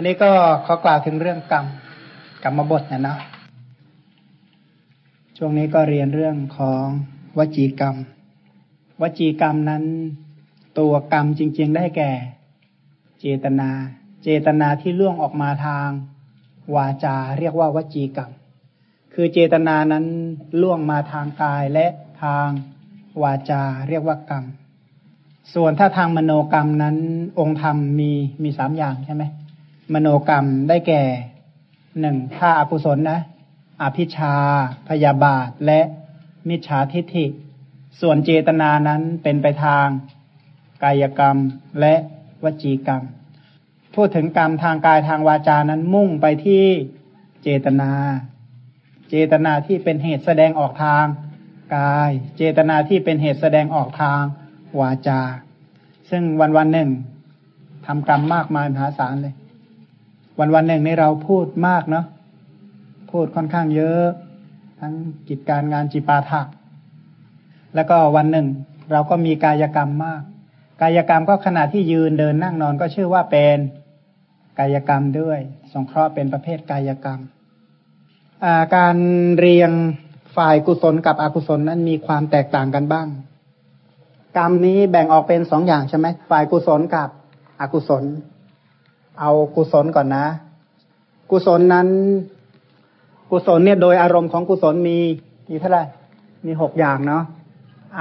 อันนี้ก็ขอกล่าวถึงเรื่องกรรมกรรมบทนะเนาะช่วงนี้ก็เรียนเรื่องของวจีกรรม วจีกรรมนั้น ตัวกรรมจริง ๆ ได้แก่ เจตนา เจตนาที่ล่วงออกมาทาง วาจาเรียกว่าวจีกรรม คือเจตนานั้นล่วงมาทางกายและทางวาจาเรียกว่ากรรม ส่วนถ้าทางมโนกรรมนั้นองค์ธรรมมีมีสามอย่างใช่ไหม มโนกรรมได้แก่หนึ่งถ้าอากุศลนะ อภิชา พยาบาท และมิจฉาทิฏฐิ ส่วนเจตนานั้นเป็นไปทาง กายกรรมและวจีกรรม พูดถึงกรรมทางกายทางวาจานั้นมุ่งไปที่เจตนา เจตนาที่เป็นเหตุแสดงออกทางกาย เจตนาที่เป็นเหตุแสดงออกทางวาจา ซึ่งวันวันหนึ่งทำกรรมมากมายมหาศาลเลย วันวันหนึ่งในเราพูดมากเนาะพูดค่อนข้างเยอะ ทั้งกิจการงานจิปาถะแล้วก็วันหนึ่ง เราก็มีกายกรรมมาก กายกรรมก็ขณะที่ยืนเดินนั่งนอนก็ชื่อว่าเป็นกายกรรมด้วย สงเคราะห์เป็นประเภทกายกรรม การเรียงฝ่ายกุศลกับอกุศลนั้นมีความแตกต่างกันบ้าง กรรมนี้แบ่งออกเป็นสองอย่างใช่ไหมฝ่ายกุศลกับอกุศล เอากุศลก่อนนะ กุศลนั้น กุศลเนี่ยโดยอารมณ์ของกุศลมีมีเท่าไหร่มีหกอย่างเนาะ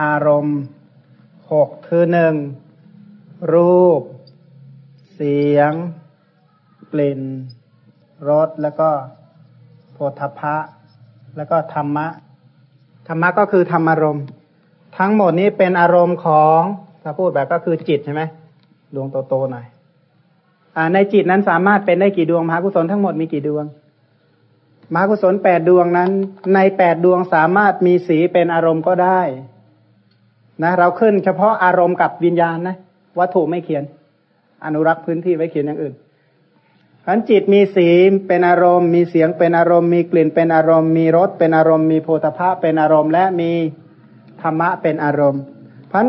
อารมณ์หกคือหนึ่งรูป เสียง กลิ่นรสแล้วก็โพธพะ แล้วก็ธรรมะ ธรรมะก็คือธรรมอารมณ์ ทั้งหมดนี้เป็นอารมณ์ของถ้าพูดแบบก็คือจิตใช่ไหมดวงโตๆหน่อย ในจิตนั้นสามารถเป็นได้กี่ดวงมหากุศลทั้งหมดมีกี่ดวงมหากุศลแปดดวงนั้น ในแปดดวงสามารถมีสีเป็นอารมณ์ก็ได้ นะ เราขึ้นเฉพาะอารมณ์กับวิญญาณนะวัตถุไม่เขียน อนุรักษ์พื้นที่ไว้เขียนอย่างอื่นขันจิตมีสีเป็นอารมณ์ มีเสียงเป็นอารมณ์ มีกลิ่นเป็นอารมณ์ มีรสเป็นอารมณ์ มีโพธภะเป็นอารมณ์ และมีธรรมะเป็นอารมณ์พัน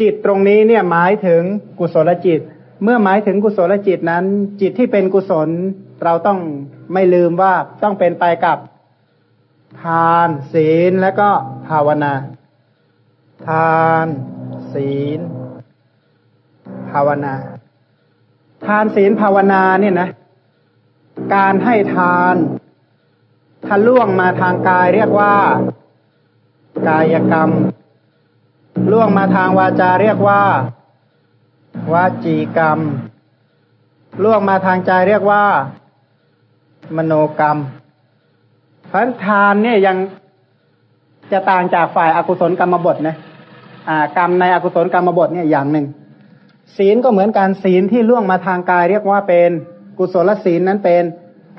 จิตตรงนี้เนี่ยหมายถึงกุศลจิต เมื่อหมายถึงกุศลจิตนั้น จิตที่เป็นกุศลเราต้องไม่ลืมว่าต้องเป็นไปกับทาน ศีลและก็ภาวนา ทาน ศีล ภาวนา ทานศีลภาวนาเนี่ยนะ การให้ทานถ้าล่วงมาทางกายเรียกว่า กายกรรม ล่วงมาทางวาจาเรียกว่า วาจีกรรม ล่วงมาทางใจเรียกว่า มโนกรรมพันทานเนี่ยยังจะต่างจากฝ่ายอากุศลกรรมบทนะอ่ากรรมในอกุศลกรรมบทเนี่ยอย่างหนึ่ง ศีลก็เหมือนการศีลที่ล่วงมาทางกาย เรียกว่าเป็นกุศลศีลนั้นเป็น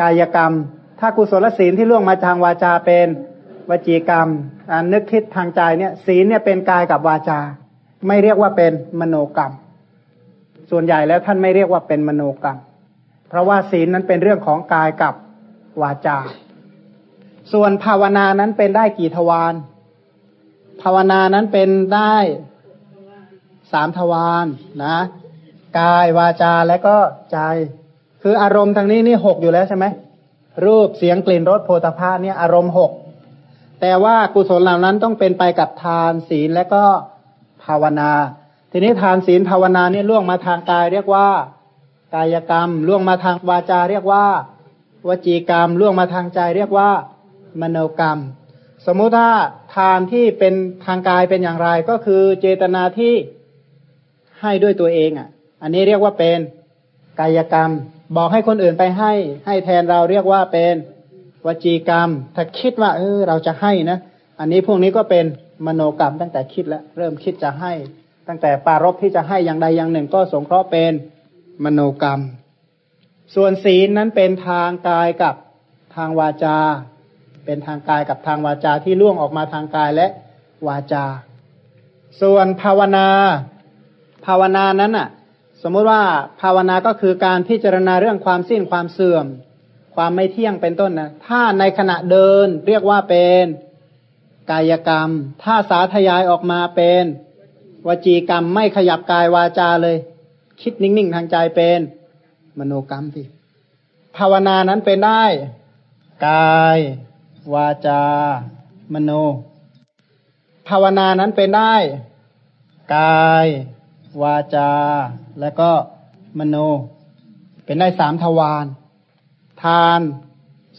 กายกรรม ถ้ากุศลศีลที่ล่วงมาทางวาจาเป็นวจีกรรมนึกคิดทางใจเนี่ยศีลเนี่ยเป็นกายกับวาจา ไม่เรียกว่าเป็นมโนกรรม ส่วนใหญ่แล้วท่านไม่เรียกว่าเป็นมโนกรรม เพราะว่าศีลนั้นเป็นเรื่องของกายกับวาจา ส่วนภาวนานั้นเป็นได้กี่ทวาร ภาวนานั้นเป็นได้สามทวารนะ กายวาจาและก็ใจ คืออารมณ์ทางนี้นี่หกอยู่แล้วใช่ไหมรูปเสียงกลิ่นรสโพธาภาเนี่ยอารมณ์หกแต่ว่ากุศลเหล่านั้นต้องเป็นไปกับทานศีลและก็ภาวนา ทีนี้ทานศีลภาวนาเนี่ยล่วงมาทางกายเรียกว่า กายกรรมล่วงมาทางวาจาเรียกว่า วจีกรรมล่วงมาทางใจเรียกว่า มโนกรรม สมมุติถ้าทานที่เป็นทางกายเป็นอย่างไรก็คือเจตนาที่ให้ด้วยตัวเองอะ อันนี้เรียกว่าเป็นกายกรรม บอกให้คนอื่นไปให้ ให้แทนเราเรียกว่าเป็นวจีกรรม ถ้าคิดว่า เออเราจะให้นะ อันนี้พวกนี้ก็เป็นมโนกรรมตั้งแต่คิดแล้ว เริ่มคิดจะให้ ตั้งแต่ปารบที่จะให้อย่างใดอย่างหนึ่งก็สงเคราะห์เป็นมโนกรรม ส่วนศีลนั้นเป็นทางกายกับทางวาจา เป็นทางกายกับทางวาจาที่ล่วงออกมาทางกายและวาจา ส่วนภาวนา ภาวนานั้นอะ สมมติว่าภาวนาก็คือการพิจารณาเรื่องความสิ้นความเสื่อม ความไม่เที่ยงเป็นต้นนะถ้าในขณะเดินเรียกว่าเป็นกายกรรม ถ้าสาธยายออกมาเป็น วจีกรรมไม่ขยับกายวาจาเลย คิดนิ่งๆทางใจเป็นมโนกรรมสิภาวนานั้นเป็นได้ กาย วาจา มโน ภาวนานั้นเป็นได้ กาย วาจา และก็มโน เป็นได้สามทวารทาน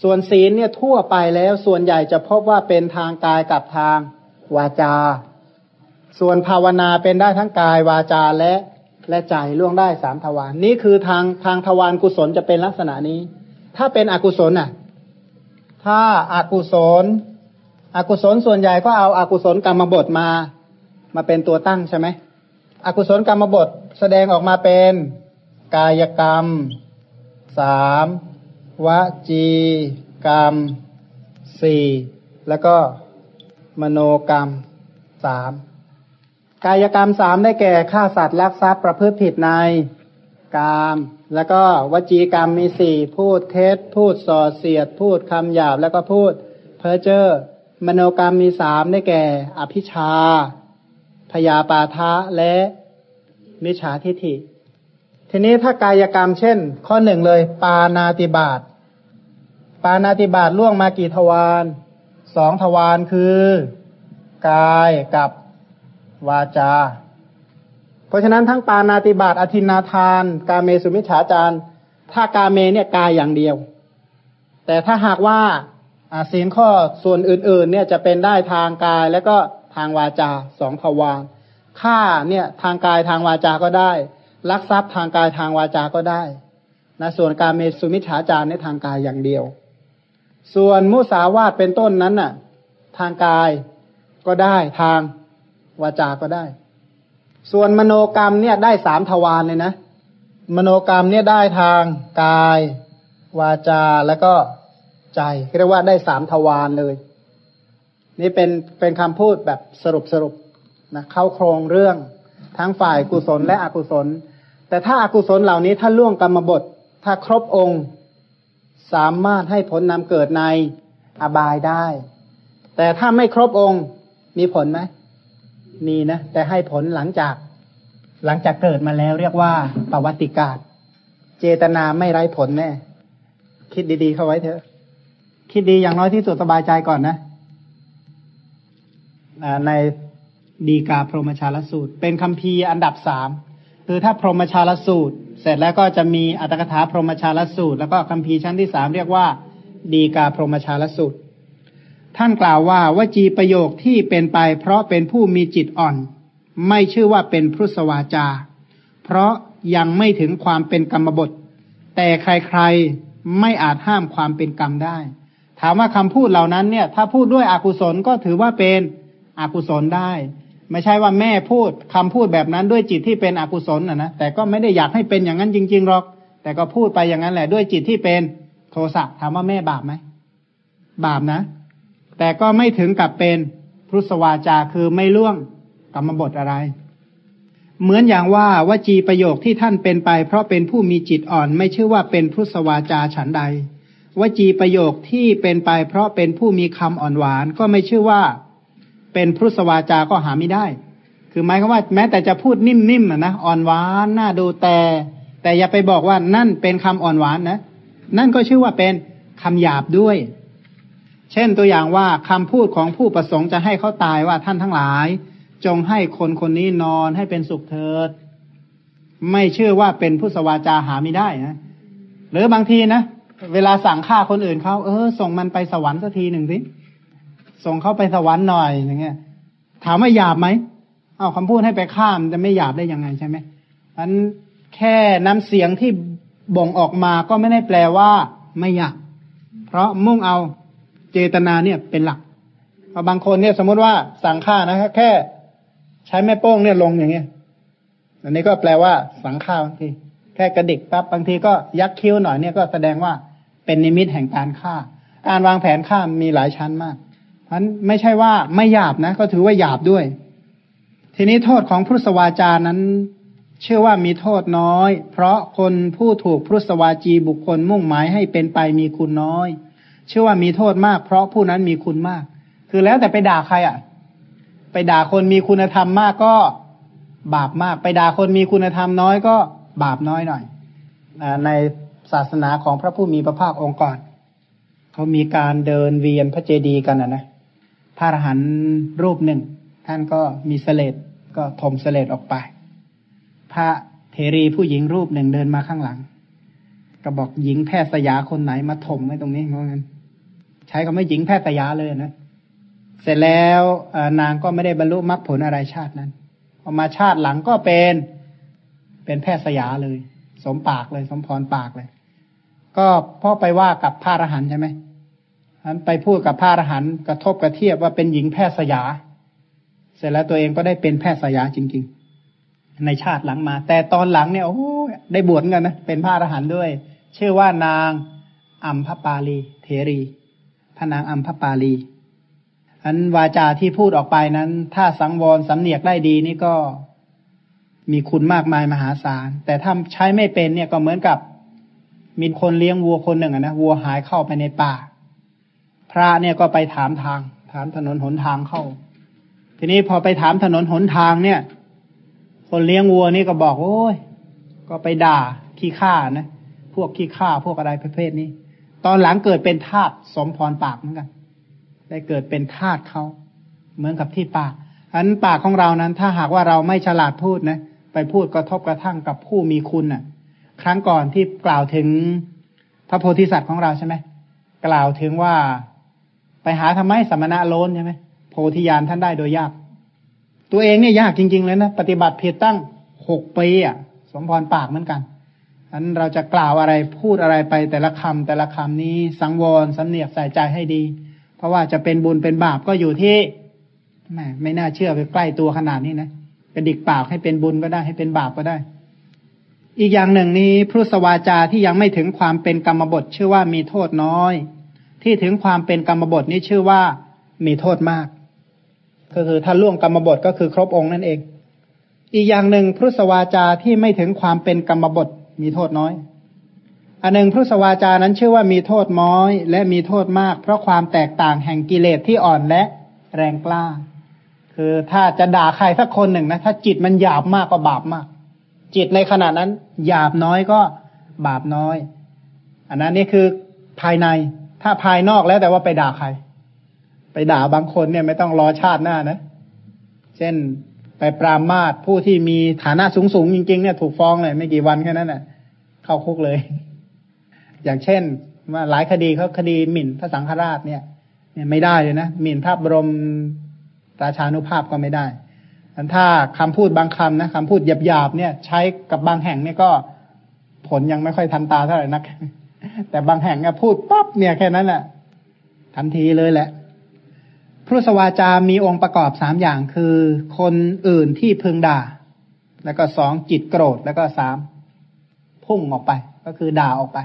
ส่วนศีลเนี่ยทั่วไปแล้วส่วนใหญ่จะพบว่าเป็นทางกายกับทางวาจา ส่วนภาวนาเป็นได้ทั้งกายวาจาและและใจล่วงได้สามทวารนนี่คือทางทางทวารกุศลจะเป็นลักษณะนี้ ถ้าเป็นอกุศลน่ะ ถ้าอากุศล อกุศลส่วนใหญ่ก็เอาอากุศลกรรมบทมา มาเป็นตัวตั้งใช่ไหมอกุศลกรรมบทแสดงออกมาเป็นกายกรรมสามวจีกรรมสี่แล้วก็มโนกรรมสาม กายกรรมสามได้แก่ฆ่าสัตว์ลักทรัพย์ประพฤติผิดในกาม แล้วก็วจีกรรมมีสี่พูดเท็จ พูดส่อเสียด พูดคำหยาบ แล้วก็พูดเพ้อเจ้อมโนกรรมมีสามได้แก่ อภิชาพยาปาทะและมิจฉาทิฏฐิ ทีนี้ถ้ากายกรรมเช่น ข้อหนึ่งเลย ปานาติบาตปานาติบาตล่วงมากี่ทวารสองทวารคือกายกับ วาจา เพราะฉะนั้นทั้งปานาติบาตอธินาทาน กาเมสุมิฉาจารถ้ากาเมเนี่ยกายอย่างเดียว แต่ถ้าหากว่าศีลข้อส่วนอื่น ๆ เนี่ยจะเป็นได้ทางกายแล้วก็ทางวาจาสองทวารฆ่าเนี่ยทางกายทางวาจาก็ได้ลักทรัพย์ทางกายทางวาจา ก็ได้นะส่วนการเมสุมิฉาจารในทางกายอย่างเดียว ส่วนมุสาวาตเป็นต้นนั้นน่ะ ทางกายก็ได้ทาง วาจาก็ได้ ส่วนมโนกรรมเนี่ยได้สามทวารเลยนะ มโนกรรมเนี่ยได้ทางกาย วาจาแล้วก็ใจเรียกว่าได้สามทวารเลย นี่เป็นเป็นคำพูดแบบสรุปสรุปนะเข้าโครงเรื่องทั้งฝ่ายกุศลและอกุศล แต่ถ้าอากุศลเหล่านี้ถ้าล่วงกรรมบท ถ้าครบองค์ สามารถให้ผลนำเกิดในอบายได้ แต่ถ้าไม่ครบองค์มีผลไหม มีนะ แต่ให้ผลหลังจากหลังจากเกิดมาแล้วเรียกว่าปวัติกาศเจตนาไม่ไร้ผลแน่ คิดดีๆเข้าไว้เถอะ คิดดีอย่างน้อยที่สุดสบายใจก่อนนะในดีกาพรหมชาลสูตร เป็นคำพีอันดับสามคือถ้าพรหมชาลสูตร เสร็จแล้วก็จะมีอัตถกถาพรหมชาลสูตร แล้วก็คำพีชั้นที่สามเรียกว่า ดีกาพรหมชาลสูตร ท่านกล่าวว่าวจีประโยคที่เป็นไป เพราะเป็นผู้มีจิตอ่อน ไม่ชื่อว่าเป็นพุทธวาจา เพราะยังไม่ถึงความเป็นกรรมบท แต่ใครๆไม่อาจห้ามความเป็นกรรมได้ ถามว่าคำพูดเหล่านั้นเนี่ย ถ้าพูดด้วยอกุศลก็ถือว่าเป็นอกุศลได้ ไม่ใช่ว่าแม่พูดคำพูดแบบนั้นด้วยจิตที่เป็นอกุศลนะนะแต่ก็ไม่ได้อยากให้เป็นอย่างนั้นจริงๆหรอก แต่ก็พูดไปอย่างนั้นแหละด้วยจิตที่เป็นโทสะถามว่าแม่บาปไหมบาปนะ แต่ก็ไม่ถึงกับเป็นพุทธวาจาคือไม่ล่วงกรรมบทอะไร เหมือนอย่างว่าวจีประโยคที่ท่านเป็นไป เพราะเป็นผู้มีจิตอ่อนไม่ชื่อว่าเป็นพุทธวาจาฉันใด วจีประโยคที่เป็นไป เพราะเป็นผู้มีคำอ่อนหวาน ก็ไม่ชื่อว่า เป็นพุทธวาจาก็หาไม่ได้ คือหมายความว่า แม้แต่จะพูดนิ่มๆนะอ่อนหวานน่าดูแต่ แต่อย่าไปบอกว่านั่นเป็นคำอ่อนหวานนะ นั่นก็ชื่อว่าเป็นคำหยาบด้วย เช่นตัวอย่างว่าคำพูดของผู้ประสงค์จะให้เขาตายว่าท่านทั้งหลาย จงให้คนคนนี้นอนให้เป็นสุขเถิด ไม่เชื่อว่าเป็นพุทธวาจาหาไม่ได้นะหรือบางทีนะเวลาสั่งฆ่าคนอื่นเขาเออ ส่งมันไปสวรรค์สักทีหนึ่งสิส่งเขาไปสวรรค์หน่อยอย่างเงี้ย ถามว่าหยาบไหมเอาคำพูดให้ไปข้ามจะไม่หยาบได้ยังไงใช่ไหมอันแค่น้ำเสียงที่บ่งออกมาก็ไม่ได้แปลว่า ไม่หยาบเพราะมุ่งเอา เจตนาเนี่ยเป็นหลักบางคนเนี่ยสมมติว่าสั่งฆ่านะแค่ใช้แม่โป้งเนี่ยลงอย่างเงี้ย อันนี้ก็แปลว่าสังฆ่าบางที แค่กระดิกปั๊บบางทีก็ยักคิ้วหน่อยเนี่ยก็แสดงว่าเป็นนิมิตแห่งการฆ่า การวางแผนฆ่ามีหลายชั้นมากอันไม่ใช่ว่าไม่หยาบนะ ก็ถือว่าหยาบด้วย ทีนี้โทษของพุทธวาจานั้น เชื่อว่ามีโทษน้อย เพราะคนผู้ถูกพุทธวาจีบุคคลมุ่งหมายให้เป็นไปมีคุณน้อย ชื่อว่ามีโทษมาก เพราะผู้นั้นมีคุณมาก คือแล้วแต่ไปด่าใครอะ ไปด่าคนมีคุณธรรมมากก็บาปมาก ไปด่าคนมีคุณธรรมน้อยก็บาปน้อยหน่อยในศาสนาของพระผู้มีพระภาคองค์ก่อนเขามีการเดินเวียนพระเจดีย์กันนะนะพระอรหันต์รูปหนึ่ง ท่านก็มีเสลดก็ถมเสลดออกไป พระเทรีผู้หญิงรูปหนึ่งเดินมาข้างหลัง ก็บอกหญิงแพทย์สยาคนไหนมาถมไว้ตรงนี้เพราะงั้น ช้คำว่าหญิงแพทย์สยาเลยนะ เสร็จแล้วนางก็ไม่ได้บรรลุมรรคผลอะไรชาตินั้นพอมาชาติหลังก็เป็นเป็นแพทย์สยาเลย สมปากเลย สมพรปากเลย ก็พ่อไปว่ากับพระอรหันต์ใช่ไหมนั้นไปพูดกับพระอรหันต์กระทบกระเทียบว่าเป็นหญิงแพทย์สยา เสร็จแล้วตัวเองก็ได้เป็นแพทย์สยาจริง ๆ ในชาติหลังมา แต่ตอนหลังเนี่ยโอ้ได้บวชกันนะเป็นพระอรหันต์ด้วย ชื่อว่านางอัมพปาลีเทรี ระนางอัมพปาลีอันวาจาที่พูดออกไปนั้น ถ้าสังวรสำเนียกได้ดีนี่ก็มีคุณมากมายมหาศาล แต่ถ้าใช้ไม่เป็นเนี่ยก็เหมือนกับ มีคนเลี้ยงวัวคนหนึ่งนะวัวหายเข้าไปในป่า พระเนี่ยก็ไปถามทาง ถามถนนหนทางเข้า ทีนี้พอไปถามถนนหนทางเนี่ย คนเลี้ยงวัวนี่ก็บอกโอ้ยก็ไปด่าขี้ข้านะพวกขี้ข้าพวกอะไรประเภทนี้ ตอนหลังเกิดเป็นทาสสมพรปากเหมือนกัน ได้เกิดเป็นทาสเขาเหมือนกับที่ปากอันปากของเรานั้น ถ้าหากว่าเราไม่ฉลาดพูดนะไปพูดกระทบกระทั่งกับผู้มีคุณน่ะ ครั้งก่อนที่กล่าวถึงพระโพธิสัตว์ของเราใช่ไหมกล่าวถึงว่าไปหาทำไมสมณะโลนใช่ไหมโพธิญาณท่านได้โดยยาก ตัวเองเนี่ยยากจริง ๆ เลยนะ ปฏิบัติเพียรตั้งหกปีอะ สมพรปากเหมือนกัน อันเราจะกล่าวอะไรพูดอะไรไปแต่ละคำแต่ละคำนี้สังวรสำเนียกใส่ใจให้ดี เพราะว่าจะเป็นบุญเป็นบาปก็อยู่ที่ไม่ไม่น่าเชื่อไปใกล้ตัวขนาดนี้นะกระดิกปากให้เป็นบุญก็ได้ให้เป็นบาปก็ได้ อีกอย่างหนึ่งนี้พุทธวาจาที่ยังไม่ถึงความเป็นกรรมบทชื่อว่ามีโทษน้อย ที่ถึงความเป็นกรรมบทนี้ชื่อว่ามีโทษมากก็คือถ้าล่วงกรรมบทก็คือครบองค์นั่นเอง อีกอย่างหนึ่งพุทธวาจาที่ไม่ถึงความเป็นกรรมบท มีโทษน้อย อันหนึ่งพุทธวาจานั้นชื่อว่ามีโทษน้อย และมีโทษมาก เพราะความแตกต่างแห่งกิเลสที่อ่อนและแรงกล้า คือถ้าจะด่าใครสักคนหนึ่งนะถ้าจิตมันหยาบมากก็บาปมาก จิตในขณะนั้น หยาบน้อยก็บาปน้อย อันนั้นนี่คือภายในถ้าภายนอกแล้วแต่ว่าไปด่าใคร ไปด่าบางคนเนี่ยไม่ต้องรอชาติหน้านะ เช่น ไปปรามาสผู้ที่มีฐานะสูงสูงจริงๆเนี่ยถูกฟ้องเลยไม่กี่วันแค่นั้นแหละเข้าคุกเลย อย่างเช่นว่าหลายคดีเขาคดีหมิ่นพระสังฆราชเนี่ย เนี่ยไม่ได้เลยนะหมิ่นพระบรมราชานุภาพก็ไม่ได้ถ้าคำพูดบางคำนะคำพูดหยาบๆเนี่ย ใช้กับบางแห่งเนี่ยก็ผลยังไม่ค่อยทันตาเท่าไหร่นัก แต่บางแห่งเนี่ยพูดปั๊บเนี่ยแค่นั้นแหละทันทีเลยแหละ พุทธวาจามีองค์ประกอบสามอย่างคือ คนอื่นที่พึงด่า แล้วก็สองจิตโกรธแล้วก็สามพุ่งออกไป ก็คือด่าออกไป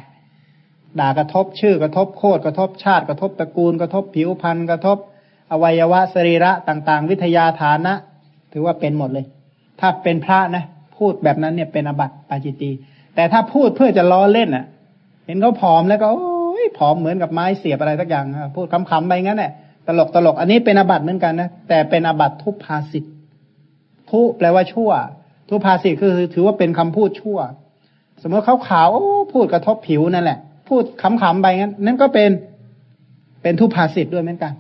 ด่ากระทบชื่อกระทบโคตรกระทบชาติกระทบตระกูลกระทบผิวพรรณกระทบ อวัยวะสรีระต่าง ๆ วิทยาฐานะ ถือว่าเป็นหมดเลย ถ้าเป็นพระนะ พูดแบบนั้นเนี่ยเป็นอบัติปาจิตี แต่ถ้าพูดเพื่อจะล้อเล่นอะ เห็นเขาผอมแล้วก็โอ้ยผอมเหมือนกับไม้เสียบอะไรสักอย่างพูดคำๆไปงั้นแหละ ตลกตลก อันนี้เป็นอบัติเหมือนกันนะ แต่เป็นอบัติทุพภาสิทธทุแปลว่าชั่ว ทุพภาสิทคือถือว่าเป็นคำพูดชั่ว สมมติเขาขาวพูดกระทบผิวนั่นแหละ พูดขำๆไปงั้นนั่นก็เป็นเป็นทุพภาสิทด้วยเหมือนกัน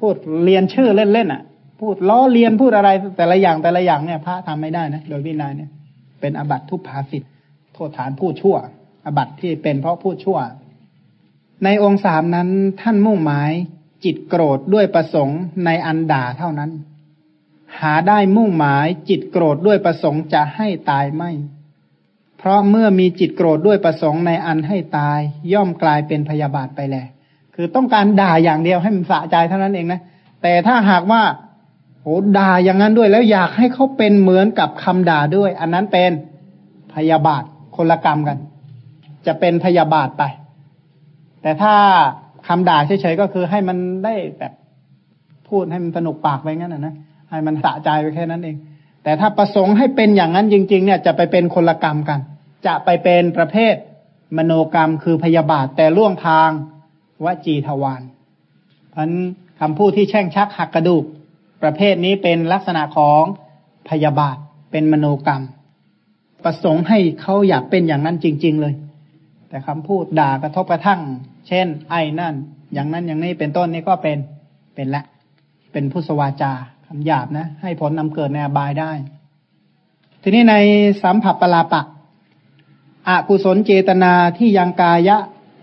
พูดเรียนชื่อเล่นๆอะ พูดล้อเลียนพูดอะไรแต่ละอย่างแต่ละอย่างเนี่ย พระทำไม่ได้นะโดยวินัยเนี่ย เป็นอบัตทุพภาสิทธ์โทษฐานพูดชั่วอบัตที่เป็นเพราะพูดชั่ว ในองค์สามนั้นท่านมุ่งหมาย จิตโกรธด้วยประสงค์ในอันด่าเท่านั้น หาได้มุ่งหมายจิตโกรธด้วยประสงค์จะให้ตายไม่ เพราะเมื่อมีจิตโกรธด้วยประสงค์ในอันให้ตาย ย่อมกลายเป็นพยาบาทไปแลคือต้องการด่าอย่างเดียวให้มันสะใจเท่านั้นเองนะ แต่ถ้าหากว่าโหด่าอย่างนั้นด้วยแล้วอยากให้เขาเป็นเหมือนกับคำด่าด้วย อันนั้นเป็นพยาบาทคนละกรรมกัน จะเป็นพยาบาทไป แต่ถ้า คำด่าเฉยๆก็คือให้มันได้แบบพูดให้มันสนุกปากไปงั้นนะนะให้มันสะใจไปแค่นั้นเอง แต่ถ้าประสงค์ให้เป็นอย่างนั้นจริง ๆ เนี่ยจะไปเป็นคนละกรรมกัน จะไปเป็นประเภทมโนกรรมคือพยาบาทแต่ล่วงทางวจีทวารพันคำพูดที่แช่งชักหักกระดูก ประเภทนี้เป็นลักษณะของพยาบาทเป็นมโนกรรม ประสงค์ให้เขาอยากเป็นอย่างนั้นจริง ๆ เลย แต่คำพูดด่ากระทบกระทั่ง เช่น ไอ้นั่น อย่างนั้นอย่างนี้เป็นต้นนี่ก็เป็นเป็นละ เป็นพุทธวาจาคำหยาบนะ ให้ผลนำเกิดในอบายได้ ทีนี้ในสัมผัสปลาปะอากุศลเจตนาที่ยังกายะ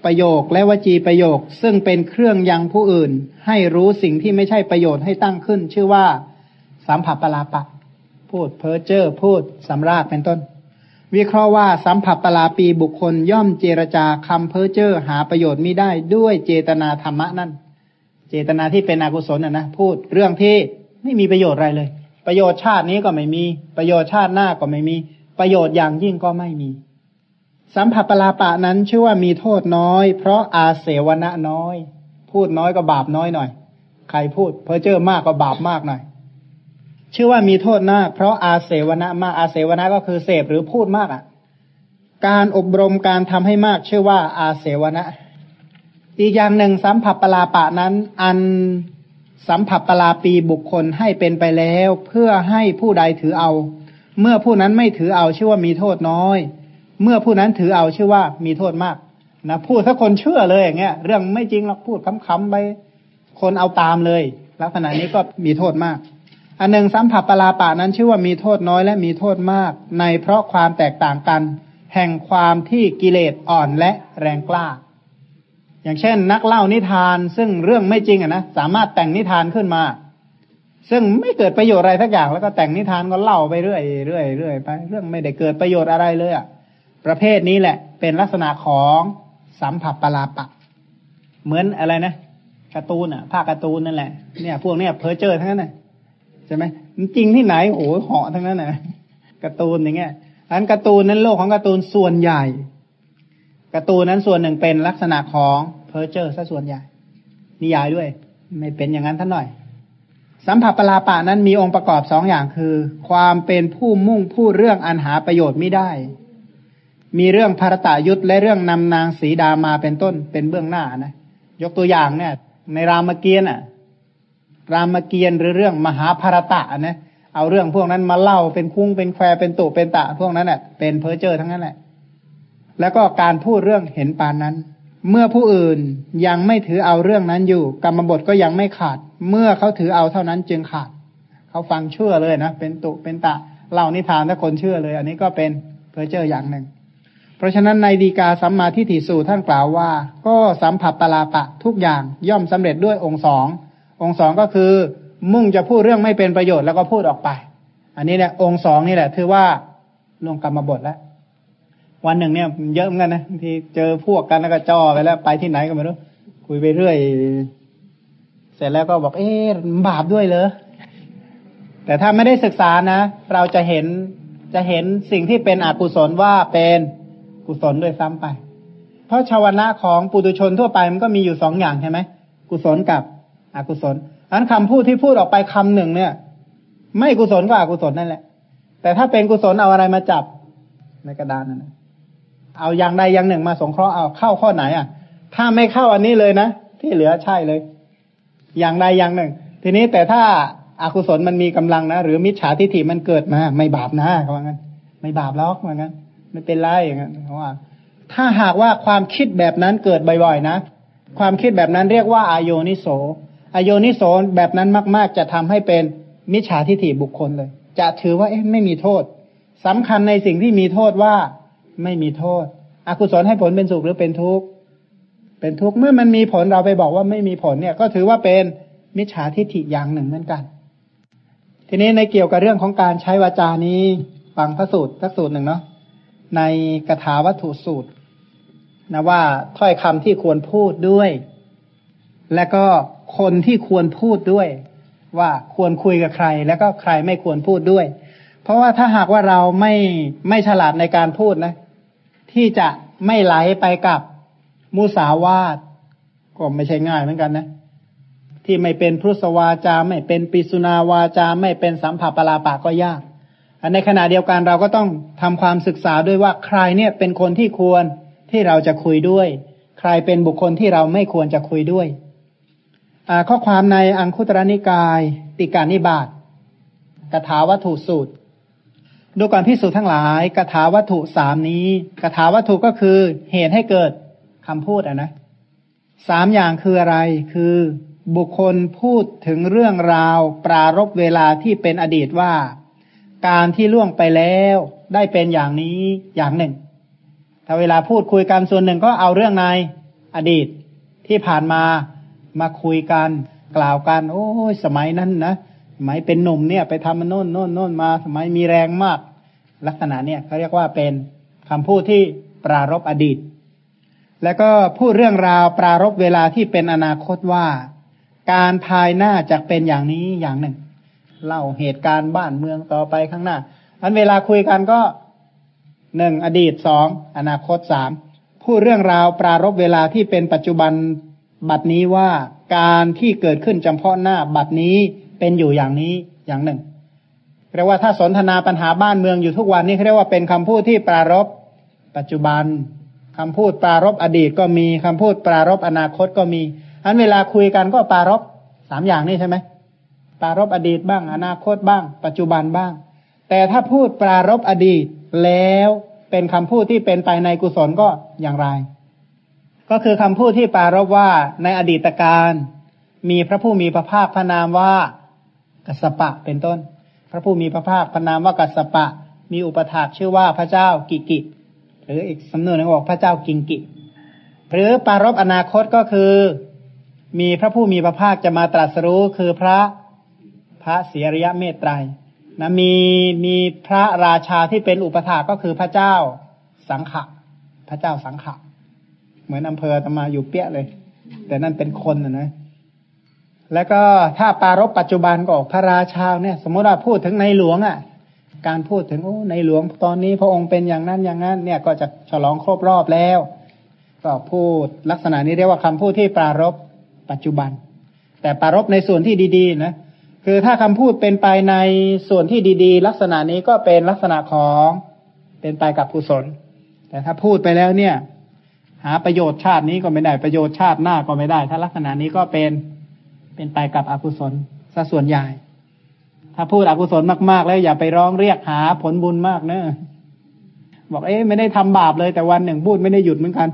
ประโยคและวจีประโยค ซึ่งเป็นเครื่องยังผู้อื่น ให้รู้สิ่งที่ไม่ใช่ประโยชน์ให้ตั้งขึ้น ชื่อว่าสัมผัสปลาปะ พูดเพ้อเจ้อพูดสำรากเป็นต้น วิเคราะห์ว่าสัมผัสปลาปีบุคคลย่อมเจรจาคำเพ้อเจ้อหาประโยชน์ไม่ได้ด้วยเจตนาธรรมะนั่น เจตนาที่เป็นอกุศลนะนะพูดเรื่องที่ไม่มีประโยชน์อะไรเลย ประโยชน์ชาตินี้ก็ไม่มี ประโยชน์ชาติหน้าก็ไม่มี ประโยชน์อย่างยิ่งก็ไม่มี สัมผัสปลาปะนั้นชื่อว่ามีโทษน้อย เพราะอาเสวนะน้อย พูดน้อยก็บาปน้อยหน่อย ใครพูดเพอเจอมากก็บาปมากหน่อย ชื่อว่ามีโทษมาก เพราะอาเสวนะมากอาเสวนะก็คือเสพหรือพูดมากอะ การอบรมการทำให้มากชื่อว่าอาเสวนะ อีกอย่างหนึ่งสัมผัสปลาปะนั้น อันสัมผัสปลาปีบุคคลให้เป็นไปแล้ว เพื่อให้ผู้ใดถือเอา เมื่อผู้นั้นไม่ถือเอาชื่อว่ามีโทษน้อย เมื่อผู้นั้นถือเอาชื่อว่ามีโทษมากนะพูดถ้าคนเชื่อเลยอย่างเงี้ย เรื่องไม่จริงเราพูดคำๆไปคนเอาตามเลย ลักษณะนี้ก็มีโทษมาก อันหนึ่งสัมผัสปลาปานั้นชื่อว่ามีโทษน้อยและมีโทษมาก ในเพราะความแตกต่างกัน แห่งความที่กิเลสอ่อนและแรงกล้า อย่างเช่น นักเล่านิทานซึ่งเรื่องไม่จริงอะนะสามารถแต่งนิทานขึ้นมา ซึ่งไม่เกิดประโยชน์อะไรสักอย่างแล้วก็แต่งนิทานก็เล่าไปเรื่อยเรื่อยเรื่อยไป เรื่องไม่ได้เกิดประโยชน์อะไรเลยอะประเภทนี้แหละ เป็นลักษณะของสัมผัสปลาปะ เหมือนอะไรนะการ์ตูนอะภาคการ์ตูนนั่นแหละเนี่ย พวกเนี้ยเพอเจอทั้งนั้นเลย ใช่ไหมจริงที่ไหนโอ้โหเหาะทั้งนั้นนะการ์ตูนอย่างเงี้ยอันการ์ตูนนั้นโลกของการ์ตูนส่วนใหญ่การ์ตูนนั้นส่วนหนึ่งเป็นลักษณะของเพอร์เจอร์ซะส่วนใหญ่ นิยายด้วย ไม่เป็นอย่างนั้นท่านหน่อย สัมผัสปลาปะนั้นมีองค์ประกอบสองอย่างคือ ความเป็นผู้มุ่งพูดเรื่องอันหาประโยชน์ไม่ได้ มีเรื่องภารตายุทธและเรื่องนำนางสีดามาเป็นต้นเป็นเบื้องหน้านะ ยกตัวอย่างเนี่ย ในรามเกียรติ์อะ รามเกียรติหรือเรื่องมหาภารตะนะเอาเรื่องพวกนั้นมาเล่าเป็นคุ้งเป็นแควเป็นตุเป็นตะ พวกนั้นแหละเป็นเพอเจอร์ทั้งนั้นแหละ แล้วก็การพูดเรื่องเห็นปานนั้น เมื่อผู้อื่นยังไม่ถือเอาเรื่องนั้นอยู่ กรรมบทก็ยังไม่ขาด เมื่อเขาถือเอาเท่านั้นจึงขาด เขาฟังเชื่อเลยนะเป็นตุเป็นตะเล่านิทานถ้าคนเชื่อเลย อันนี้ก็เป็นเพอเจอร์อย่างหนึ่ง เพราะฉะนั้นในดีกาสัมมาทิฏฐิสูท่านกล่าวว่า ก็สัมผัสปลาปะทุกอย่างย่อมสำเร็จด้วยองค์สอง องค์สองก็คือ มุ่งจะพูดเรื่องไม่เป็นประโยชน์แล้วก็พูดออกไป อันนี้เนี่ยองค์สองนี่แหละถือว่าลงกรรมบทแล้ว วันหนึ่งเนี่ยเยอะเหมือนกันนะที่เจอพวกกันแล้วก็จ่อไปแล้ว ไปที่ไหนก็ไม่รู้คุยไปเรื่อย เสร็จแล้วก็บอกเอ๊ะบาปด้วยเลยแต่ถ้าไม่ได้ศึกษานะ เราจะเห็นจะเห็นสิ่งที่เป็นอกุศลว่าเป็นกุศลด้วยซ้ำไป เพราะชาวนะของปุถุชนทั่วไปมันก็มีอยู่สองอย่างใช่ไหมกุศลกับ อกุศลอันคำพูดที่พูดออกไปคำหนึ่งเนี่ย ไม่กุศลก็อกุศลนั่นแหละ แต่ถ้าเป็นกุศลเอาอะไรมาจับในกระดานนั่นเอาอย่างใดอย่างหนึ่งมาสงเคราะห์เอาเข้าข้อไหนอะ ถ้าไม่เข้าอันนี้เลยนะที่เหลือใช่เลย อย่างใดอย่างหนึ่ง ทีนี้แต่ถ้าอากุศลมันมีกำลังนะหรือมิจฉาทิฏฐิมันเกิดมา ไม่บาปนะเขาว่างั้น ไม่บาปหรอกว่างั้นไม่เป็นไรอย่างนั้นเพราะว่า ถ้าหากว่าความคิดแบบนั้นเกิดบ่อยๆนะ ความคิดแบบนั้นเรียกว่าอายโยนิโส อโยนิโสแบบนั้นมาก ๆ จะทำให้เป็นมิจฉาทิฏฐิบุคคลเลย จะถือว่าเอ๊ะไม่มีโทษสำคัญในสิ่งที่มีโทษว่าไม่มีโทษ อกุศลให้ผลเป็นสุขหรือเป็นทุกข์เป็นทุกข์เมื่อมันมีผลเราไปบอกว่าไม่มีผลเนี่ย ก็ถือว่าเป็นมิจฉาทิฏฐิอย่างหนึ่งเหมือนกัน ทีนี้ในเกี่ยวกับเรื่องของการใช้วาจานี้ฟังพระสูตรพระสูตรหนึ่งเนาะในกถาวัตถุสูตรนะว่าถ้อยคำที่ควรพูดด้วย และก็ คนที่ควรพูดด้วย ว่าควรคุยกับใคร แล้วก็ใครไม่ควรพูดด้วย เพราะว่าถ้าหากว่าเราไม่ไม่ฉลาดในการพูดนะ ที่จะไม่ไหลไปกับมุสาวาทก็ไม่ใช่ง่ายเหมือนกันนะ ที่ไม่เป็นพุทธวาจา ไม่เป็นปิสุนาวาจา ไม่เป็นสัมผัสปลาปาก็ยากในขณะเดียวกันเราก็ต้องทำความศึกษาด้วยว่าใครเนี่ยเป็นคนที่ควรที่เราจะคุยด้วย ใครเป็นบุคคลที่เราไม่ควรจะคุยด้วย ข้อความในอังคุตรนิกาย ติกานิบาตกถาวัตถุสูตร ดูก่อนพิสูจน์ทั้งหลายกถาวัตถุสามนี้กถาวัตถุก็คือเหตุให้เกิดคำพูดอะนะสามอย่างคืออะไรคือบุคคลพูดถึงเรื่องราวปรารบเวลาที่เป็นอดีตว่า การที่ล่วงไปแล้วได้เป็นอย่างนี้อย่างหนึ่ง ถ้าเวลาพูดคุยกันส่วนหนึ่งก็เอาเรื่องในอดีตที่ผ่านมา มาคุยกันกล่าวกัน โอ้ยสมัยนั้นนะสมัยเป็นหนุ่มเนี่ย ไปทำมันโน่นโน่นโน่นมาสมัยมีแรงมาก ลักษณะเนี่ยเขาเรียกว่าเป็นคำพูดที่ปรารบอดีต แล้วก็พูดเรื่องราวปรารบเวลาที่เป็นอนาคตว่า การภายหน้าจะเป็นอย่างนี้อย่างหนึ่ง เล่าเหตุการณ์บ้านเมืองต่อไปข้างหน้าอันเวลาคุยกันก็หนึ่งอดีตสองอนาคตสามพูดเรื่องราวปรารบเวลาที่เป็นปัจจุบัน บัดนี้ว่าการที่เกิดขึ้นจำเพาะหน้า บัดนี้เป็นอยู่อย่างนี้อย่างหนึ่งเรียกว่าถ้าสนทนาปัญหาบ้านเมืองอยู่ทุกวันนี้เรียกว่าเป็นคำพูดที่ปรารบปัจจุบันคำพูดปรารบอดีตก็มีคำพูดปรารบอนาคตก็มีอันเวลาคุยกันก็ปรารบสามอย่างนี้ใช่ไหมปรารบอดีตบ้าง อนาคตบ้าง ปัจจุบันบ้าง แต่ถ้าพูดปรารบอดีตแล้วเป็นคำพูดที่เป็นไปในกุศลก็อย่างไร ก็คือคำพูดที่ปารบว่าในอดีตการมีพระผู้มีพระภาคพระนามว่ากัสปะเป็นต้น พระผู้มีพระภาคพระนามว่ากัสปะ มีอุปถากชื่อว่าพระเจ้ากิกิ หรืออีกสำนวนหนึ่งบอกพระเจ้ากิงกิ หรือปารบอนาคตก็คือ มีพระผู้มีพระภาคจะมาตรัสรู้คือพระพระเสียริยะเมตไตรนะมีมีพระราชาที่เป็นอุปถากก็คือพระเจ้าสังขะ พระเจ้าสังขะ เหมือนอำเภอตมาอยู่เปี้ยเลย แต่นั่นเป็นคนนะนะแล้วก็ถ้าปารบปัจจุบันก็ออกพระราชาเนี่ย สมมติว่าพูดถึงในหลวงอะ การพูดถึงโอ้ในหลวงตอนนี้พระองค์เป็นอย่างนั้นอย่างนั้น เนี่ยก็จะฉลองครบรอบแล้ว ก็พูดลักษณะนี้เรียกว่าคำพูดที่ปารบปัจจุบัน แต่ปารบในส่วนที่ดีๆนะคือถ้าคำพูดเป็นไปในส่วนที่ดีๆ ลักษณะนี้ก็เป็นลักษณะของเป็นไปกับกุศล แต่ถ้าพูดไปแล้วเนี่ย หาประโยชน์ชาตินี้ก็ไม่ได้ประโยชน์ชาติหน้าก็ไม่ได้ ถ้าลักษณะนี้ก็เป็นเป็นไปกับอกุศลซะส่วนใหญ่ ถ้าพูดอกุศลมากๆ แล้วอย่าไปร้องเรียกหาผลบุญมากเนอะบอกเอ๊ะไม่ได้ทำบาปเลยแต่วันหนึ่งพูดไม่ได้หยุดเหมือนกัน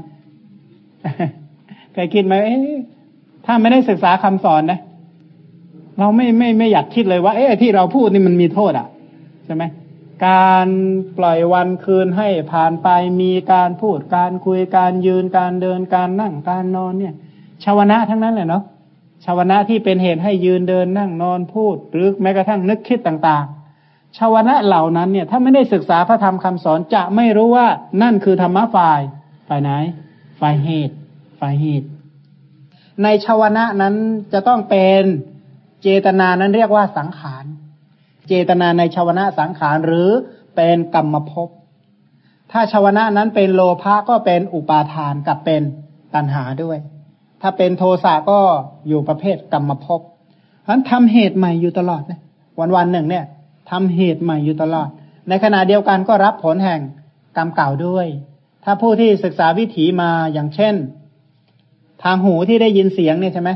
เคยคิดไหมเอ๊ะถ้าไม่ได้ศึกษาคำสอนนะเราไม่ไม่ไม่อยากคิดเลยว่า เอ๊ะที่เราพูดนี่มันมีโทษอะใช่ไหม การปล่อยวันคืนให้ผ่านไปมีการพูดการคุยการยืนการเดินการนั่งการนอนเนี่ยชาวนะทั้งนั้นเลยเนาะชาวนะที่เป็นเหตุให้ยืนเดินนั่งนอนพูด หรือแม้กระทั่งนึกคิดต่างๆ ชาวนะเหล่านั้นเนี่ยถ้าไม่ได้ศึกษาพระธรรมคำสอนจะไม่รู้ว่านั่นคือธรรมะฝ่ายฝ่ายไหน ฝ่ายเหตุ ฝ่ายเหตุ ในชาวนะนั้นจะต้องเป็นเจตนานั้นเรียกว่าสังขาร เจตนาในชาวนะสังขารหรือเป็นกรรมภพ ถ้าชาวนะนั้นเป็นโลภะก็เป็นอุปาทานกับเป็นตัณหาด้วย ถ้าเป็นโทสะก็อยู่ประเภทกรรมภพฉะนั้นทำเหตุใหม่อยู่ตลอดนะวันวันหนึ่งเนี่ยทำเหตุใหม่อยู่ตลอด ในขณะเดียวกันก็รับผลแห่งกรรมเก่าด้วย ถ้าผู้ที่ศึกษาวิถีมาอย่างเช่น ทางหูที่ได้ยินเสียงเนี่ยใช่ไหม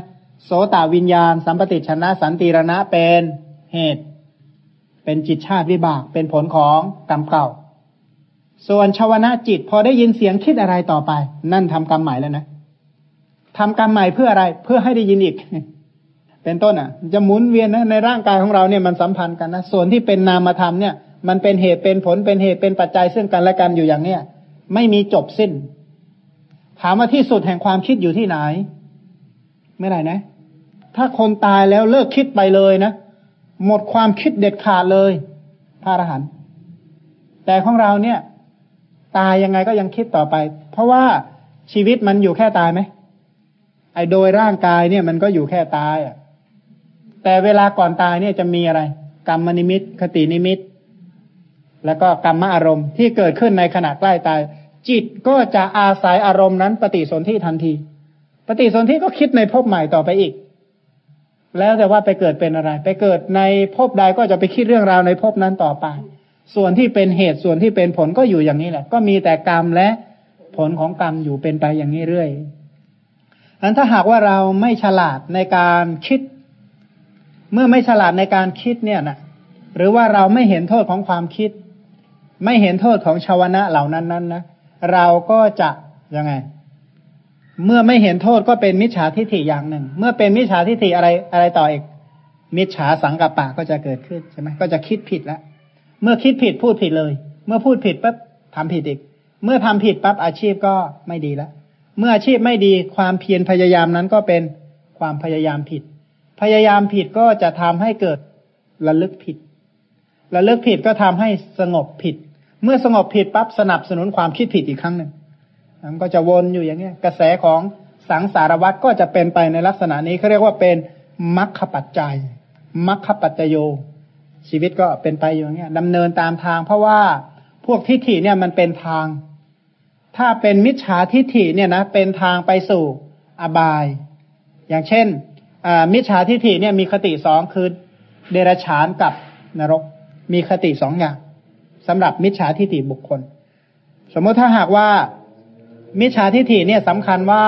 โสตวิญญาณ สัมปติชนะสันติรณะเป็นเหตุ เป็นจิตชาติวิบากเป็นผลของกรรมเก่า ส่วนชาวนะจิต พอได้ยินเสียงคิดอะไรต่อไป นั่นทำกรรมใหม่แล้วนะทำกรรมใหม่เพื่ออะไรเพื่อให้ได้ยินอีก เป็นต้นอะ จะหมุนเวียนนะในร่างกายของเราเนี่ยมันสัมพันธ์กันนะส่วนที่เป็นนามธรรมเนี่ย มันเป็นเหตุเป็นผลเป็นเหตุเป็นปัจจัยซึ่งกันและกันอยู่อย่างเนี้ยไม่มีจบสิ้น ถามว่าที่สุดแห่งความคิดอยู่ที่ไหน ไม่ไรนะ ถ้าคนตายแล้วเลิกคิดไปเลยนะ หมดความคิดเด็ดขาดเลยพระอรหันต์แต่ของเราเนี่ย ตายยังไงก็ยังคิดต่อไป เพราะว่าชีวิตมันอยู่แค่ตายไหมไอ้โดยร่างกายเนี่ยมันก็อยู่แค่ตายอะ แต่เวลาก่อนตายเนี่ยจะมีอะไร กรรมนิมิต คตินิมิต แล้วก็กรรมอารมณ์ที่เกิดขึ้นในขณะใกล้ตาย จิตก็จะอาศัยอารมณ์นั้น ปฏิสนธิทันที ปฏิสนธิก็คิดในภพใหม่ต่อไปอีก แล้วแต่ว่าไปเกิดเป็นอะไร ไปเกิดในภพใดก็จะไปคิดเรื่องราวในภพนั้นต่อไป ส่วนที่เป็นเหตุส่วนที่เป็นผลก็อยู่อย่างนี้แหละ ก็มีแต่กรรมและผลของกรรมอยู่เป็นไปอย่างนี้เรื่อยอันถ้าหากว่าเราไม่ฉลาดในการคิด เมื่อไม่ฉลาดในการคิดเนี่ยนะหรือว่าเราไม่เห็นโทษของความคิด ไม่เห็นโทษของชาวนะเหล่านั้นนั้นนะเราก็จะยังไง เมื่อไม่เห็นโทษก็เป็นมิจฉาทิฏฐิอย่างหนึ่ง เมื่อเป็นมิจฉาทิฏฐิอะไรอะไรต่ออีก มิจฉาสังกัปปะก็จะเกิดขึ้นใช่ไหมก็จะคิดผิดแล้วเมื่อคิดผิดพูดผิดเลย เมื่อพูดผิดปั๊บทำผิดอีก เมื่อทำผิดปั๊บอาชีพก็ไม่ดีแล้วเมื่ออาชีพไม่ดีความเพียรพยายามนั้นก็เป็นความพยายามผิด พยายามผิดก็จะทำให้เกิดระลึกผิดระลึกผิดก็ทำให้สงบผิด เมื่อสงบผิดปั๊บสนับสนุนความคิดผิดอีกครั้งหนึ่ง มันก็จะวนอยู่อย่างนี้กระแสของสังสารวัตรก็จะเป็นไปในลักษณะนี้เขาเรียกว่าเป็นมัคคปัจจัยมัคคปัจจโย ชีวิตก็เป็นไปอยู่อย่างนี้ดำเนินตามทาง เพราะว่าพวกทิฏฐิเนี่ยมันเป็นทาง ถ้าเป็นมิจฉาทิฏฐิเนี่ยนะเป็นทางไปสู่อบาย อย่างเช่นมิจฉาทิฏฐิเนี่ยมีคติสองคือเดรัจฉานกับนรก มีคติสองอย่างสำหรับมิจฉาทิฏฐิบุคคล สมมติถ้าหากว่า มิจฉาทิฏฐิเนี่ยสำคัญว่า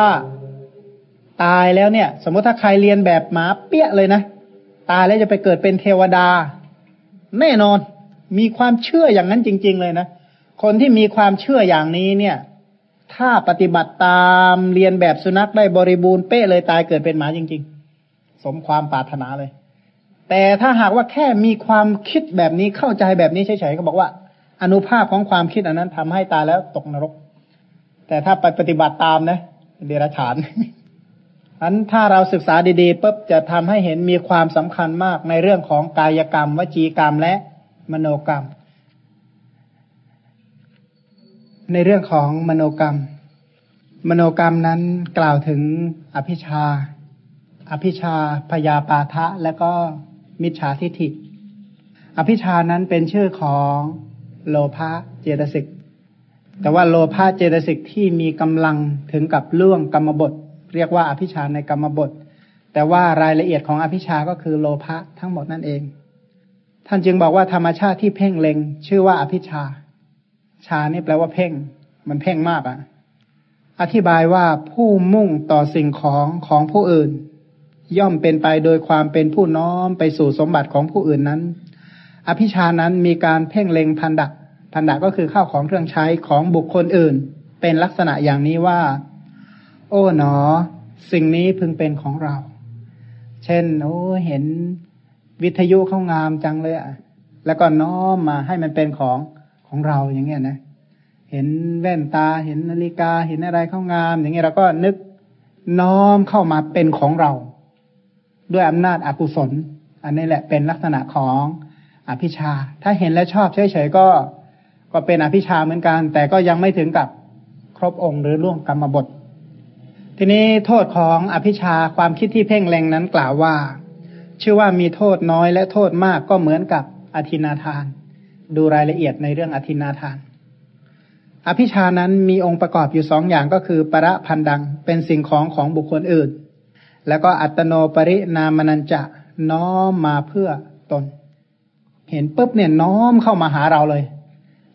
ตายแล้วเนี่ย สมมติถ้าใครเรียนแบบหมาเปี้ยเลยนะ ตายแล้วจะไปเกิดเป็นเทวดา แน่นอนมีความเชื่ออย่างนั้นจริง ๆ เลยนะคนที่มีความเชื่ออย่างนี้เนี่ย ถ้าปฏิบัติตามเรียนแบบสุนัขได้บริบูรณ์เป๊ะเลยตายเกิดเป็นหมาจริง ๆ สมความปรารถนาเลย แต่ถ้าหากว่าแค่มีความคิดแบบนี้เข้าใจแบบนี้เฉยๆก็บอกว่า อนุภาพของความคิดอันนั้นทำให้ตายแล้วตกนรก แต่ถ้าไปปฏิบัติตามนะเดรัจฉานอันถ้าเราศึกษาดีๆปุ๊บจะทำให้เห็นมีความสำคัญมากในเรื่องของกายกรรม วจีกรรมและมโนกรรม ในเรื่องของมโนกรรม มโนกรรมนั้นกล่าวถึงอภิชา อภิชาพยาปาทะ และก็มิจฉาทิฏฐิ อภิชานั้นเป็นชื่อของโลภะเจตสิก แต่ว่าโลภะเจตสิกที่มีกำลังถึงกับล่วงกรรมบท เรียกว่าอภิชาในกรรมบท แต่ว่ารายละเอียดของอภิชาก็คือโลภะทั้งหมดนั่นเอง ท่านจึงบอกว่าธรรมชาติที่เพ่งเล็ง ชื่อว่าอภิชา ชานี่แปลว่าเพ่ง มันเพ่งมากอะ่ะ อธิบายว่าผู้มุ่งต่อสิ่งของของผู้อื่น ย่อมเป็นไปโดยความเป็นผู้น้อมไปสู่สมบัติของผู้อื่นนั้น อภิชานั้นมีการเพ่งเล็งพันดัก พันดะก็คือข้าวของเครื่องใช้ของบุคคลอื่น เป็นลักษณะอย่างนี้ว่า โอ้หนอ สิ่งนี้พึงเป็นของเรา เช่น โอ้เห็นวิทยุเข้างามจังเลยอะแล้วก็น้อมมาให้มันเป็นของของเราอย่างเงี้ยนะเห็นแว่นตาเห็นนาฬิกาเห็นอะไรเข้างาม อย่างเงี้ยเราก็นึกน้อมเข้ามาเป็นของเรา ด้วยอำนาจอกุศล อันนี้แหละเป็นลักษณะของอภิชา ถ้าเห็นแล้วชอบเฉยๆก็ ก็เป็นอภิชาเหมือนกัน แต่ก็ยังไม่ถึงกับครบองค์หรือล่วงกรรมบท ทีนี้โทษของอภิชาความคิดที่เพ่งแรงนั้นกล่าวว่า ชื่อว่ามีโทษน้อยและโทษมากก็เหมือนกับอธินาทาน ดูรายละเอียดในเรื่องอธินาทาน อภิชานั้นมีองค์ประกอบอยู่สองอย่างก็คือ ประพันดังเป็นสิ่งของของบุคคลอื่น แล้วก็อัตโนปรินามนัญจะน้อมมาเพื่อตน เห็นปุ๊บเนี่ยน้อมเข้ามาหาเราเลย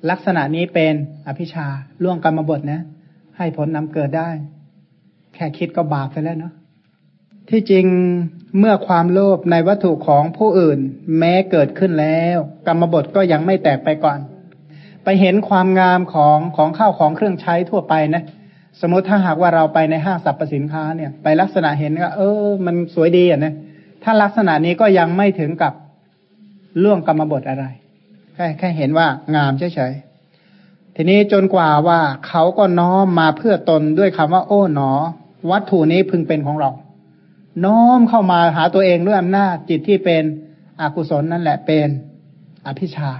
ลักษณะนี้เป็นอภิชาล่วงกรรมบทนะ ให้ผลนำเกิดได้ แค่คิดก็บาปไปแล้วเนาะที่จริงเมื่อความโลภในวัตถุของผู้อื่น แม้เกิดขึ้นแล้ว กรรมบทก็ยังไม่แตกไปก่อน ไปเห็นความงามของของข้าวของเครื่องใช้ทั่วไปนะ สมมติถ้าหากว่าเราไปในห้างสรรพสินค้าเนี่ย ไปลักษณะเห็นก็เออ มันสวยดีอะนะถ้าลักษณะนี้ก็ยังไม่ถึงกับล่วงกรรมบทอะไร แค่แค่เห็นว่างามเฉยๆทีนี้จนกว่าว่าเขาก็น้อมมาเพื่อตนด้วยคำว่า โอ้หนอ วัตถุนี้พึงเป็นของเรา น้อมเข้ามาหาตัวเองด้วยอำนาจจิตที่เป็นอกุศลนั่นแหละเป็นอภิชา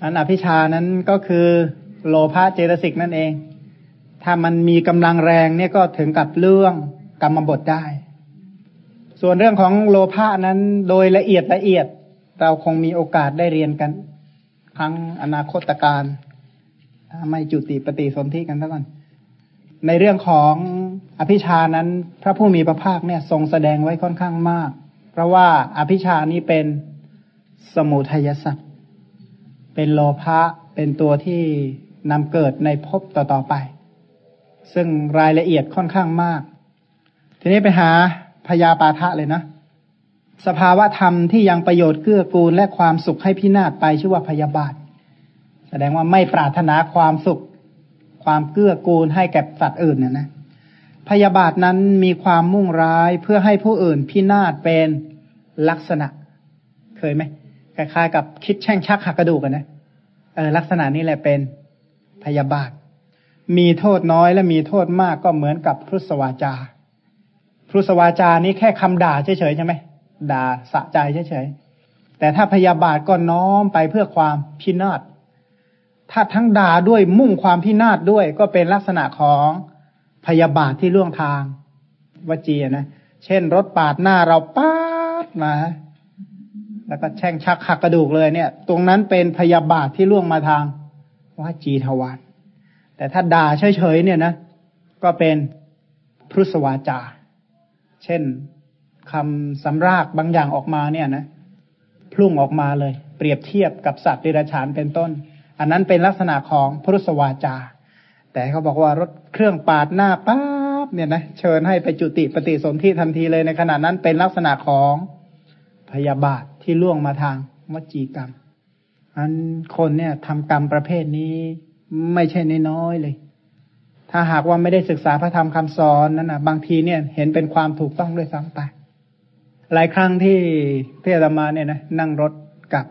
อันอภิชานั้นก็คือโลภะเจตสิกนั่นเอง ถ้ามันมีกำลังแรงเนี่ยก็ถึงกับเรื่องกรรมบทได้ ส่วนเรื่องของโลภะนั้นโดยละเอียดละเอียด เราคงมีโอกาสได้เรียนกัน ครั้งอนาคตการไม่จุติปฏิสนธิกันเท่ากันในเรื่องของอภิชานั้น พระผู้มีพระภาคเนี่ยทรงแสดงไว้ค่อนข้างมาก เพราะว่าอภิชานี้เป็นสมุทัยสัตว์เป็นโลภะเป็นตัวที่นำเกิดในภพต่อๆไป ซึ่งรายละเอียดค่อนข้างมาก ทีนี้ไปหาพยาปาทะเลยนะ สภาวะธรรมที่ยังประโยชน์เกื้อกูลและความสุขให้พินาศไปชื่อว่าพยาบาท แสดงว่าไม่ปรารถนาความสุข ความเกื้อกูลให้แก่สัตว์อื่นเนี่ยนะ พยาบาทนั้นมีความมุ่งร้ายเพื่อให้ผู้อื่นพินาศเป็นลักษณะ เคยไหมคล้ายๆกับคิดแช่งชักหักกระดูกกันนะเออลักษณะนี้แหละเป็นพยาบาท มีโทษน้อยและมีโทษมากก็เหมือนกับพุทธวาจาพุทธวาจานี้แค่คำด่าเฉยๆใช่ไหม ด่าสะใจเฉยๆ แต่ถ้าพยาบาทก็น้อมไปเพื่อความพินาศ ถ้าทั้งด่าด้วยมุ่งความพินาศด้วยก็เป็นลักษณะของพยาบาทที่ล่วงทางวจีนะ เช่นรถปาดหน้าเราป้าดมา แล้วก็แช่งชักหักกระดูกเลยเนี่ย ตรงนั้นเป็นพยาบาทที่ล่วงมาทางวจีทวารแต่ถ้าด่าเฉยๆเนี่ยนะ ก็เป็นพุทธวาจา เช่น คำสำรากบางอย่างออกมาเนี่ยนะพุ่งออกมาเลย เปรียบเทียบกับสัตว์ดิรัจฉานเป็นต้น อันนั้นเป็นลักษณะของพุทธวาจา แต่เขาบอกว่ารถเครื่องปาดหน้าปั๊บเนี่ยนะเชิญให้ไปจุติปฏิสนธิทันทีเลยในขณะนั้นเป็นลักษณะของพยาบาทที่ล่วงมาทางวจีกรรม อันคนเนี่ยทำกรรมประเภทนี้ไม่ใช่น้อยเลย ถ้าหากว่าไม่ได้ศึกษาพระธรรมคำสอนนั้นนะบางทีเนี่ยเห็นเป็นความถูกต้องด้วยซ้ำไป หลายครั้งที่ที่อาตมาเนี่ยนะนั่งรถกับ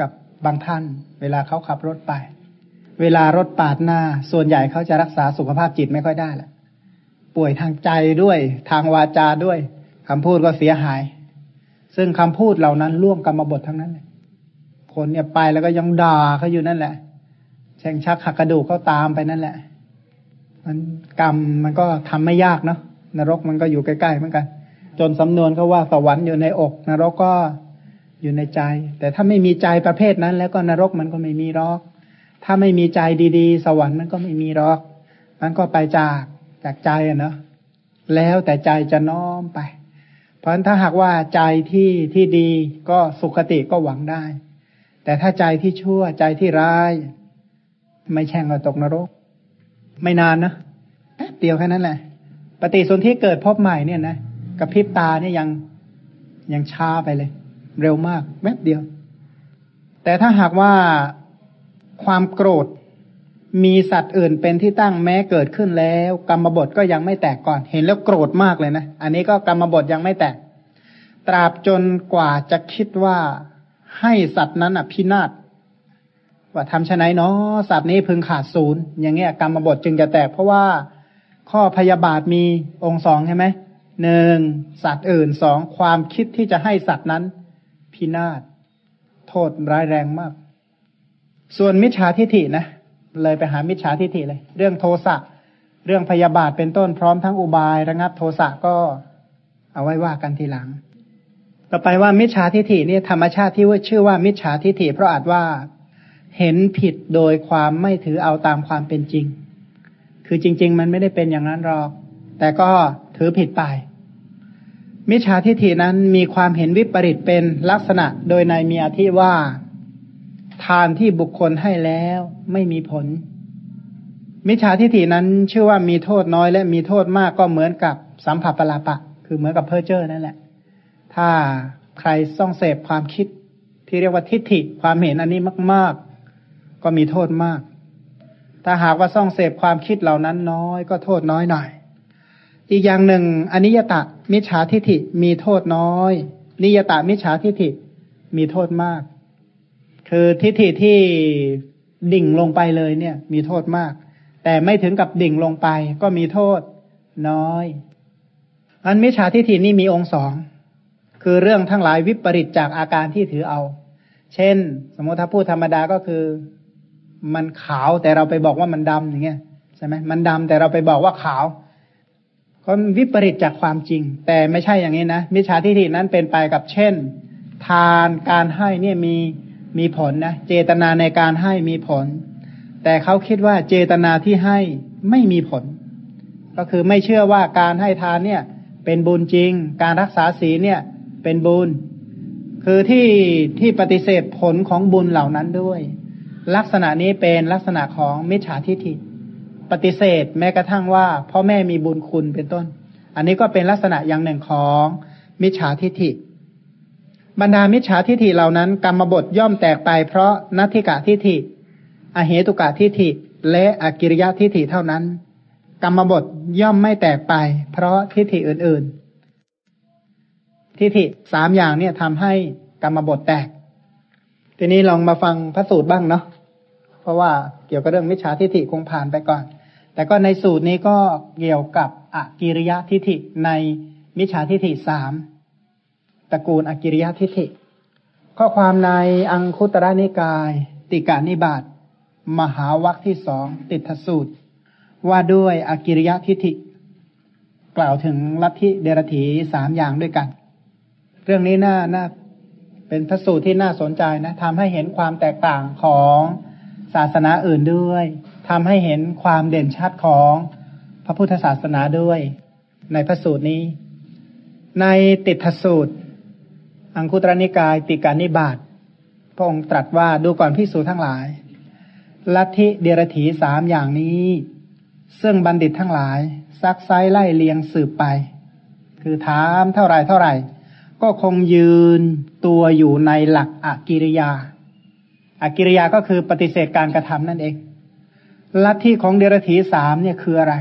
กับบางท่าน เวลาเขาขับรถไป เวลารถปาดหน้า ส่วนใหญ่เขาจะรักษาสุขภาพจิตไม่ค่อยได้แหละป่วยทางใจด้วยทางวาจาด้วยคำพูดก็เสียหาย ซึ่งคำพูดเหล่านั้นล่วงกรรมบททั้งนั้นเลยคนเนี่ยไปแล้วก็ยังด่าเขาอยู่นั่นแหละแช่งชักหักกระดูกเขาตามไปนั่นแหละ มันกรรมมันก็ทำไม่ยากเนาะนรกมันก็อยู่ใกล้ๆเหมือนกัน จนสำนวนเขาว่าสวรรค์อยู่ในอก นรกก็อยู่ในใจ แต่ถ้าไม่มีใจประเภทนั้น แล้วก็นรกมันก็ไม่มีหรอก ถ้าไม่มีใจดีๆ สวรรค์มันก็ไม่มีหรอก มันก็ไปจากจากใจอะเนาะแล้วแต่ใจจะน้อมไป เพราะฉะนั้นถ้าหากว่าใจที่ที่ดีก็สุขติก็หวังได้ แต่ถ้าใจที่ชั่วใจที่ร้าย ไม่แช่งก็ตกนรก ไม่นานนะแป๊บเดียวแค่นั้นแหละปฏิสนธิเกิดพบใหม่เนี่ยนะ กับพริบตาเนี่ยยังยังช้าไปเลย เร็วมากแวบเดียว แต่ถ้าหากว่าความโกรธมีสัตว์อื่นเป็นที่ตั้งแม้เกิดขึ้นแล้ว กรรมบทก็ยังไม่แตกก่อนเห็นแล้วโกรธมากเลยนะอันนี้ก็กรรมบทยังไม่แตก ตราบจนกว่าจะคิดว่าให้สัตว์นั้นอพินาศว่าทำชะไหนเนาะสัตว์นี้พึงขาดศูนย์อย่างเงี้ยกรรมบทจึงจะแตก เพราะว่าข้อพยาบาทมีองค์สองใช่ไหม หนึ่งสัตว์อื่นสองความคิดที่จะให้สัตว์นั้น พินาศโทษร้ายแรงมาก ส่วนมิจฉาทิฐินะ เลยไปหามิจฉาทิฐิเลย เรื่องโทสะเรื่องพยาบาทเป็นต้นพร้อมทั้งอุบายระงับโทสะก็เอาไว้ว่ากันทีหลัง ต่อไปว่ามิจฉาทิฐินี่ธรรมชาติที่ว่าชื่อว่ามิจฉาทิฐิเพราะอาจว่าเห็นผิดโดยความไม่ถือเอาตามความเป็นจริง คือจริง ๆ มันไม่ได้เป็นอย่างนั้นหรอก แต่ก็ถือผิดไป มิจฉาทิฏฐินั้นมีความเห็นวิปริตเป็นลักษณะโดยในมีอธิว่า ทานที่บุคคลให้แล้วไม่มีผล มิจฉาทิฏฐินั้นชื่อว่ามีโทษน้อยและมีโทษมากก็เหมือนกับสัมผัสปลาปะ คือเหมือนกับเพอร์เจอร์นั่นแหละ ถ้าใครส่องเสพความคิดที่เรียกว่าทิฏฐิความเห็นอันนี้มาก ๆ ก็มีโทษมาก ถ้าหากว่าส่องเสพความคิดเหล่านั้นน้อยก็โทษน้อยหน่อย อีกอย่างหนึ่งอนิยตะมิจฉาทิฐิมีโทษน้อย นิยตะมิจฉาทิฐิมีโทษมาก คือทิฏฐิที่ดิ่งลงไปเลยเนี่ย มีโทษมาก แต่ไม่ถึงกับดิ่งลงไป ก็มีโทษน้อยอันมิจฉาทิฏฐินี่มีองค์สองคือเรื่องทั้งหลายวิปริตจากอาการที่ถือเอา เช่น สมมติถ้าพูดธรรมดาก็คือ มันขาวแต่เราไปบอกว่ามันดำอย่างเงี้ยใช่ไหมมันดำแต่เราไปบอกว่าขาว ก็วิปริตจากความจริง แต่ไม่ใช่อย่างนี้นะมิจฉาทิฏฐินั้นเป็นไปกับเช่น ทานการให้เนี่ยมีมีผลนะเจตนาในการให้มีผล แต่เขาคิดว่าเจตนาที่ให้ไม่มีผล ก็คือไม่เชื่อว่าการให้ทานเนี่ย เป็นบุญจริง การรักษาศีลเนี่ย เป็นบุญ คือที่ที่ปฏิเสธผลของบุญเหล่านั้นด้วย ลักษณะนี้เป็นลักษณะของมิจฉาทิฏฐิ ปฏิเสธ แม้กระทั่งว่าพ่อแม่มีบุญคุณเป็นต้น อันนี้ก็เป็นลักษณะอย่างหนึ่งของมิจฉาทิฏฐิ บรรดามิจฉาทิฏฐิเหล่านั้น กรรมบทย่อมแตกไปเพราะนัตถิกะทิฏฐิ อเหตุกะทิฏฐิ และอกิริยะทิฏฐิเท่านั้น กรรมบทย่อมไม่แตกไป เพราะทิฏฐิอื่น ๆ ทิฏฐิสามอย่างเนี่ยทำให้กรรมบทแตก ทีนี้ลองมาฟังพระสูตรบ้างเนาะเพราะว่าเกี่ยวกับเรื่องมิจฉาทิฏฐิคงผ่านไปก่อน แต่ก็ในสูตรนี้ก็เกี่ยวกับอกิริยะทิฏฐิในมิจฉาทิฏฐิสามตระกูลอกิริยะทิฏฐิ ข้อความในอังคุตระนิกาย ติกานิบาตมหาวัคที่สองติทสูตร ว่าด้วยอกิริยะทิฏฐิ กล่าวถึงลัทธิเดรถีสามอย่างด้วยกัน เรื่องนี้น่าน่าเป็นพระสูตรที่น่าสนใจนะทำให้เห็นความแตกต่างของศาสนาอื่นด้วย ทำให้เห็นความเด่นชัดของพระพุทธศาสนาด้วย ในพระสูตรนี้ ในติทสูตร อังคุตรนิกายติกานิบาตพระองค์ตรัสว่าดูก่อนพิสูจทั้งหลาย ลัทธิเดรถีสามอย่างนี้ ซึ่งบัณฑิตทั้งหลาย ซักไซไล่เลียงสืบไป คือถามเท่าไรเท่าไหร่ก็คงยืนตัวอยู่ในหลักอกิริยาอากิริยาก็คือปฏิเสธการกระทำนั่นเอง ลัทธิของเดรธีสามเนี่ยคืออะไร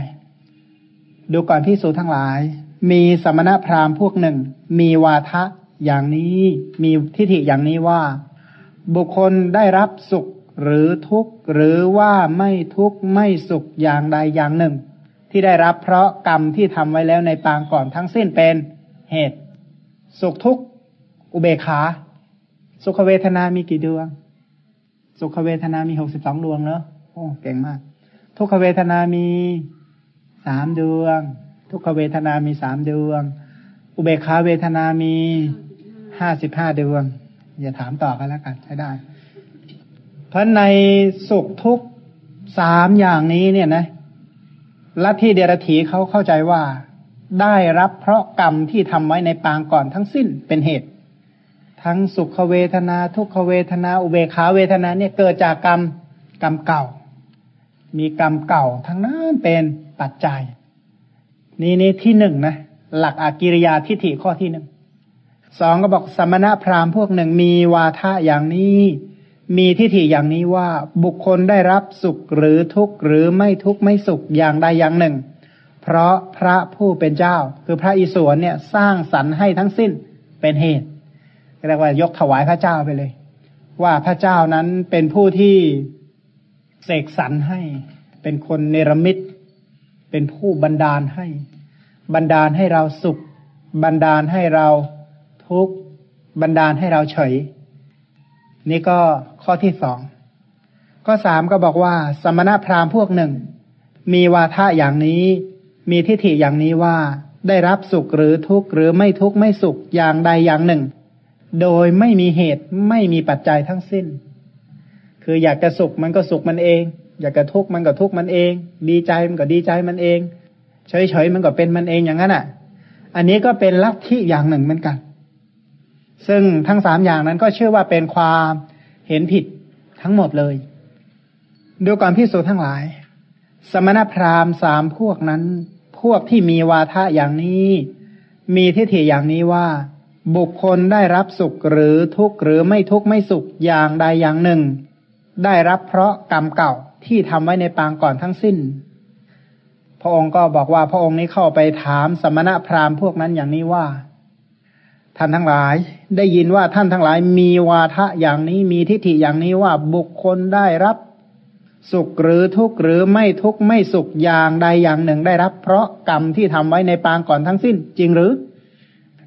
ดูก่อนพิสูจทั้งหลาย มีสมณพราหมณ์พวกหนึ่ง มีวาทะอย่างนี้มีทิฏฐิอย่างนี้ว่า บุคคลได้รับสุขหรือทุกข์หรือว่าไม่ทุกข์ไม่สุขอย่างใดอย่างหนึ่ง ที่ได้รับเพราะกรรมที่ทำไว้แล้วในปางก่อนทั้งสิ้นเป็นเหตุ สุขทุกข์อุเบกขา สุขเวทนามีกี่ดวง สุขเวทนามีหกสิบสองดวงเนอะ โอ้เก่งมาก ทุกขเวทนามีสามดวง ทุกขเวทนามีสามดวง อุเบกขาเวทนามีห้าสิบห้าดวง อย่าถามต่อกันแล้วกันใช้ได้ เพราะในสุขทุกสามอย่างนี้เนี่ยนะลัทธิเดรถีเขาเข้าใจว่าได้รับเพราะกรรมที่ทำไว้ในปางก่อนทั้งสิ้นเป็นเหตุ ทั้งสุขเวทนา ทุกขเวทนา อุเบขาเวทนาเนี่ยเกิดจากกรรมกรรมเก่า มีกรรมเก่าทั้งนั้นเป็นปัจจัย นี่นี่ที่หนึ่งนะ หลักอากิริยาทิฏฐิข้อที่หนึ่งสองก็บอกสมณะพราหมณ์พวกหนึ่งมีวาทะอย่างนี้มีทิฏฐิอย่างนี้ว่าบุคคลได้รับสุขหรือทุกข์หรือไม่ทุกข์ไม่สุขอย่างใดอย่างหนึ่ง เพราะพระผู้เป็นเจ้า คือพระอิศวรเนี่ยสร้างสรรค์ให้ทั้งสิ้นเป็นเหตุเรียกว่ายกถวายพระเจ้าไปเลย ว่าพระเจ้านั้นเป็นผู้ที่ เสกสรรให้ เป็นคนเนรมิต เป็นผู้บันดาลให้ บันดาลให้เราสุข บันดาลให้เราทุกข์บันดาลให้เราเฉย นี่ก็ข้อที่สองข้อสามก็บอกว่า สมณพราหมณ์พวกหนึ่ง มีวาทะอย่างนี้ มีทิฏฐิอย่างนี้ว่า ได้รับสุขหรือทุกข์หรือไม่ทุกข์ไม่สุขอย่างใดอย่างหนึ่ง โดยไม่มีเหตุไม่มีปัจจัยทั้งสิ้น คืออยากจะสุขมันก็สุขมันเอง อยากจะทุกข์มันก็ทุกข์มันเอง ดีใจมันก็ดีใจมันเอง เฉยๆมันก็เป็นมันเองอย่างนั้นอะ อันนี้ก็เป็นลัทธิอย่างหนึ่งเหมือนกัน ซึ่งทั้งสามอย่างนั้นก็เชื่อว่าเป็นความเห็นผิดทั้งหมดเลย ดูก่อนพิสูจน์ทั้งหลาย สมณพราหมณ์สามพวกนั้น พวกที่มีวาทะอย่างนี้ มีทิฏฐิอย่างนี้ว่าบุคคลได้รับสุขหรือทุกข์หรือไม่ทุกข์ไม่สุขอย่างใดอย่างหนึ่ง ได้รับเพราะกรรมเก่าที่ทำไว้ในปางก่อนทั้งสิ้น พระองค์ก็บอกว่าพระองค์นี้เข้าไปถามสมณะพราหมณ์พวกนั้นอย่างนี้ว่า ท่านทั้งหลายได้ยินว่าท่านทั้งหลายมีวาทะอย่างนี้มีทิฏฐิอย่างนี้ว่าบุคคลได้รับสุขหรือทุกข์หรือไม่ทุกข์ไม่สุขอย่างใดอย่างหนึ่งได้รับ เพราะกรรมที่ทำไว้ในปางก่อนทั้งสิ้น จริงหรือ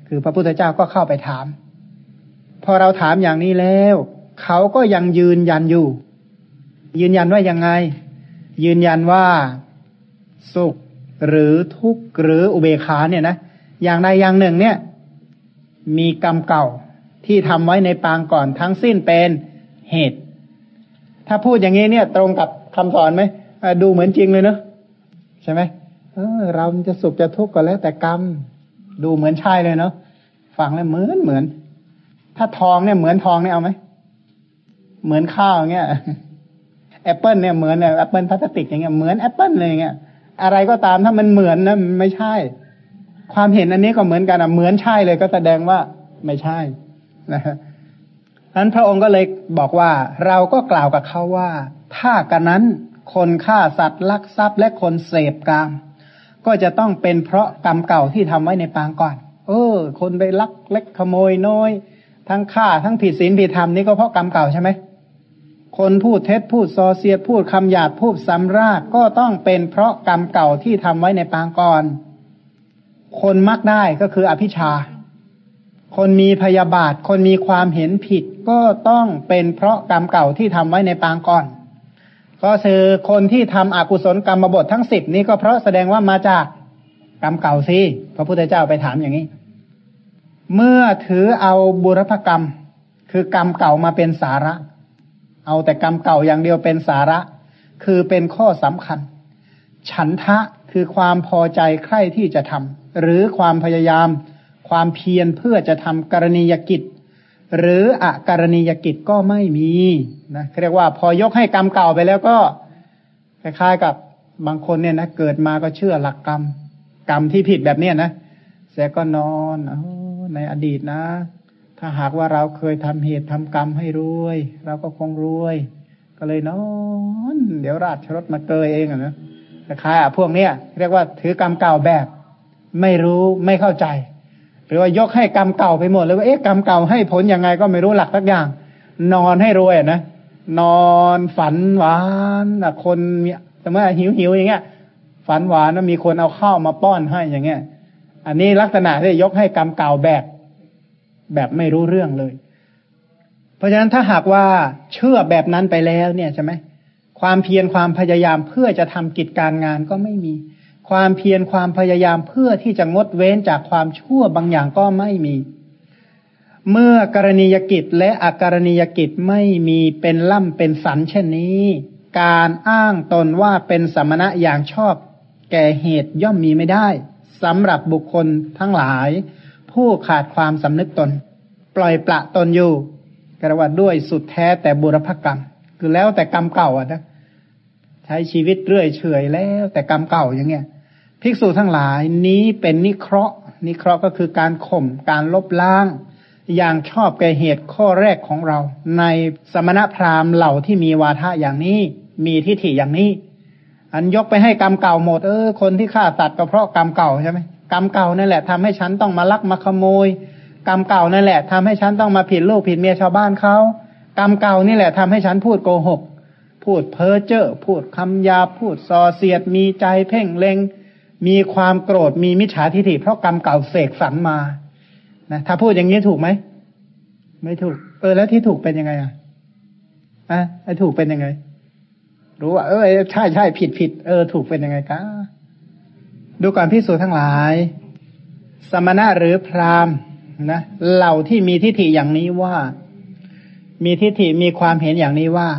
คือพระพุทธเจ้าก็เข้าไปถาม พอเราถามอย่างนี้แล้ว เขาก็ยังยืนยันอยู่ ยืนยันว่ายังไง ยืนยันว่าสุขหรือทุกข์หรืออุเบกขาเนี่ยนะอย่างใดอย่างหนึ่งเนี่ย มีกรรมเก่าที่ทำไว้ในปางก่อนทั้งสิ้นเป็นเหตุ ถ้าพูดอย่างนี้เนี่ย ตรงกับคำสอนไหมดูเหมือนจริงเลยเนาะใช่ไหมเออ เราจะสุขจะทุกข์ก็แล้วแต่กรรม ดูเหมือนใช่เลยเนาะฟังแล้วเหมือนเหมือน ถ้าทองเนี่ยเหมือนทองเนี่ยเอาไหม เหมือนข้าวเงี้ยแอปเปิลเนี่ยเหมือนแอปเปิลพลาสติกอย่างเงี้ยเหมือนแอปเปิลเลยเงี้ยอะไรก็ตามถ้ามันเหมือนนะไม่ใช่ ความเห็นอันนี้ก็เหมือนกันอะเหมือนใช่เลยก็แสดงว่าไม่ใช่นะฮะนั้นพระองค์ก็เลยบอกว่า เราก็กล่าวกับเขาว่า ถ้ากันนั้นคนฆ่าสัตว์ลักทรัพย์และคนเสพกาม ก็จะต้องเป็นเพราะกรรมเก่าที่ทำไว้ในปางก่อน เออ คนไปลักเล็กขโมยน้อย ทั้งฆ่าทั้งผิดศีลผิดธรรมนี่ก็เพราะกรรมเก่าใช่ไหม คนพูดเท็จพูดซอเสียดพูดคำหยาดพูดซ้ำรากก็ต้องเป็นเพราะกรรมเก่าที่ทำไว้ในปางก่อน คนมักได้ก็คืออภิชา คนมีพยาบาท คนมีความเห็นผิดก็ต้องเป็นเพราะกรรมเก่าที่ทำไว้ในปางก่อน ก็คือคนที่ทำอกุศลกรรมบททั้งสิบนี้ก็เพราะแสดงว่ามาจากกรรมเก่าสิพระพุทธเจ้าไปถามอย่างนี้ เมื่อถือเอาบุรพกรรม คือกรรมเก่ามาเป็นสาระ เอาแต่กรรมเก่าอย่างเดียวเป็นสาระ คือเป็นข้อสำคัญ ฉันทะคือความพอใจใคร่ที่จะทำหรือความพยายาม ความเพียรเพื่อจะทำกรณียกิจ หรืออกรณียกิจก็ไม่มีนะเรียกว่าพอยกให้กรรมเก่าไปแล้วก็คล้ายๆกับบางคนเนี่ยนะเกิดมาก็เชื่อหลักกรรม กรรมที่ผิดแบบเนี้ยนะเสียก็นอนอในอดีตนะ ถ้าหากว่าเราเคยทำเหตุทำกรรมให้รวย เราก็คงรวย ก็เลยนอนเดี๋ยวราชรถมาเกยเองอะนะแต่คล้ายอะพวกเนี้ยเรียกว่าถือกรรมเก่าแบบ ไม่รู้ไม่เข้าใจ หรือว่ายกให้กรรมเก่าไปหมดเลยว่าเอ๊ะกรรมเก่าให้ผลยังไงก็ไม่รู้หลักสักอย่าง นอนให้รวยนะนอนฝันหวานอะคนแต่เมื่อหิวหิวอย่างเงี้ย ฝันหวานนะมีคนเอาข้าวมาป้อนให้อย่างเงี้ย อันนี้ลักษณะที่ยกให้กรรมเก่าแบบ แบบไม่รู้เรื่องเลย เพราะฉะนั้นถ้าหากว่าเชื่อแบบนั้นไปแล้วเนี่ยใช่ไหมความเพียรความพยายามเพื่อจะทำกิจการงานก็ไม่มี ความเพียรความพยายามเพื่อที่จะงดเว้นจากความชั่วบางอย่างก็ไม่มี เมื่อกรณียกิจและอกรณียกิจไม่มีเป็นล่ำเป็นสันเช่นนี้ การอ้างตนว่าเป็นสมณะอย่างชอบ แก่เหตุย่อมมีไม่ได้สำหรับบุคคลทั้งหลาย ผู้ขาดความสำนึกตน ปล่อยปละตนอยู่กระว่าด้วยสุดแท้แต่บุรพกรรม คือแล้วแต่กรรมเก่าอะนะใช้ชีวิตเรื่อยเฉยแล้วแต่กรรมเก่าอย่างเงี้ยภิกษุทั้งหลายนี้เป็นนิเคราะห์ นิเคราะห์ก็คือการข่มการลบล้าง อย่างชอบแก่เหตุข้อแรกของเรา ในสมณพราหมณ์เหล่าที่มีวาทะอย่างนี้ มีทิฏฐิอย่างนี้ อันยกไปให้กรรมเก่าหมดเออคนที่ฆ่าสัตว์ก็เพราะกรรมเก่าใช่ไหม กรรมเก่านั่นแหละทำให้ฉันต้องมาลักมาขโมย กรรมเก่านั่นแหละทำให้ฉันต้องมาผิดลูกผิดเมียชาวบ้านเขากรรมเก่านี่แหละทำให้ฉันพูดโกหก พูดเพ้อเจ้อพูดคำหยาพูดส่อเสียด มีใจเพ่งเล็ง มีความโกรธมีมิจฉาทิฏฐิเพราะกรรมเก่าเสกสรรมานะถ้าพูดอย่างนี้ถูกไหมไม่ถูก เออแล้วที่ถูกเป็นยังไงอะอะไอ้ถูกเป็นยังไง รู้ว่าเออใช่ใช่ผิดผิดเออ ถูกเป็นยังไงกะ ดูก่อนพิสูจน์ทั้งหลาย สมณะหรือพราหมณ์นะเหล่าที่มีทิฏฐิอย่างนี้ว่า มีทิฏฐิมีความเห็นอย่างนี้ว่า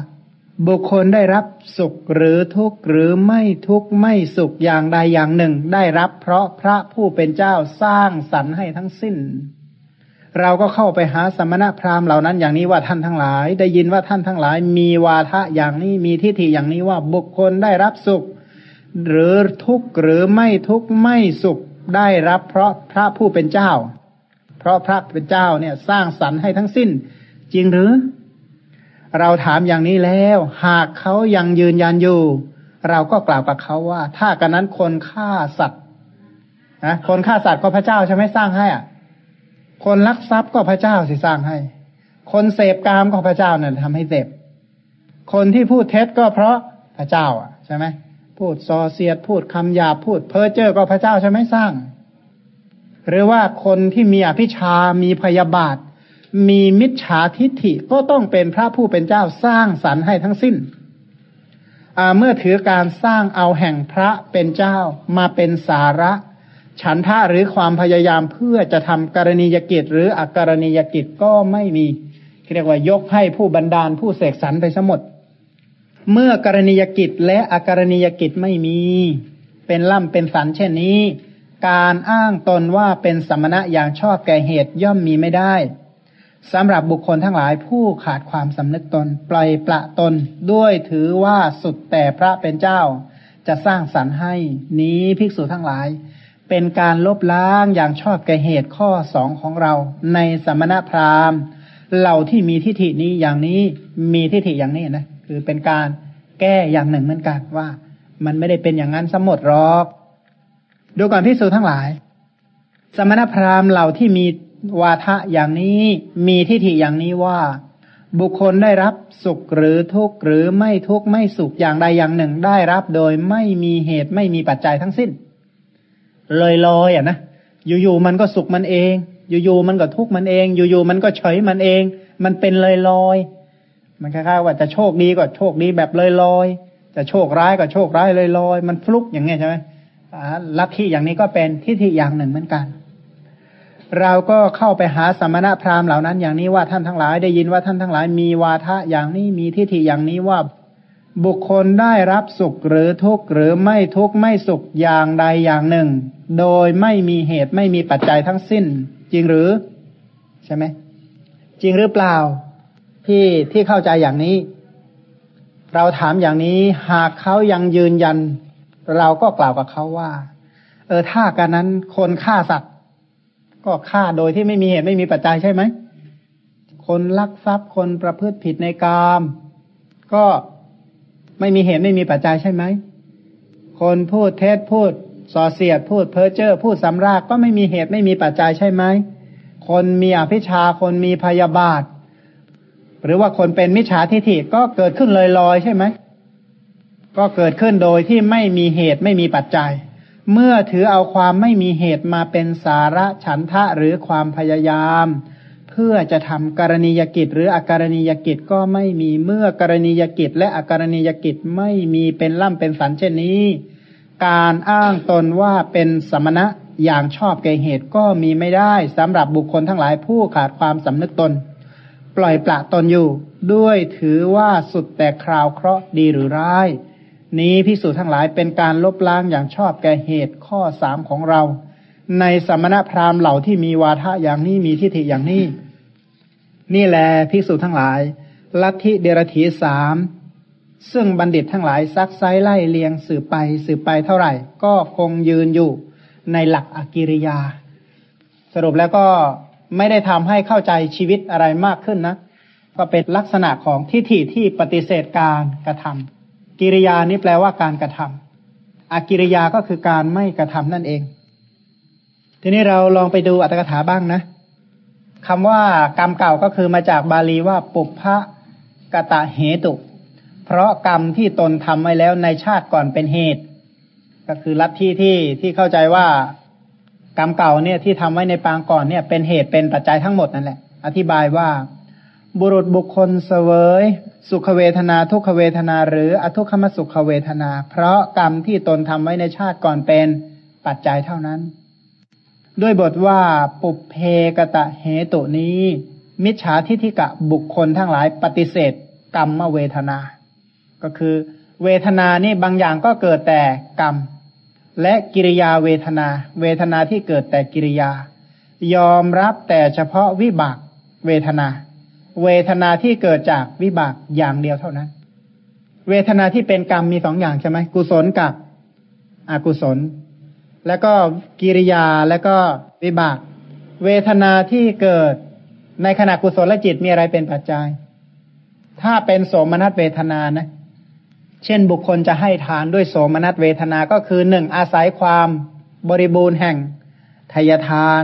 บุคคลได้รับสุขหรือทุกข์หรือไม่ทุกข์ไม่สุขอย่างใดอย่างหนึ่ง ได้รับเพราะพระผู้เป็นเจ้าสร้างสรรให้ทั้งสิ้น เราก็เข้าไปหาสมณะพราหมณ์เหล่านั้นอย่างนี้ว่าท่านทั้งหลาย ได้ยินว่าท่านทั้งหลาย มีวาทะอย่างนี้มีทิฏฐิอย่างนี้ว่าบุคคลได้รับสุข หรือทุกข์หรือไม่ทุกข์ไม่สุขได้รับ เพราะพระผู้เป็นเจ้า เพราะพระเป็นเจ้าเนี่ยสร้างสรรค์ให้ทั้งสิ้น จริงหรือ เราถามอย่างนี้แล้ว หากเขายังยืนยันอยู่ เราก็กล่าวกับเขาว่า ถ้ากันนั้นคนฆ่าสัตว์นะคนฆ่าสัตว์ก็พระเจ้าใช่ไหมสร้างให้อะ คนลักทรัพย์ก็พระเจ้าสิสร้างให้ คนเสพกามก็พระเจ้าเนี่ยทำให้เสพคนที่พูดเท็จก็เพราะพระเจ้า อะใช่ไหม พูดส่อเสียดพูดคำหยาพูดเพ้อเจ้อก็พระเจ้าใช่ไหมสร้าง หรือว่าคนที่มีอภิชามีพยาบาท มีมิจฉาทิฐิก็ต้องเป็นพระผู้เป็นเจ้าสร้างสรรค์ให้ทั้งสิ้นเมื่อถือการสร้างเอาแห่งพระเป็นเจ้ามาเป็นสาระ ฉันท่าหรือความพยายามเพื่อจะทำกรณียกิจ หรืออักรณียกิจก็ไม่มีเรียกว่ายกให้ผู้บันดาลผู้เสกสรรไปสมด เมื่อกรณียกิจและอกรณียกิจไม่มี เป็นล่ำเป็นสันเช่นนี้ การอ้างตนว่าเป็นสมณะอย่างชอบแก่เหตุย่อมมีไม่ได้สำหรับบุคคลทั้งหลายผู้ขาดความสำนึกตน ปล่อยปละตนด้วยถือว่าสุดแต่พระเป็นเจ้า จะสร้างสรรค์ให้นี้ภิกษุทั้งหลาย เป็นการลบล้างอย่างชอบแก่เหตุข้อสองของเรา ในสมณพราหมณ์เหล่าที่มีทิฏฐินี้อย่างนี้มีทิฏฐิอย่างนี้นะ คือเป็นการแก้อย่างหนึ่งเหมือนกันว่า มันไม่ได้เป็นอย่างนั้นสมหมดหรอก ดูก่อนพิสูจทั้งหลาย สมณพราหมณ์เหล่าที่มีวาทะอย่างนี้มีทิฏฐิอย่างนี้ว่า บุคคลได้รับสุขหรือทุกข์หรือไม่ทุกข์ไม่สุขอย่างใดอย่างหนึ่ง ได้รับโดยไม่มีเหตุไม่มีปัจจัยทั้งสิ้นลอยลอยอะนะอยู่ๆมันก็สุขมันเอง อยู่ๆมันก็ทุกข์มันเอง อยู่ๆมันก็เฉยมันเอง มันเป็นลอยลอย มันคล้ายๆว่าจะโชคดีก็โชคดีแบบลอยลอยจะโชคร้ายก็โชคร้ายลอยลอยมันฟลุกอย่างเงี้ยใช่ไหมลัทธิอย่างนี้ก็เป็นทิฏฐิอย่างหนึ่งเหมือนกัน เราก็เข้าไปหาสมณะพราหมณ์เหล่านั้น อย่างนี้ว่าท่านทั้งหลายได้ยินว่าท่านทั้งหลาย มีวาทะอย่างนี้มีทิฏฐิอย่างนี้ว่าบุคคลได้รับสุขหรือทุกข์หรือไม่ทุกข์ไม่สุขอย่างใดอย่างหนึ่ง โดยไม่มีเหตุไม่มีปัจจัยทั้งสิ้น จริงหรือ ใช่ไหมจริงหรือเปล่า ที่ที่เข้าใจอย่างนี้ เราถามอย่างนี้หากเขายังยืนยัน เราก็กล่าวกับเขาว่า เออถ้ากันนั้นคนฆ่าสัตว์ ก็ฆ่าโดยที่ไม่มีเหตุไม่มีปัจจัยใช่ไหมคนลักทรัพย์คนประพฤติผิดในกามก็ไม่มีเหตุไม่มีปัจจัยใช่ไหม คนพูดเท็จพูดส่อเสียดพูดเพ้อเจ้อพูดสำรากก็ไม่มีเหตุไม่มีปัจจัยใช่ไหม คนมีอภิชาคนมีพยาบาท หรือว่าคนเป็นมิจฉาทิฏฐิก็เกิดขึ้นลอยๆใช่ไหมก็เกิดขึ้นโดยที่ไม่มีเหตุไม่มีปัจจัย เมื่อถือเอาความไม่มีเหตุมาเป็นสาระฉันทะหรือความพยายาม เพื่อจะทำกรณียกิจ หรืออาการณียกิจก็ไม่มีเมื่อกรณียกิจ และอาการณียกิจไม่มีเป็นล่ำเป็นสันเช่นนี้ การอ้างตนว่าเป็นสมณะอย่างชอบแก่เหตุก็มีไม่ได้สำหรับบุคคลทั้งหลายผู้ขาดความสำนึกตน ปล่อยปละตนอยู่ ด้วยถือว่าสุดแต่คราวเคราะห์ดีหรือร้าย นี้พิสูจทั้งหลายเป็นการลบล้างอย่างชอบแก่เหตุข้อสามของเรา ในสมณพราหมณ์เหล่าที่มีวาทะอย่างนี้มีทิฏฐิอย่างนี้ นี่แหละพิสูจทั้งหลาย ลัทธิเดรธีสามซึ่งบัณฑิตทั้งหลายซักไซไล่เลียงสืบไปสืบไปเท่าไหร่ ก็คงยืนอยู่ในหลักอกิริยา สรุปแล้วก็ ไม่ได้ทำให้เข้าใจชีวิตอะไรมากขึ้นนะ ก็เป็นลักษณะของทิฏฐิที่ปฏิเสธการกระทำกิริยานี้แปลว่าการกระทำอากิริยาก็คือการไม่กระทำนั่นเอง ทีนี้เราลองไปดูอัตถกถาบ้างนะคำว่ากรรมเก่าก็คือมาจากบาลีว่าปุพพะกะตะเหตุ เพราะกรรมที่ตนทำไว้แล้วในชาติก่อนเป็นเหตุ ก็คือลัทธิที่ที่เข้าใจว่า กรรมเก่าเนี่ยที่ทำไว้ในปางก่อนเนี่ย เป็นเหตุเป็นปัจจัยทั้งหมดนั่นแหละ อธิบายว่า บุรุษบุคคลเสวย สุขเวทนาทุกขเวทนา หรืออทุกขมสุขเวทนา เพราะกรรมที่ตนทำไว้ในชาติก่อนเป็นปัจจัยเท่านั้น ด้วยบทว่าปุเพกตะเหตุนี้ มิจฉาทิฏฐิกะบุคคลทั้งหลายปฏิเสธ กรรมเวทนา ก็คือ เวทนานี่บางอย่างก็เกิดแต่กรรม และกิริยาเวทนา เวทนาที่เกิดแต่กิริยา ยอมรับแต่เฉพาะวิบากเวทนา เวทนาที่เกิดจากวิบากอย่างเดียวเท่านั้น เวทนาที่เป็นกรรมมีสองอย่างใช่ไหมกุศลกับอกุศล แล้วก็กิริยาแล้วก็วิบาก เวทนาที่เกิดในขณะกุศลและจิตมีอะไรเป็นปัจจัย ถ้าเป็นโสมนัสเวทนานะ เช่นบุคคลจะให้ทานด้วยโสมนัสเวทนาก็คือหนึ่งอาศัยความบริบูรณ์แห่งทายทาน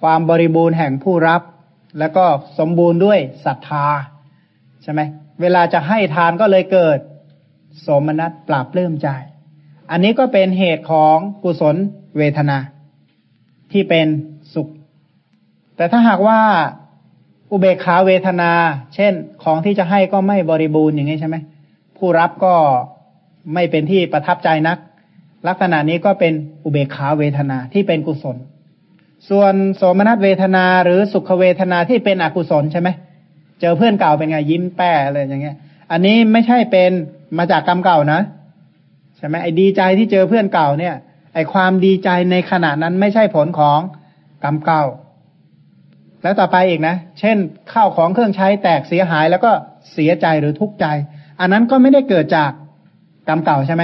ความบริบูรณ์แห่งผู้รับ แล้วก็สมบูรณ์ด้วยศรัทธาใช่ไหมเวลาจะให้ทานก็เลยเกิดสมนัตปราบเริ่มใจ อันนี้ก็เป็นเหตุของกุศลเวทนา ที่เป็นสุข แต่ถ้าหากว่าอุเบกขาเวทนา เช่นของที่จะให้ก็ไม่บริบูรณ์อย่างนี้ใช่ไหม ผู้รับก็ไม่เป็นที่ประทับใจนัก ลักษณะนี้ก็เป็นอุเบกขาเวทนาที่เป็นกุศล ส่วนโสมนัสเวทนาหรือสุขเวทนาที่เป็นอกุศลใช่ไหมเจอเพื่อนเก่าเป็นไงยิ้มแป้เลยอย่างเงี้ย อันนี้ไม่ใช่เป็นมาจากกรรมเก่านะใช่ไหมไอ้ดีใจที่เจอเพื่อนเก่าเนี่ย ไอ้ความดีใจในขณะนั้นไม่ใช่ผลของกรรมเก่า แล้วต่อไปอีกนะ เช่นข้าวของเครื่องใช้แตกเสียหายแล้วก็เสียใจหรือทุกข์ใจ อันนั้นก็ไม่ได้เกิดจากกรรมเก่าใช่ไหม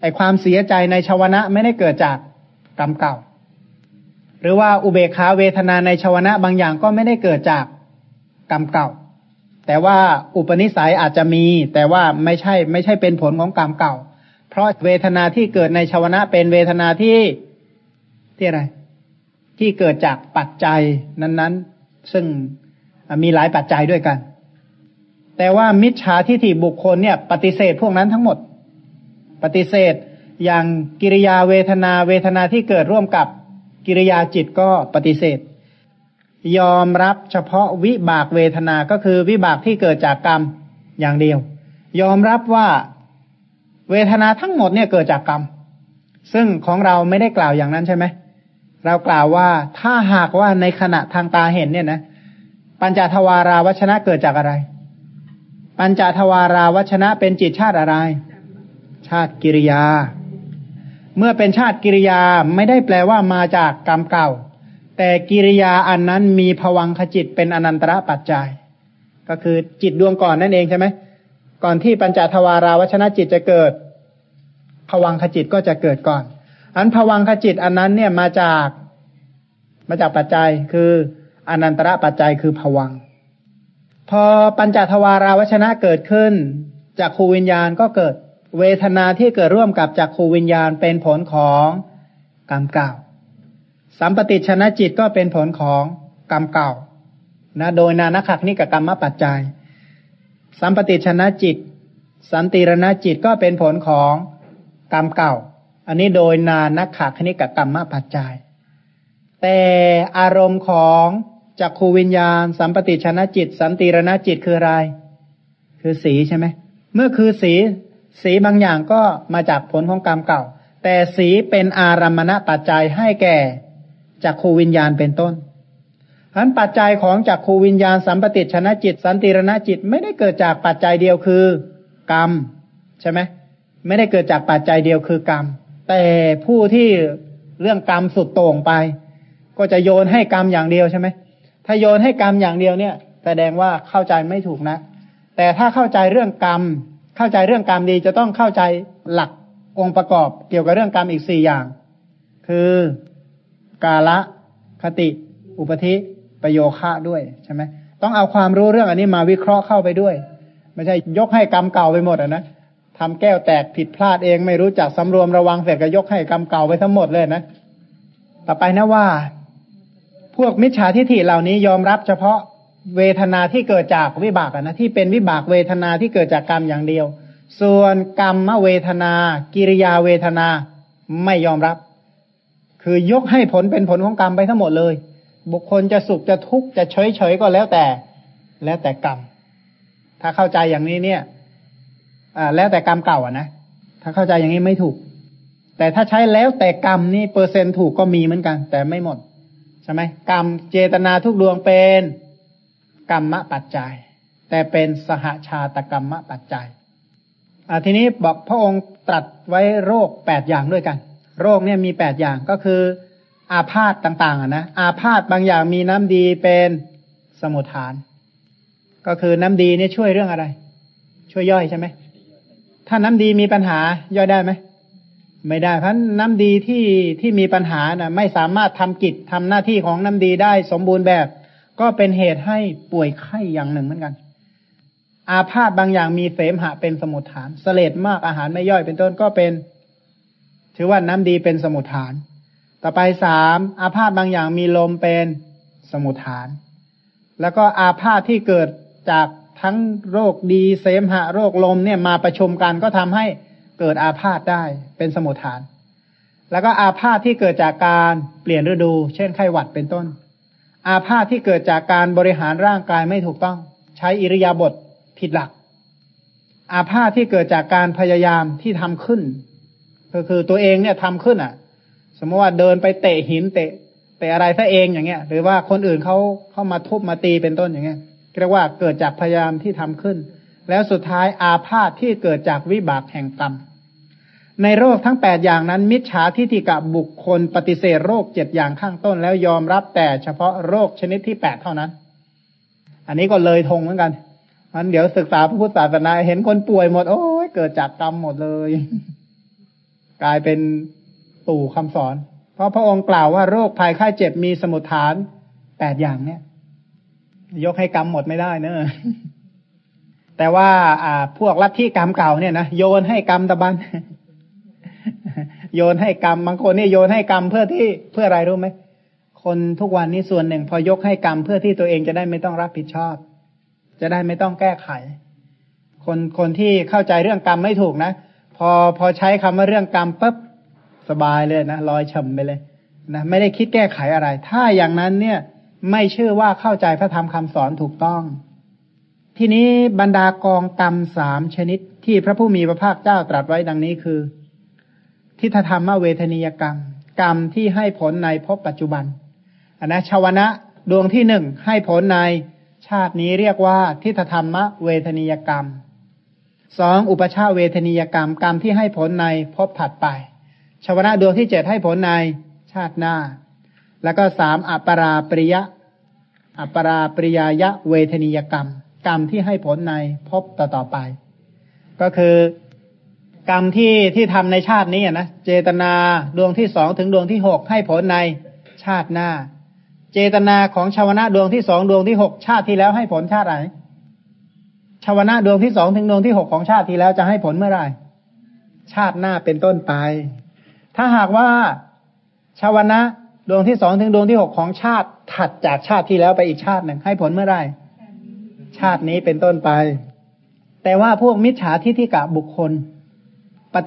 ไอความเสียใจในชาวนะไม่ได้เกิดจากกรรมเก่า หรือว่าอุเบกขาเวทนาในชาวนะบางอย่างก็ไม่ได้เกิดจากกรรมเก่า แต่ว่าอุปนิสัยอาจจะมี แต่ว่าไม่ใช่ ไม่ใช่เป็นผลของกรรมเก่า เพราะเวทนาที่เกิดในชาวนะเป็นเวทนาที่ที่อะไร ที่เกิดจากปัจจัยนั้น ๆ ซึ่งมีหลายปัจจัยด้วยกัน แต่ว่ามิจฉาทิฏฐิบุคคลเนี่ย ปฏิเสธพวกนั้นทั้งหมด ปฏิเสธอย่างกิริยาเวทนาเวทนาที่เกิดร่วมกับกิริยาจิตก็ปฏิเสธ ยอมรับเฉพาะวิบากเวทนาก็คือวิบากที่เกิดจากกรรมอย่างเดียว ยอมรับว่าเวทนาทั้งหมดเนี่ยเกิดจากกรรม ซึ่งของเราไม่ได้กล่าวอย่างนั้นใช่ไหมเรากล่าวว่าถ้าหากว่าในขณะทางตาเห็นเนี่ยนะ ปัญจทวาราวัชนะเกิดจากอะไร ปัญจทวาราวัชนะเป็นจิตชาติอะไร ชาติกิริยา เมื่อเป็นชาติกิริยาไม่ได้แปลว่ามาจากกรรมเก่า แต่กิริยาอันนั้นมีผวังขจิตเป็นอนันตระปัจจัย ก็คือจิตดวงก่อนนั่นเองใช่ไหมก่อนที่ปัญจทวาราวชนะจิตจะเกิดผวังขจิตก็จะเกิดก่อน อันผวังขจิตอันนั้นเนี่ยมาจากมาจากปัจจัยคืออนันตระปัจจัยคือผวัง พอปัญจทวาราวชนะเกิดขึ้นจากคูวิญญาณก็เกิดเวทนาที่เกิดร่วมกับจักขูวิญญาณเป็นผลของกรรมเก่า สัมปติชนะจิตก็เป็นผลของกรรมเก่านะโดยนานักขักนิกกรรมปัจจัย สัมปติชนะจิต สันติรณจิตก็เป็นผลของกรรมเก่า อันนี้โดยนานักขักนิกกรรมปัจจัย แต่อารมณ์ของ จักขูวิญญาณ สัมปติชนะจิต สันติรณจิตคืออะไร คือสีใช่ไหม เมื่อคือสี สีบางอย่างก็มาจากผลของกรรมเก่า แต่สีเป็นอารมณปัจจัยให้แก่จากคูวิญญาณเป็นต้นอันปัจจัยของจากคูวิญญาณสัมปติชนะจิต สันติรณจิตไม่ได้เกิดจากปัจจัยเดียวคือกรรมใช่ไหมไม่ได้เกิดจากปัจจัยเดียวคือกรรม แต่ผู้ที่เรื่องกรรมสุดโต่งไป ก็จะโยนให้กรรมอย่างเดียวใช่ไหม ถ้าโยนให้กรรมอย่างเดียวเนี่ย แสดงว่าเข้าใจไม่ถูกนะ แต่ถ้าเข้าใจเรื่องกรรม เข้าใจเรื่องกรรมดีจะต้องเข้าใจหลักองค์ประกอบเกี่ยวกับเรื่องกรรมอีกสี่อย่าง คือกาละคติ อุปธิประโยคะด้วยใช่ไหมต้องเอาความรู้เรื่องอันนี้มาวิเคราะห์เข้าไปด้วย ไม่ใช่ยกให้กรรมเก่าไปหมดอะนะทำแก้วแตกผิดพลาดเองไม่รู้จักสำรวมระวังเสร็จก็ยกให้กรรมเก่าไปทั้งหมดเลยนะ ต่อไปนะว่า พวกมิจฉาทิฏฐิเหล่านี้ยอมรับเฉพาะเวทนาที่เกิดจากวิบากนะที่เป็นวิบากเวทนาที่เกิดจากกรรมอย่างเดียว ส่วนกรรมเวทนา กิริยาเวทนาไม่ยอมรับ คือยกให้ผลเป็นผลของกรรมไปทั้งหมดเลย บุคคลจะสุขจะทุกข์จะเฉยเฉยก็แล้วแต่ แล้วแต่กรรม ถ้าเข้าใจอย่างนี้เนี่ยอ่าแล้วแต่กรรมเก่าอะนะถ้าเข้าใจอย่างนี้ไม่ถูก แต่ถ้าใช้แล้วแต่กรรมนี่เปอร์เซ็นต์ถูกก็มีเหมือนกัน แต่ไม่หมด ช่ไหมกรรมเจตนาทุกดวงเป็นกรรมปัจจัย แต่เป็นสหชาตกรรมปัจจัยทีนี้บอกพระองค์ตรัสไว้โรคแปดอย่างด้วยกัน โรคเนี่ยมีแปดอย่างก็คือ อาพาธต่างๆนะอาพาธบางอย่างมีน้ำดีเป็นสมุทฐาน ก็คือน้ำดีเนี่ยช่วยเรื่องอะไร ช่วยย่อยใช่ไหมถ้าน้ำดีมีปัญหาย่อยได้ไหม ไม่ได้เพราะน้ำดีที่ที่มีปัญหานะไม่สามารถทำกิจทำหน้าที่ของน้ำดีได้สมบูรณ์แบบ ก็เป็นเหตุให้ป่วยไข้อย่างหนึ่งเหมือนกัน อาพาธบางอย่างมีเสมหะเป็นสมุทฐานสเลดมากอาหารไม่ย่อยเป็นต้นก็เป็น ถือว่าน้ำดีเป็นสมุทฐาน ต่อไปสามอาพาธบางอย่างมีลมเป็นสมุทฐาน แล้วก็อาพาธที่เกิดจากทั้งโรคดีเสมหะโรคลมเนี่ยมาประชุมกันก็ทำให้ เกิดอาพาธได้เป็นสมุทฐาน แล้วก็อาพาธที่เกิดจากการเปลี่ยนฤดู เช่นไข้หวัดเป็นต้น อาพาธที่เกิดจากการบริหารร่างกายไม่ถูกต้อง ใช้อิริยาบถผิดหลัก อาพาธที่เกิดจากการพยายามที่ทำขึ้น ก็คือตัวเองเนี่ยทำขึ้นอะ สมมติว่าเดินไปเตะหินเตะเตะอะไรซะเองอย่างเงี้ย หรือว่าคนอื่นเขาเข้ามาทุบมาตีเป็นต้นอย่างเงี้ยเรียกว่าเกิดจากพยายามที่ทำขึ้น แล้วสุดท้ายอาพาธที่เกิดจากวิบากแห่งกรรม ในโรคทั้งแปดอย่างนั้น มิจฉาทิฏฐิกับบุคคลปฏิเสธโรคเจ็ดอย่างข้างต้น แล้วยอมรับแต่เฉพาะโรคชนิดที่แปดเท่านั้น อันนี้ก็เลยทงเหมือนกันมันเดี๋ยวศึกษาพระพุทธศาสนาเห็นคนป่วยหมด โอ้ยเกิดจากกรรมหมดเลย กลายเป็นตู่คำสอน เพราะพระองค์กล่าวว่าโรคภัยไข้เจ็บมีสมุทฐานแปดอย่างเนี่ย ยกให้กรรมหมดไม่ได้เนอะแต่ว่า อ่า พวกลัทธิกรรมเก่าเนี่ยนะโยนให้กรรมตะบัน โยนให้กรรมบางคนนี่โยนให้กรรมเพื่อที่เพื่ออะไรรู้ไหมคนทุกวันนี้ส่วนหนึ่ง พอยกให้กรรมเพื่อที่ตัวเองจะได้ไม่ต้องรับผิดชอบ จะได้ไม่ต้องแก้ไข คนคนที่เข้าใจเรื่องกรรมไม่ถูกนะพอพอใช้คำว่าเรื่องกรรมปุ๊บสบายเลยนะลอยฉ่าไปเลยนะไม่ได้คิดแก้ไขอะไร ถ้าอย่างนั้นเนี่ยไม่เชื่อว่าเข้าใจพระธรรมคำสอนถูกต้อง ทีนี้บรรดากองกรรมสามชนิดที่พระผู้มีพระภาคเจ้าตรัสไว้ดังนี้คือ ทิฏฐธรรมเวทนียกรรม กรรมที่ให้ผลในภพปัจจุบันอันนะชาวนะดวงที่หนึ่งให้ผลในชาตินี้เรียกว่าทิฏฐธรรมเวทนียกรรมสองอุปชาเวทนียกรรม กรรมที่ให้ผลในภพถัดไปชาวนะดวงที่เจ็ดให้ผลในชาติหน้า แล้วก็สามอัปราปริยะอัปราปริยายะเวทนียกรรม กรรมที่ให้ผลในภพต่อต่อไป ก็คือ กรรมที่ที่ทำในชาตินี้นะเจตนาดวงที่สองถึงดวงที่หกให้ผลในชาติหน้า เจตนาของชาวนะดวงที่สองดวงที่หกชาติที่แล้วให้ผลชาติไหนชาวนะดวงที่สองถึงดวงที่หกของชาติที่แล้วจะให้ผลเมื่อไหร่ชาติหน้าเป็นต้นไป ถ้าหากว่าชาวนะดวงที่สองถึงดวงที่หกของชาติถัดจากชาติที่แล้วไปอีกชาติหนึ่งให้ผลเมื่อไหร่ชาตินี้เป็นต้นไป แต่ว่าพวกมิจฉาทิฏฐิกะบุคคล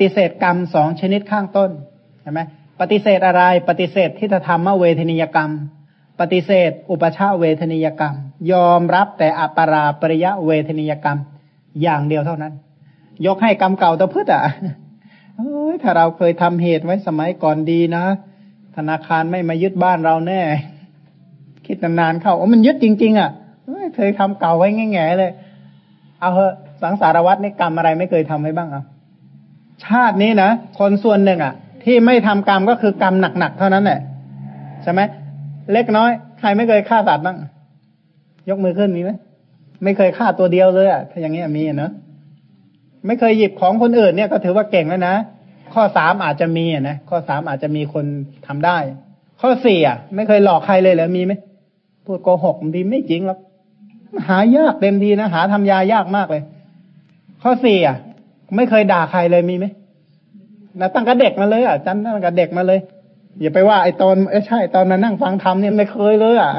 ฏิเสธกรรมสองชนิดข้างต้นใช่ไหมปฏิเสธอะไร ปฏิเสธทิฏฐธรรมเวทนิยกรรม ปฏิเสธ อุปชาเวทนิยกรรม ยอมรับแต่อัปราปริยะเวทนิยกรรม อย่างเดียวเท่านั้น ยกให้กรรมเก่าตะพืชอะถ้าเราเคยทำเหตุไว้สมัยก่อนดีนะ ธนาคารไม่มายึดบ้านเราแน่ คิดนานๆเข้าโอ้มันยึดจริง ๆ อะเคยทำเก่าไว้แง่ๆเลย เอาเหอะสังสารวัตรนี่กรรมอะไรไม่เคยทำไว้บ้างอะ ชาตินี้นะคนส่วนหนึ่งอะ ที่ไม่ทำกรรมก็คือกรรมหนักๆเท่านั้นแหละใช่ไหมเล็กน้อย ใครไม่เคยฆ่าสัตว์บ้างยกมือขึ้นมีไหมไม่เคยฆ่าตัวเดียวเลยอะถ้าอย่างนี้มีเนอะไม่เคยหยิบของคนอื่นเนี่ยก็ถือว่าเก่งแล้วนะข้อสามอาจจะมีอะนะข้อสามอาจจะมีคนทำได้ ข้อสี่อะ ไม่เคยหลอกใครเลยเหรอมีไหมพูดโกหกบางทีไม่จริงหรอกหายากเต็มทีนะหาทำยายากมากเลย ข้อสี่อะ ไม่เคยด่าใครเลยมีไหมนะตั้งแต่เด็กมาเลยอะจำตั้งแต่เด็กมาเลย อย่าไปว่าไอ้ตอนเอ้ใช่ตอนมานั่งฟังธรรมเนี่ยไม่เคยเลยอะ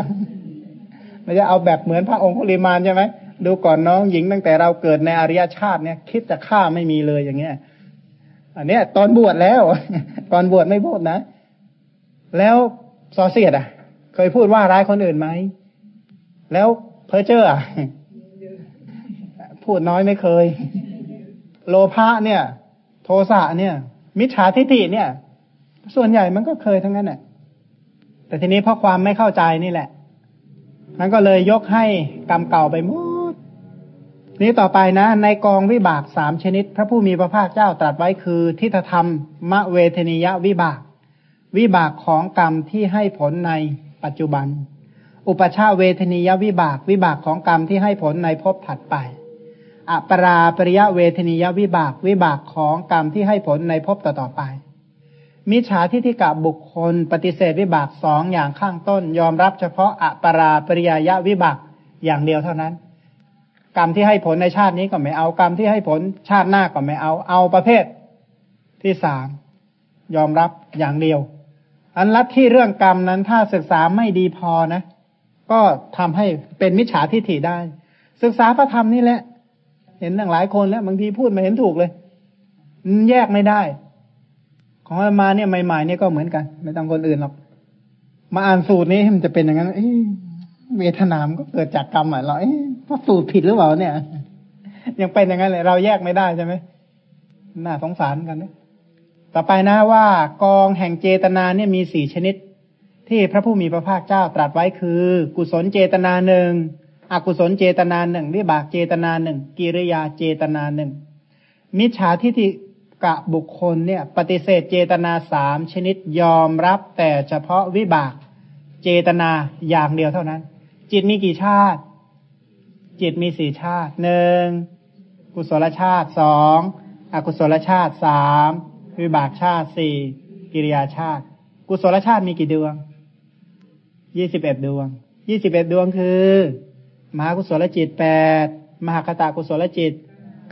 ไม่จะเอาแบบเหมือนพระองค์คุลิมานใช่ไหมดูก่อนน้องหญิงตั้งแต่เราเกิดในอริยชาติเนี่ย คิดจะฆ่าไม่มีเลยอย่างเงี้ย อันเนี้ย ตอนบวชแล้ว ตอนบวชไม่พูดนะ แล้วซอเสียดอะ เคยพูดว่าร้ายคนอื่นไหม แล้วเพอเจอร์อะ พูดน้อยไม่เคย โลภะเนี่ย โทสะเนี่ย มิจฉาทิฏฐิเนี่ย ส่วนใหญ่มันก็เคยทั้งนั้นแหละแต่ทีนี้เพราะความไม่เข้าใจนี่แหละมันก็เลยยกให้กรรมเก่าไปหมด นี้ต่อไปนะ ในกองวิบากสามชนิด พระผู้มีพระภาคเจ้าตรัสไว้คือทิฏฐธรรมมะเวทนิยวิบาก วิบากของกรรมที่ให้ผลในปัจจุบัน อุปชาเวทนิยวิบาก วิบากของกรรมที่ให้ผลในภพถัดไป อปราปริยะเวทนิยวิบากวิบากของกรรมที่ให้ผลในภพต่อๆไป มิจฉาทิฏฐิกะบุคคล ปฏิเสธวิบากสองอย่างข้างต้น ยอมรับเฉพาะอปราปริยะวิบากอย่างเดียวเท่านั้น กรรมที่ให้ผลในชาตินี้ก็ไม่เอากรรมที่ให้ผลชาติหน้าก็ไม่เอาเอาประเภทที่สามยอมรับอย่างเดียว อันลัทที่เรื่องกรรมนั้นถ้าศึกษาไม่ดีพอนะ ก็ทำให้เป็นมิจฉาทิฏฐิได้ ศึกษาพระธรรมนี่แหละ เห็นตั้งหลายคนแล้ว บางทีพูดมาเห็นถูกเลยแยกไม่ได้ ของอามาเนี่ยใหม่ๆเนี่ยก็เหมือนกัน ไม่ต้องคนอื่นหรอกมาอ่านสูตรนี้มันจะเป็นอย่างนั้นเวทนามก็เกิดจากกรรมอะเราเอ๊ะพระสูตรผิดหรือเปล่าเนี่ย ยังเป็นอย่างนั้นเลย เราแยกไม่ได้ใช่ไหมน่าสงสารกันนะต่อไปนะว่ากองแห่งเจตนาเนี่ยมีสี่ชนิด ที่พระผู้มีพระภาคเจ้าตรัสไว้คือ กุศลเจตนาหนึ่ง อกุศลเจตนาหนึ่งวิบากเจตนาหนึ่งกิริยาเจตนาหนึ่งมิจฉาทิฏฐิกะบุคคลเนี่ย ปฏิเสธเจตนาสามชนิดยอมรับแต่เฉพาะวิบากเจตนาอย่างเดียวเท่านั้น จิตมีกี่ชาติ จิตมีสี่ชาติหนึ่งกุศลชาติสองอกุศลชาติสามวิบากชาติสี่กิริยาชาติ กุศลชาติมีกี่ดวงยี่สิบเอ็ดดวงยี่สิบเอ็ดดวงคือ มหากุศลจิตแปดมหาคตากุศลจิต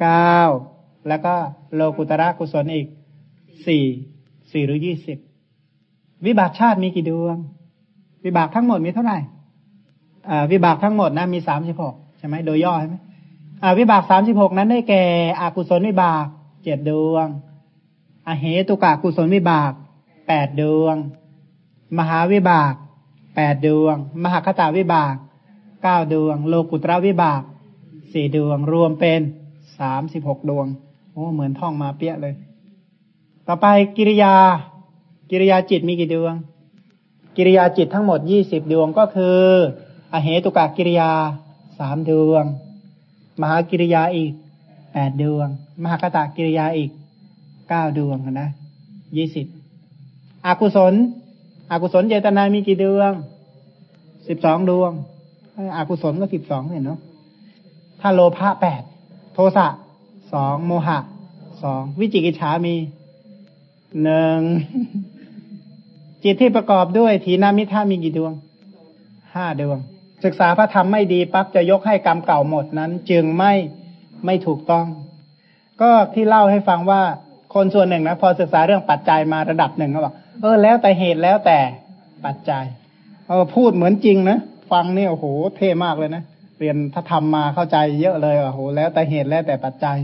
เก้าแล้วก็โลกุตระกุศลอีกสี่สี่หรือยี่สิบวิบากชาติมีกี่ดวง วิบากทั้งหมดมีเท่าไหร่อ่าวิบากทั้งหมดนะมีสามสิบหกใช่ไหมโดยย่อใช่ไหมอ่าวิบากสามสิบหกนั้นได้แก่อากุศลวิบากเจ็ดดวง อเหตุกะกุศลวิบากแปดดวง มหาวิบากแปดดวง มหาคตาวิบาก เก้าดวง โลกุตระวิบากสี่ดวง รวมเป็นสามสิบหกดวง โอ้เหมือนท่องมาเปี้ยเลย ต่อไปกิริยา กิริยาจิตมีกี่ดวง กิริยาจิตทั้งหมดยี่สิบดวงก็คือ อเหตุกะกิริยาสามดวง มหากิริยาอีกแปดดวง มหาคตากิริยาอีกเก้าดวงนะยี่สิบอกุศล อกุศลเจตนามีกี่ดวงสิบสองดวง อากุศลก็สิบสองเห็นเนาะถ้าโลภะแปดโทสะสองโมหะสองวิจิกิจฉามีหนึ่งจิตที่ประกอบด้วยทีนามิท่ามีกี่ดวงห้าดวง ศึกษาพระธรรมไม่ดีปั๊บจะยกให้กรรมเก่าหมดนั้น จึงไม่ไม่ถูกต้อง ก็ที่เล่าให้ฟังว่าคนส่วนหนึ่งนะพอศึกษาเรื่องปัจจัยมาระดับหนึ่งก็บอกเออแล้วแต่เหตุแล้วแต่ปัจจัยเออพูดเหมือนจริงนะ ฟังเนี่ยโอ้โหเท่มากเลยนะเรียนถ้าทำมาเข้าใจเยอะเลยโอ้โหแล้วแต่เหตุแล้วแต่ปัจจัย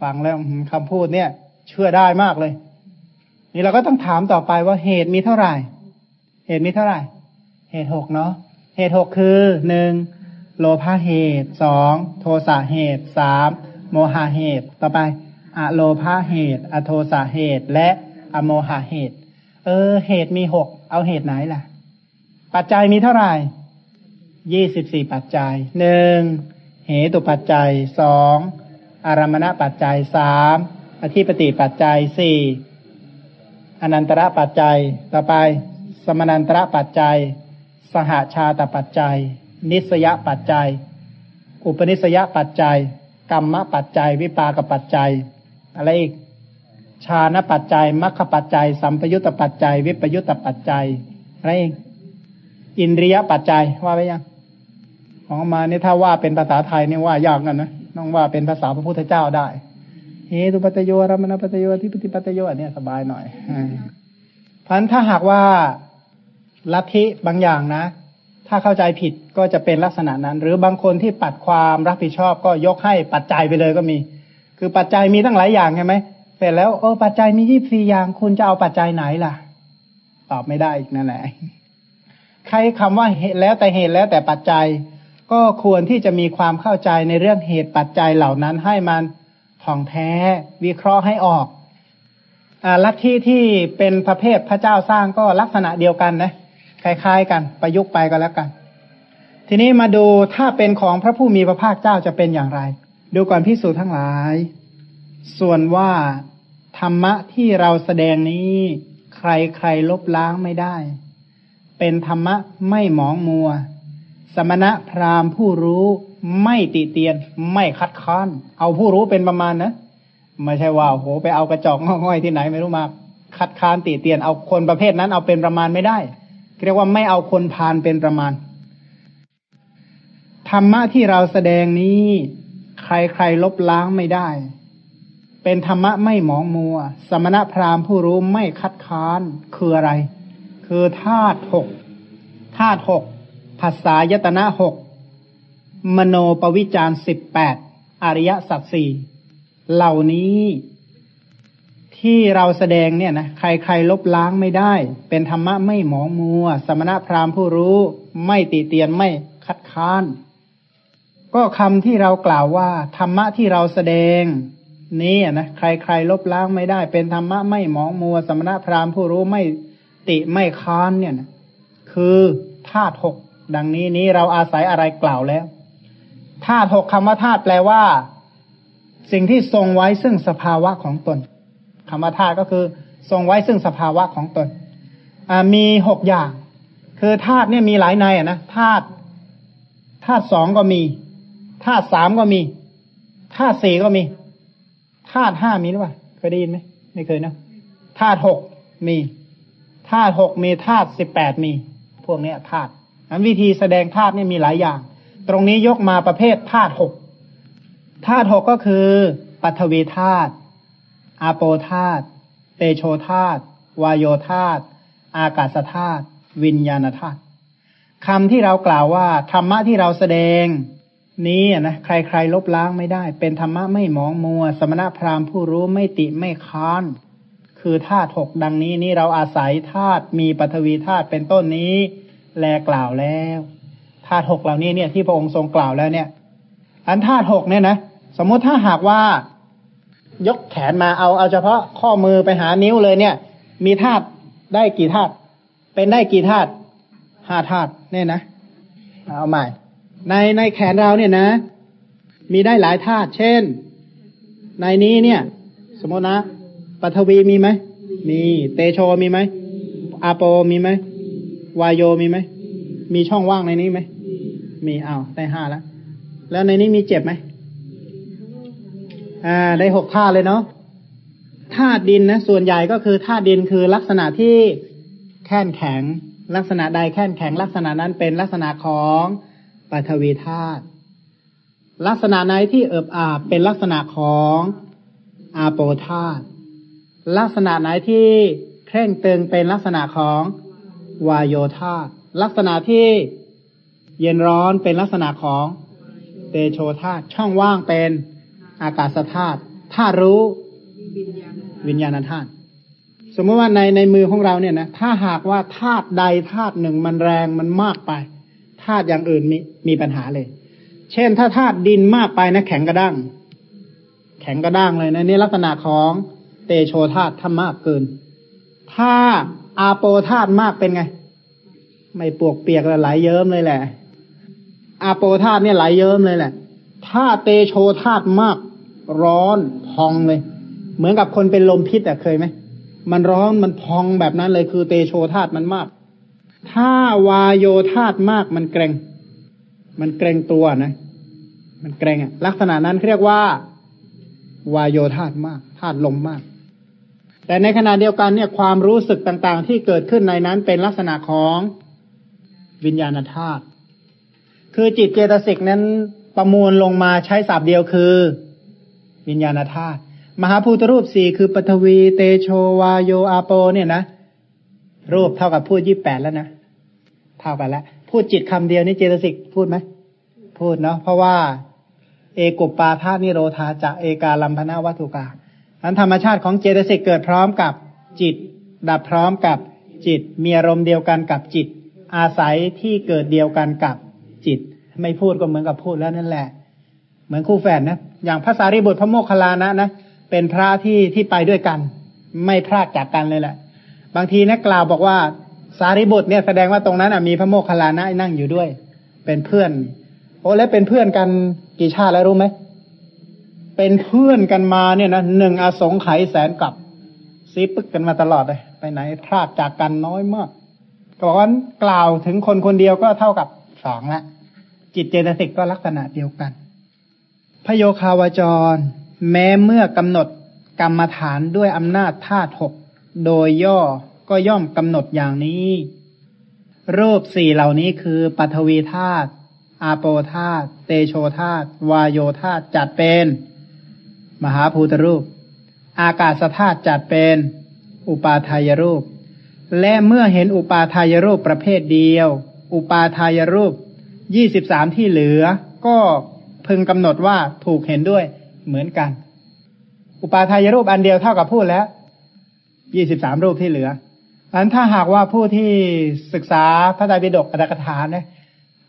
ฟังแล้วคำพูดเนี่ย เชื่อได้มากเลย นี่เราก็ต้องถามต่อไปว่าเหตุมีเท่าไหร่ เหตุมีเท่าไหร่ เหตุหกเนาะเหตุหกคือหนึ่งโลภะเหตุสองโทสะเหตุสามโมหะเหตุ ต่อไปอะโลภะเหตุ อโทสะเหตุ และอโมหะเหตุ เออ เหตุมีหกเอาเหตุไหนล่ะ ปัจจัยมีเท่าไหร่ ยี่สิบสี่ปัจจัยหนึ่งเหตุปัจจัยสองอารมณปัจจัยสามอธิปติปัจจัยสี่อนันตระปัจจัย ต่อไป สมนันตระปัจจัย สหาชาตปัจจัย นิสยปัจจัย อุปนิสยปัจจัย กรรมปัจจัย วิปากปัจจัย อะไรอีกชาณปัจจัยมัคคปัจจัย สัมปยุตตปัจจัย วิปยุตตปัจจัย อะไรอีกอินทรียปัจจัยว่าไปยัง ของมาเนี่ยถ้าว่าเป็นภาษาไทยเนี่ยว่ายากกันนะต้องว่าเป็นภาษาพระพุทธเจ้าได้เฮตุปัตโยรมณปัตโยที่ปฏิปัตโยอันนี้สบายหน่อยพันถ้าหากว่าลัทธิบางอย่างนะ ถ้าเข้าใจผิดก็จะเป็นลักษณะนั้น หรือบางคนที่ปัดความรับผิดชอบก็ยกให้ปัจจัยไปเลยก็มี คือปัจจัยมีตั้งหลายอย่างใช่ไหมเสร็จแล้วเออปัจจัยมียี่สี่อย่างคุณจะเอาปัจจัยไหนล่ะ ตอบไม่ได้อีกนั่นแหละใครคำว่าเหตุแล้วแต่เหตุแล้วแต่ปัจจัย ก็ควรที่จะมีความเข้าใจในเรื่องเหตุปัจจัยเหล่านั้นให้มันท่องแท้วิเคราะห์ให้ออกอลัทธิที่เป็นประเภทพระเจ้าสร้างก็ลักษณะเดียวกันนะคล้ายๆกันประยุกต์ไปก็แล้วกัน ทีนี้มาดูถ้าเป็นของพระผู้มีพระภาคเจ้าจะเป็นอย่างไร ดูก่อนพิสูจทั้งหลาย ส่วนว่าธรรมะที่เราแสดงนี้ใครใครลบล้างไม่ได้ เป็นธรรมะไม่หมองมัว สมณะพราหมณ์ผู้รู้ไม่ติเตียน ไม่คัดค้าน เอาผู้รู้เป็นประมาณนะไม่ใช่ว่าโหไปเอากระจอกง่อยที่ไหนไม่รู้มา คัดค้านติเตียน เอาคนประเภทนั้นเอาเป็นประมาณไม่ได้เรียกว่าไม่เอาคนพานเป็นประมาณ ธรรมะที่เราแสดงนี้ ใครใครลบล้างไม่ได้ เป็นธรรมะไม่หมองมัว สมณะพราหมณ์ผู้รู้ไม่คัดค้านคืออะไร คือธาตุหกธาตุหก ภาษายตนะหกมโนปวิจารสิบแปดอริยสัจสี่เหล่านี้ที่เราแสดงเนี่ยนะใครใครลบล้างไม่ได้ เป็นธรรมะไม่หมองมัว สมณะพราหมณ์ผู้รู้ไม่ตีเตียนไม่คัดค้าน ก็คำที่เรากล่าวว่า ธรรมะที่เราแสดงนี้นะใครๆลบล้างไม่ได้ เป็นธรรมะไม่หมองมัว สมณะพราหมณ์ผู้รู้ไม่ติไม่ค้านเนี่ยนะคือธาตุหก ดังนี้นี้เราอาศัยอะไรกล่าวแล้วธาตุหกคำว่าธาตุแปลว่า สิ่งที่ทรงไว้ซึ่งสภาวะของตนคำว่าธาตุก็คือ ทรงไว้ซึ่งสภาวะของตนมีหกอย่าง คือธาตุเนี่ยมีหลายในอะนะธาตุธาตุสองก็มีธาตุสามก็มีธาตุสี่ก็มีธาตุห้ามีหรือเปล่าเคยได้ยินไหมไม่เคยนะธาตุหกมีธาตุหกมีธาตุสิบแปดมี พวกนี้ธาตุ นั้นวิธีแสดงธาตุนี่มีหลายอย่าง ตรงนี้ยกมาประเภทธาตุหกธาตุหกก็คือ ปัทวีธาตุอาโปธาตุเตโชธาตุวายโยธาตุอากาศธาตุวิญญาณธาตุคำที่เรากล่าวว่า ธรรมะที่เราแสดงนี้นะใครๆลบล้างไม่ได้ เป็นธรรมะไม่หมองมัว สมณพราหมณ์ผู้รู้ไม่ติไม่ค้าน คือธาตุหกดังนี้นี่เราอาศัยธาตุมีปฐวีธาตุเป็นต้นนี้ แลกล่าวแล้วธาตุหกเหล่านี้เนี่ยที่พระองค์ทรงกล่าวแล้วเนี่ย อันธาตุหกเนี่ยนะสมมุติถ้าหากว่ายกแขนมาเอาเอาเฉพาะข้อมือไปหานิ้วเลยเนี่ย มีธาตุได้กี่ธาตุเป็นได้กี่ธาตุห้าธาตุเนี่ยนะเอาใหม่ ในในแขนเราเนี่ยนะ มีได้หลายธาตุเช่น ในนี้เนี่ย สมมตินะปฐวีมีไหมมีเตโชมีไหมอาโปมีไหม วายโยมีไหม มีช่องว่างในนี้ไหม มีอ้าวได้ห้าแล้ว แล้วในนี้มีเจ็บไหม อ่า ได้หกธาตุเลยเนาะธาตุดินนะ ส่วนใหญ่ก็คือธาตุดินคือลักษณะที่แข็งแข็ง ลักษณะใดแข็งแข็ง ลักษณะนั้นเป็นลักษณะของปฐวีธาตุลักษณะไหนที่เอิบอาบเป็นลักษณะของอาโปธาตุลักษณะไหนที่เคร่งตึงเป็นลักษณะของ วายโยธาลักษณะที่เย็นร้อนเป็นลักษณะของเตโชธาช่องว่างเป็นอากาศธาตุธาตุรู้วิญญาณธาตุสมมติว่าในในมือของเราเนี่ยนะถ้าหากว่าธาตุใดธาตุหนึ่งมันแรงมันมากไปธาตุอย่างอื่นมีมีปัญหาเลย เช่น ถ้าธาตุดินมากไปนะแข็งกระด้าง แข็งกระด้างเลยนะนี่ลักษณะของเตโชธาตุถ้ามากเกิน ถ้า อาโปธาตุมากเป็นไง ไม่ปวกเปียกแล้วไหลเยิ้มเลยแหละ อาโปธาตุเนี่ยไหลยเยิ้มเลยแหละ ถ้าเตโชธาตุมากร้อนพองเลย เหมือนกับคนเป็นลมพิษอะเคยไหมมันร้อนมันพองแบบนั้นเลยคือเตโชธาตุมันมาก ถ้าวายโยธาตุมากมันเกรงมันเกรงตัวนะ มันเกรงอะลักษณะนั้นเรียกว่า วายโยธาตุมากธาตุลมมาก แต่ในขณะเดียวกันเนี่ยความรู้สึกต่างๆ ที่เกิดขึ้นในนั้นเป็นลักษณะของวิญญาณธาตุ คือจิตเจตสิกนั้นประมวลลงมาใช้ศัพท์เดียวคือ วิญญาณธาตุมหาภูตรูปสี่คือปฐวีเตโชวาโยอาโปเนี่ยนะ รูปเท่ากับพูดยี่แปดแล้วนะ เท่ากันแล้ว พูดจิตคำเดียวนี่เจตสิกพูดไหม พูดเนาะเพราะว่า เอกุปปาธานิโรธาจะเอกาลัมพนาวัตถุกา อันธรรมชาติของเจตสิกเกิดพร้อมกับจิต ดับพร้อมกับจิต มีอารมณ์เดียวกันกับจิต อาศัยที่เกิดเดียวกันกับจิต ไม่พูดก็เหมือนกับพูดแล้วนั่นแหละ เหมือนคู่แฝดนะ อย่างภาษาริบุตรพระโมคคัลลานะนะ เป็นพระที่ที่ไปด้วยกัน ไม่พลาดจากกันเลยแหละ บางทีนักล่าวบอกว่าสารีบุตรเนี่ยแสดงว่าตรงนั้นมีพระโมคคัลลานะนั่งอยู่ด้วย เป็นเพื่อน โอ้แล้วเป็นเพื่อนกันกี่ชาติแล้วรู้ไหม เป็นเพื่อนกันมาเนี่ยนะหนึ่งอสงไขยแสนกับซีปึกกันมาตลอดเลย ไปไหนพลาดจากกันน้อยมากก็บอกว่ากล่าวถึงคนคนเดียวก็เท่ากับสองละจิตเจตสิกก็ลักษณะเดียวกัน พโยคาวจร แม้เมื่อกำหนดกรรมฐานด้วยอำนาจธาตุหกโดยย่อก็ย่อมกำหนดอย่างนี้รูปสี่เหล่านี้คือปัทวีธาตุอาโปธาตุเตโชธาตุวายโยธาตุจัดเป็น มหาภูตรูป อากาศธาตุจัดเป็นอุปาทายรูป และเมื่อเห็นอุปาทายรูปประเภทเดียว อุปาทายรูปยี่สิบสามที่เหลือ ก็พึงกำหนดว่าถูกเห็นด้วยเหมือนกัน อุปาทายรูปอันเดียวเท่ากับพูดแล้วยี่สิบสามรูปที่เหลืออันถ้าหากว่าผู้ที่ศึกษาพระไตรปิฎกอัตถกถานะ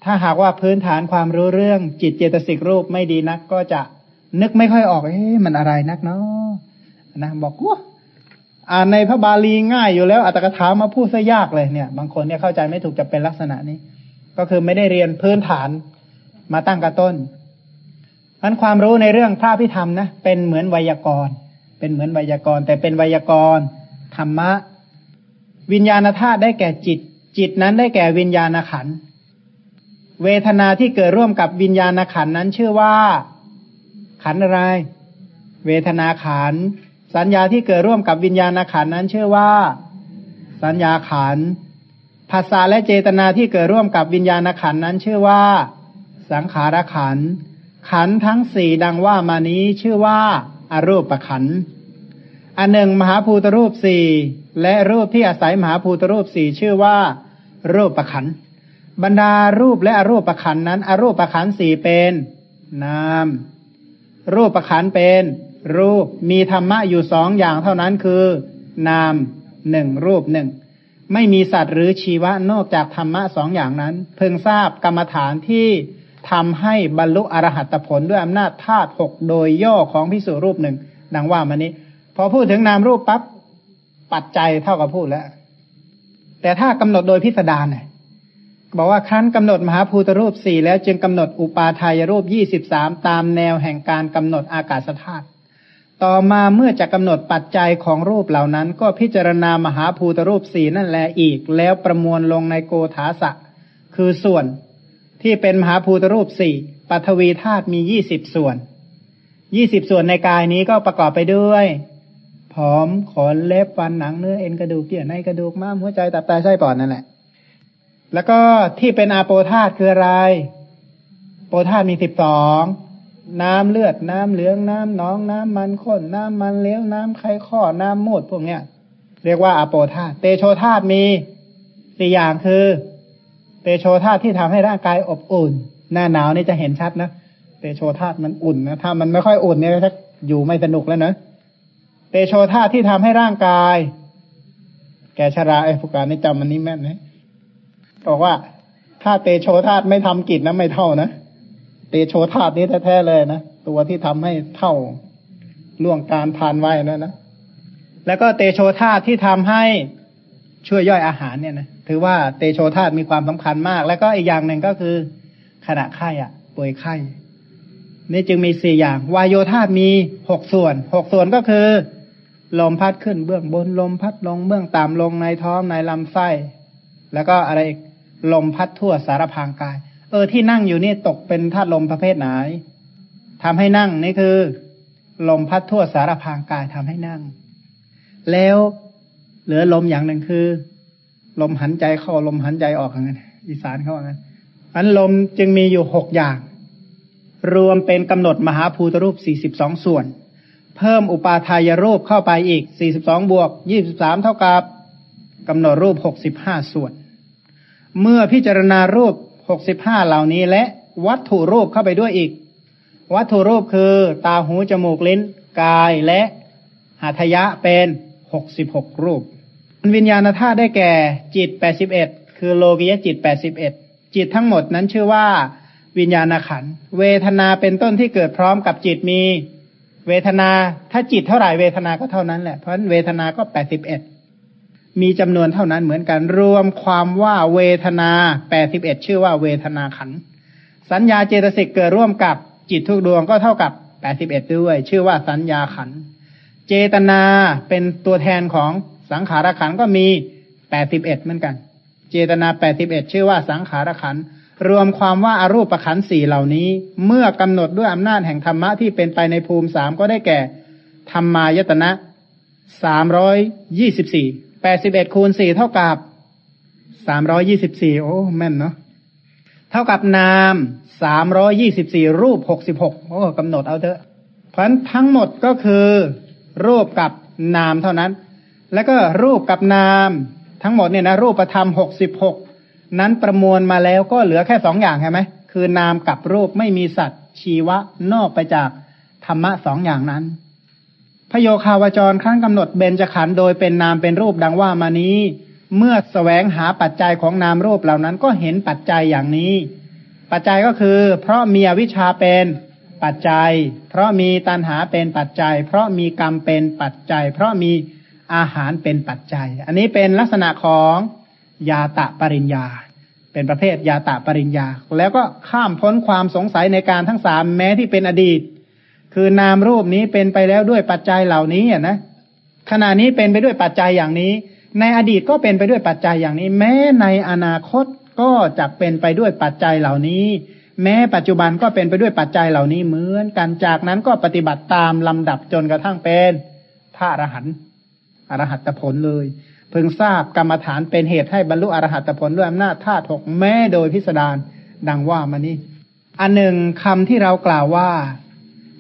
ถ้าหากว่าพื้นฐานความรู้เรื่องจิตเจตสิกรูปไม่ดีนักก็จะ นึกไม่ค่อยออก เอ๊ะมันอะไรนักเนาะนะบอกว่าอ่านในพระบาลีง่ายอยู่แล้วอัตถกถามาพูดซะยากเลยเนี่ย บางคนเนี่ยเข้าใจไม่ถูกจะเป็นลักษณะนี้ ก็คือไม่ได้เรียนพื้นฐานมาตั้งกระต้นนั้นความรู้ในเรื่องพระพิธรรมนะเป็นเหมือนไวยากรณ์ เป็นเหมือนไวยากรณ์ แต่เป็นไวยากรณ์ธรรมะ วิญญาณธาตุได้แก่จิต จิตนั้นได้แก่วิญญาณขันเวทนาที่เกิดร่วมกับวิญญาณขันนั้นชื่อว่า ขันอะไร เวทนาขัน สัญญาที่เกิดร่วมกับวิญญาณขันนั้นชื่อว่า สัญญาขัน ภาษาและเจตนาที่เกิดร่วมกับวิญญาณขันนั้นชื่อว่า สังขารขัน ขันทั้งสี่ดังว่ามานี้ชื่อว่าอารูปขันอันหนึ่งมหาภูตรูปสี่และรูปที่อาศัยมหาภูตรูปสี่ชื่อว่า รูปขันบรรดารูปและอรูปขันนั้น อรูปขันสี่เป็นนาม รูปขันเป็นรูปมีธรรมะอยู่สองอย่างเท่านั้นคือ นามหนึ่งรูปหนึ่งไม่มีสัตว์หรือชีวะนอกจากธรรมะสองอย่างนั้น เพิ่งทราบกรรมฐานที่ทำให้บรรลุอรหัตผลด้วยอำนาจธาตุหกโดยย่อของพิสุรูปหนึ่งดังว่ามานี้ พอพูดถึงนามรูปปั๊บปัจจัยเท่ากับพูดแล้ว แต่ถ้ากำหนดโดยพิสดารเนี่ย บอกว่าครั้นกำหนดมหาภูตรูปสี่แล้วจึงกำหนดอุปาทายรูปยี่สิบสามตามแนวแห่งการกำหนดอากาศธาตุต่อมาเมื่อจะกำหนดปัจจัยของรูปเหล่านั้น ก็พิจารณามหาภูตรูปสี่นั่นแหละอีก แล้วประมวลลงในโกธาสะ คือส่วนที่เป็นมหาภูตรูปสี่ปัทวีธาตุมียี่สิบส่วนยี่สิบส่วนในกายนี้ก็ประกอบไปด้วยผอมขนเล็บฟันหนังเนื้อเอ็นกระดูกเยื่อในกระดูกม้ามหัวใจตับไตไส้ปอดนั่นแหละ แล้วก็ที่เป็นอาโปธาตคืออะไร โปธาตมีสิบสอง น้ำเลือด น้ำเหลือง น้ำหนอง น้ำมันข้น น้ำมันเลี้ยว น้ำไข้ข้อ น้ำมูดพวกเนี้ย เรียกว่าอาโปธาตเตโชธาตมีสี่อย่างคือ เตโชธาตที่ทำให้ร่างกายอบอุ่น หน้าหนาวนี่จะเห็นชัดนะ เตโชธาตมันอุ่นนะ ถ้ามันไม่ค่อยอุ่นเนี่ยจะอยู่ไม่สนุกแล้วนะ เตโชธาตที่ทำให้ร่างกาย แกชราไอ้ผู้การนี่จำมันนี้แม่นไหม บอกว่า ถ้าเตโชธาตไม่ทำกิจนะไม่เท่านะเตโชธาตนี้แท้ๆเลยนะตัวที่ทำให้เท่าล่วงการผ่านไว้นะนะแล้วก็เตโชธาตที่ทำให้ช่วยย่อยอาหารเนี่ยนะถือว่าเตโชธาตมีความสำคัญมาก แล้วก็อีกอย่างหนึ่งก็คือขณะไข้อะ ป่วยไข้นี่จึงมีสี่อย่าง วายโยธาตมีหกส่วนหกส่วนก็คือลมพัดขึ้นเบื้องบนลมพัดลงเบื้องต่ำลงในท้องในลำไส้ แล้วก็อะไรอีก ลมพัดทั่วสารพางกาย เออที่นั่งอยู่นี่ตกเป็นธาตุลมประเภทไหนทำให้นั่งนี่คือ ลมพัดทั่วสารพางกายทำให้นั่ง แล้วเหลือลมอย่างหนึ่งคือ ลมหันใจเข้าลมหันใจออกอย่างนั้นอีสานเขาว่างั้นอันลมจึงมีอยู่หกอย่าง รวมเป็นกำหนดมหาภูตรูปสี่สิบสองส่วน เพิ่มอุปาทายรูปเข้าไปอีกสี่สิบสองบวกยี่สิบสามเท่ากับกำหนดรูปหกสิบห้าส่วน เมื่อพิจารณารูปหกสิบห้าเหล่านี้และวัตถุรูปเข้าไปด้วยอีก วัตถุรูปคือตาหูจมูกลิ้นกายและหัตยะเป็นหกสิบหกรูป วิญญาณธาตุได้แก่จิตแปดสิบเอ็ดคือโลกิยจิตแปดสิบเอ็ดจิตทั้งหมดนั้นชื่อว่าวิญญาณขัน เวทนาเป็นต้นที่เกิดพร้อมกับจิตมี เวทนาถ้าจิตเท่าไหร่เวทนาก็เท่านั้นแหละเพราะฉะนั้นเวทนาก็แปดสิบเอ็ด มีจำนวนเท่านั้นเหมือนกัน รวมความว่าเวทนาแปดสิบเอ็ดชื่อว่าเวทนาขัน สัญญาเจตสิกเกิดร่วมกับจิตทุกดวงก็เท่ากับแปดสิบเอ็ดด้วย ชื่อว่าสัญญาขัน เจตนาเป็นตัวแทนของสังขารขันก็มีแปดสิบเอ็ดเหมือนกัน เจตนาแปดสิบเอ็ดชื่อว่าสังขารขัน รวมความว่าอารูปขันสี่เหล่านี้ เมื่อกำหนดด้วยอำนาจแห่งธรรมะที่เป็นไปในภูมิสามก็ได้แก่ธรรมายตนะสามร้อยยี่สิบสี่ ดสิบเอ็ดคูณสี่เท่ากับสามร้อยี่สิบสี่โอ้แม่นเนาะเท่ากับนามสามร้อยี่สิบสี่รูปหกสิบหกโอ้กำหนดเอาเถอะเพราะทั้งหมดก็คือ รูปกับนามเท่านั้น แล้วก็รูปกับนาม ทั้งหมดเนี่ยนะรูปประธรรมหกสิบหกนั้นประมวลมาแล้วก็เหลือแค่สองอย่างใช่ไหมคือนามกับรูปไม่มีสัตว์ชีวะนอกไปจากธรรมะสองอย่างนั้น โยคาวจรครั้งกำหนดเบญจขันธ์โดยเป็นนามเป็นรูปดังว่ามานี้ เมื่อสแสวงหาปัจจัยของนามรูปเหล่านั้นก็เห็นปัจจัยอย่างนี้ ปัจจัยก็คือ เพราะมีอวิชชาเป็นปัจจัย เพราะมีตัณหาเป็นปัจจัย เพราะมีกรรมเป็นปัจจัย เพราะมีอาหารเป็นปัจจัย อันนี้เป็นลักษณะของยาตะปริญญา เป็นประเภทยาตะปริญญา แล้วก็ข้ามพ้นความสงสัยในการทั้งสามแม้ที่เป็นอดีต คือนามรูปนี้เป็นไปแล้วด้วยปัจจัยเหล่านี้อะนะขณะนี้เป็นไปด้วยปัจจัยอย่างนี้ ในอดีตก็เป็นไปด้วยปัจจัยอย่างนี้ แม้ในอนาคตก็จะเป็นไปด้วยปัจจัยเหล่านี้ แม้ปัจจุบันก็เป็นไปด้วยปัจจัยเหล่านี้เหมือนกันจากนั้นก็ปฏิบัติตามลำดับจนกระทั่งเป็นพระอรหันต์อรหัตผลเลยเพิ่งทราบกรรมฐานเป็นเหตุให้บรรลุอรหัตผลด้วยอำนาจธาตุหกแม้โดยพิสดารดังว่ามานี้อันหนึ่งคำที่เรากล่าวว่า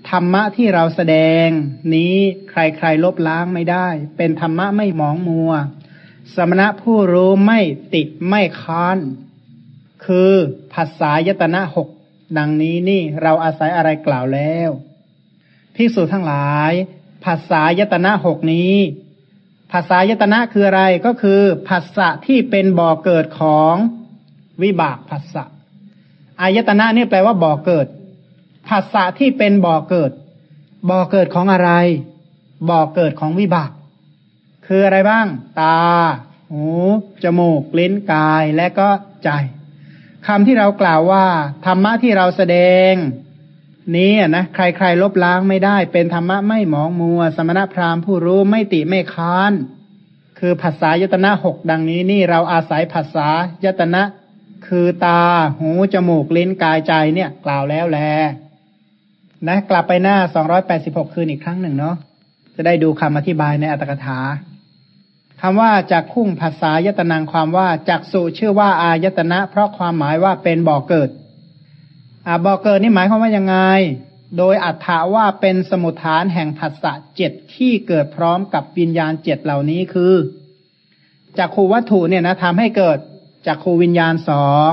ธรรมะที่เราแสดงนี้ใครๆลบล้างไม่ได้ เป็นธรรมะไม่หมองมัว สมณะผู้รู้ไม่ติดไม่ค้าน คือภาษายตนะหกดังนี้นี่เราอาศัยอะไรกล่าวแล้วภิกษุทั้งหลายภาษายตนะหกนี้ภาษายตนะคืออะไรก็คือภาษะที่เป็นบ่อเกิดของวิบากภาษะอายตนะนี่แปลว่าบ่อเกิด ภาษะที่เป็นบ่อเกิด บ่อเกิดของอะไร บ่อเกิดของวิบาก คืออะไรบ้าง ตา หู จมูก ลิ้น กาย และก็ใจคำที่เรากล่าวว่า ธรรมะที่เราแสดง นี้นะใครๆลบล้างไม่ได้ เป็นธรรมะไม่หมองมัว สมณพราหมณ์ผู้รู้ไม่ติไม่ค้าน คือภาษายตนะหกดังนี้นี่เราอาศัยภาษายตนะ คือตา หู จมูก ลิ้น กายใจเนี่ย กล่าวแล้วแล นะกลับไปหน้าสองร้อยแปดสิบหกคืนอีกครั้งหนึ่งเนาะจะได้ดูคำอธิบายในอัตถกถาคำว่าจากคุ้งภาษายตนังความว่าจากสุชื่อว่าอายตนะ เพราะความหมายว่าเป็นบ่อเกิด อ่าบ่อเกิดนี่หมายความว่ายังไง โดยอัฏฐาว่าเป็นสมุทฐานแห่งภาษะเจ็ดที่เกิดพร้อมกับวิญญาณเจ็ดเหล่านี้คือจากขูวัตถุเนี่ยนะทำให้เกิดจักขูวิญญาณสอง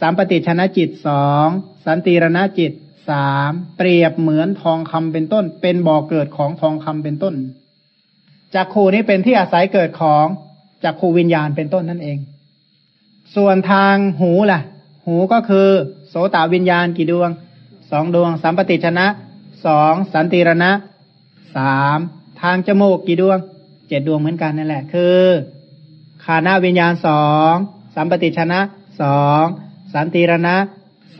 สามปฏิชนะจิตสองสันติรณจิต สามเปรียบเหมือนทองคำเป็นต้น เป็นบ่อเกิดของทองคำเป็นต้นจักขูนี้เป็นที่อาศัยเกิดของจักขูวิญญาณเป็นต้นนั่นเอง ส่วนทางหูล่ะ หูก็คือ โสตวิญญาณกี่ดวงสองดวงสัมปติชนะสองสันติรณะสามทางจมูกกี่ดวงเจ็ดดวงเหมือนกันนั่นแหละ คือขานาวิญญาณสองสัมปติชนะสองสันติรณะ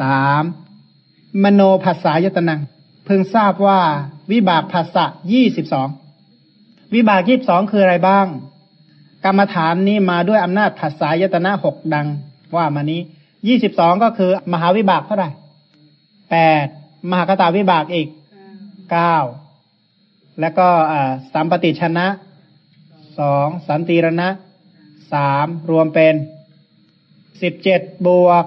สาม มโนภาษายตนัง เพิ่งทราบว่าวิบากภาษะยี่สิบสองวิบากยี่บสองคืออะไรบ้าง กรรมฐานนี้มาด้วยอำนาจภาษายตนะหกดัง ว่ามานี้ยี่สิบสองก็คือมหาวิบากเท่าไหร่แปดมหากตาวิบากอีกเก้าแล้วก็สัมปติชนะสองสันติรณะสามรวมเป็นสิบเจ็ดบวก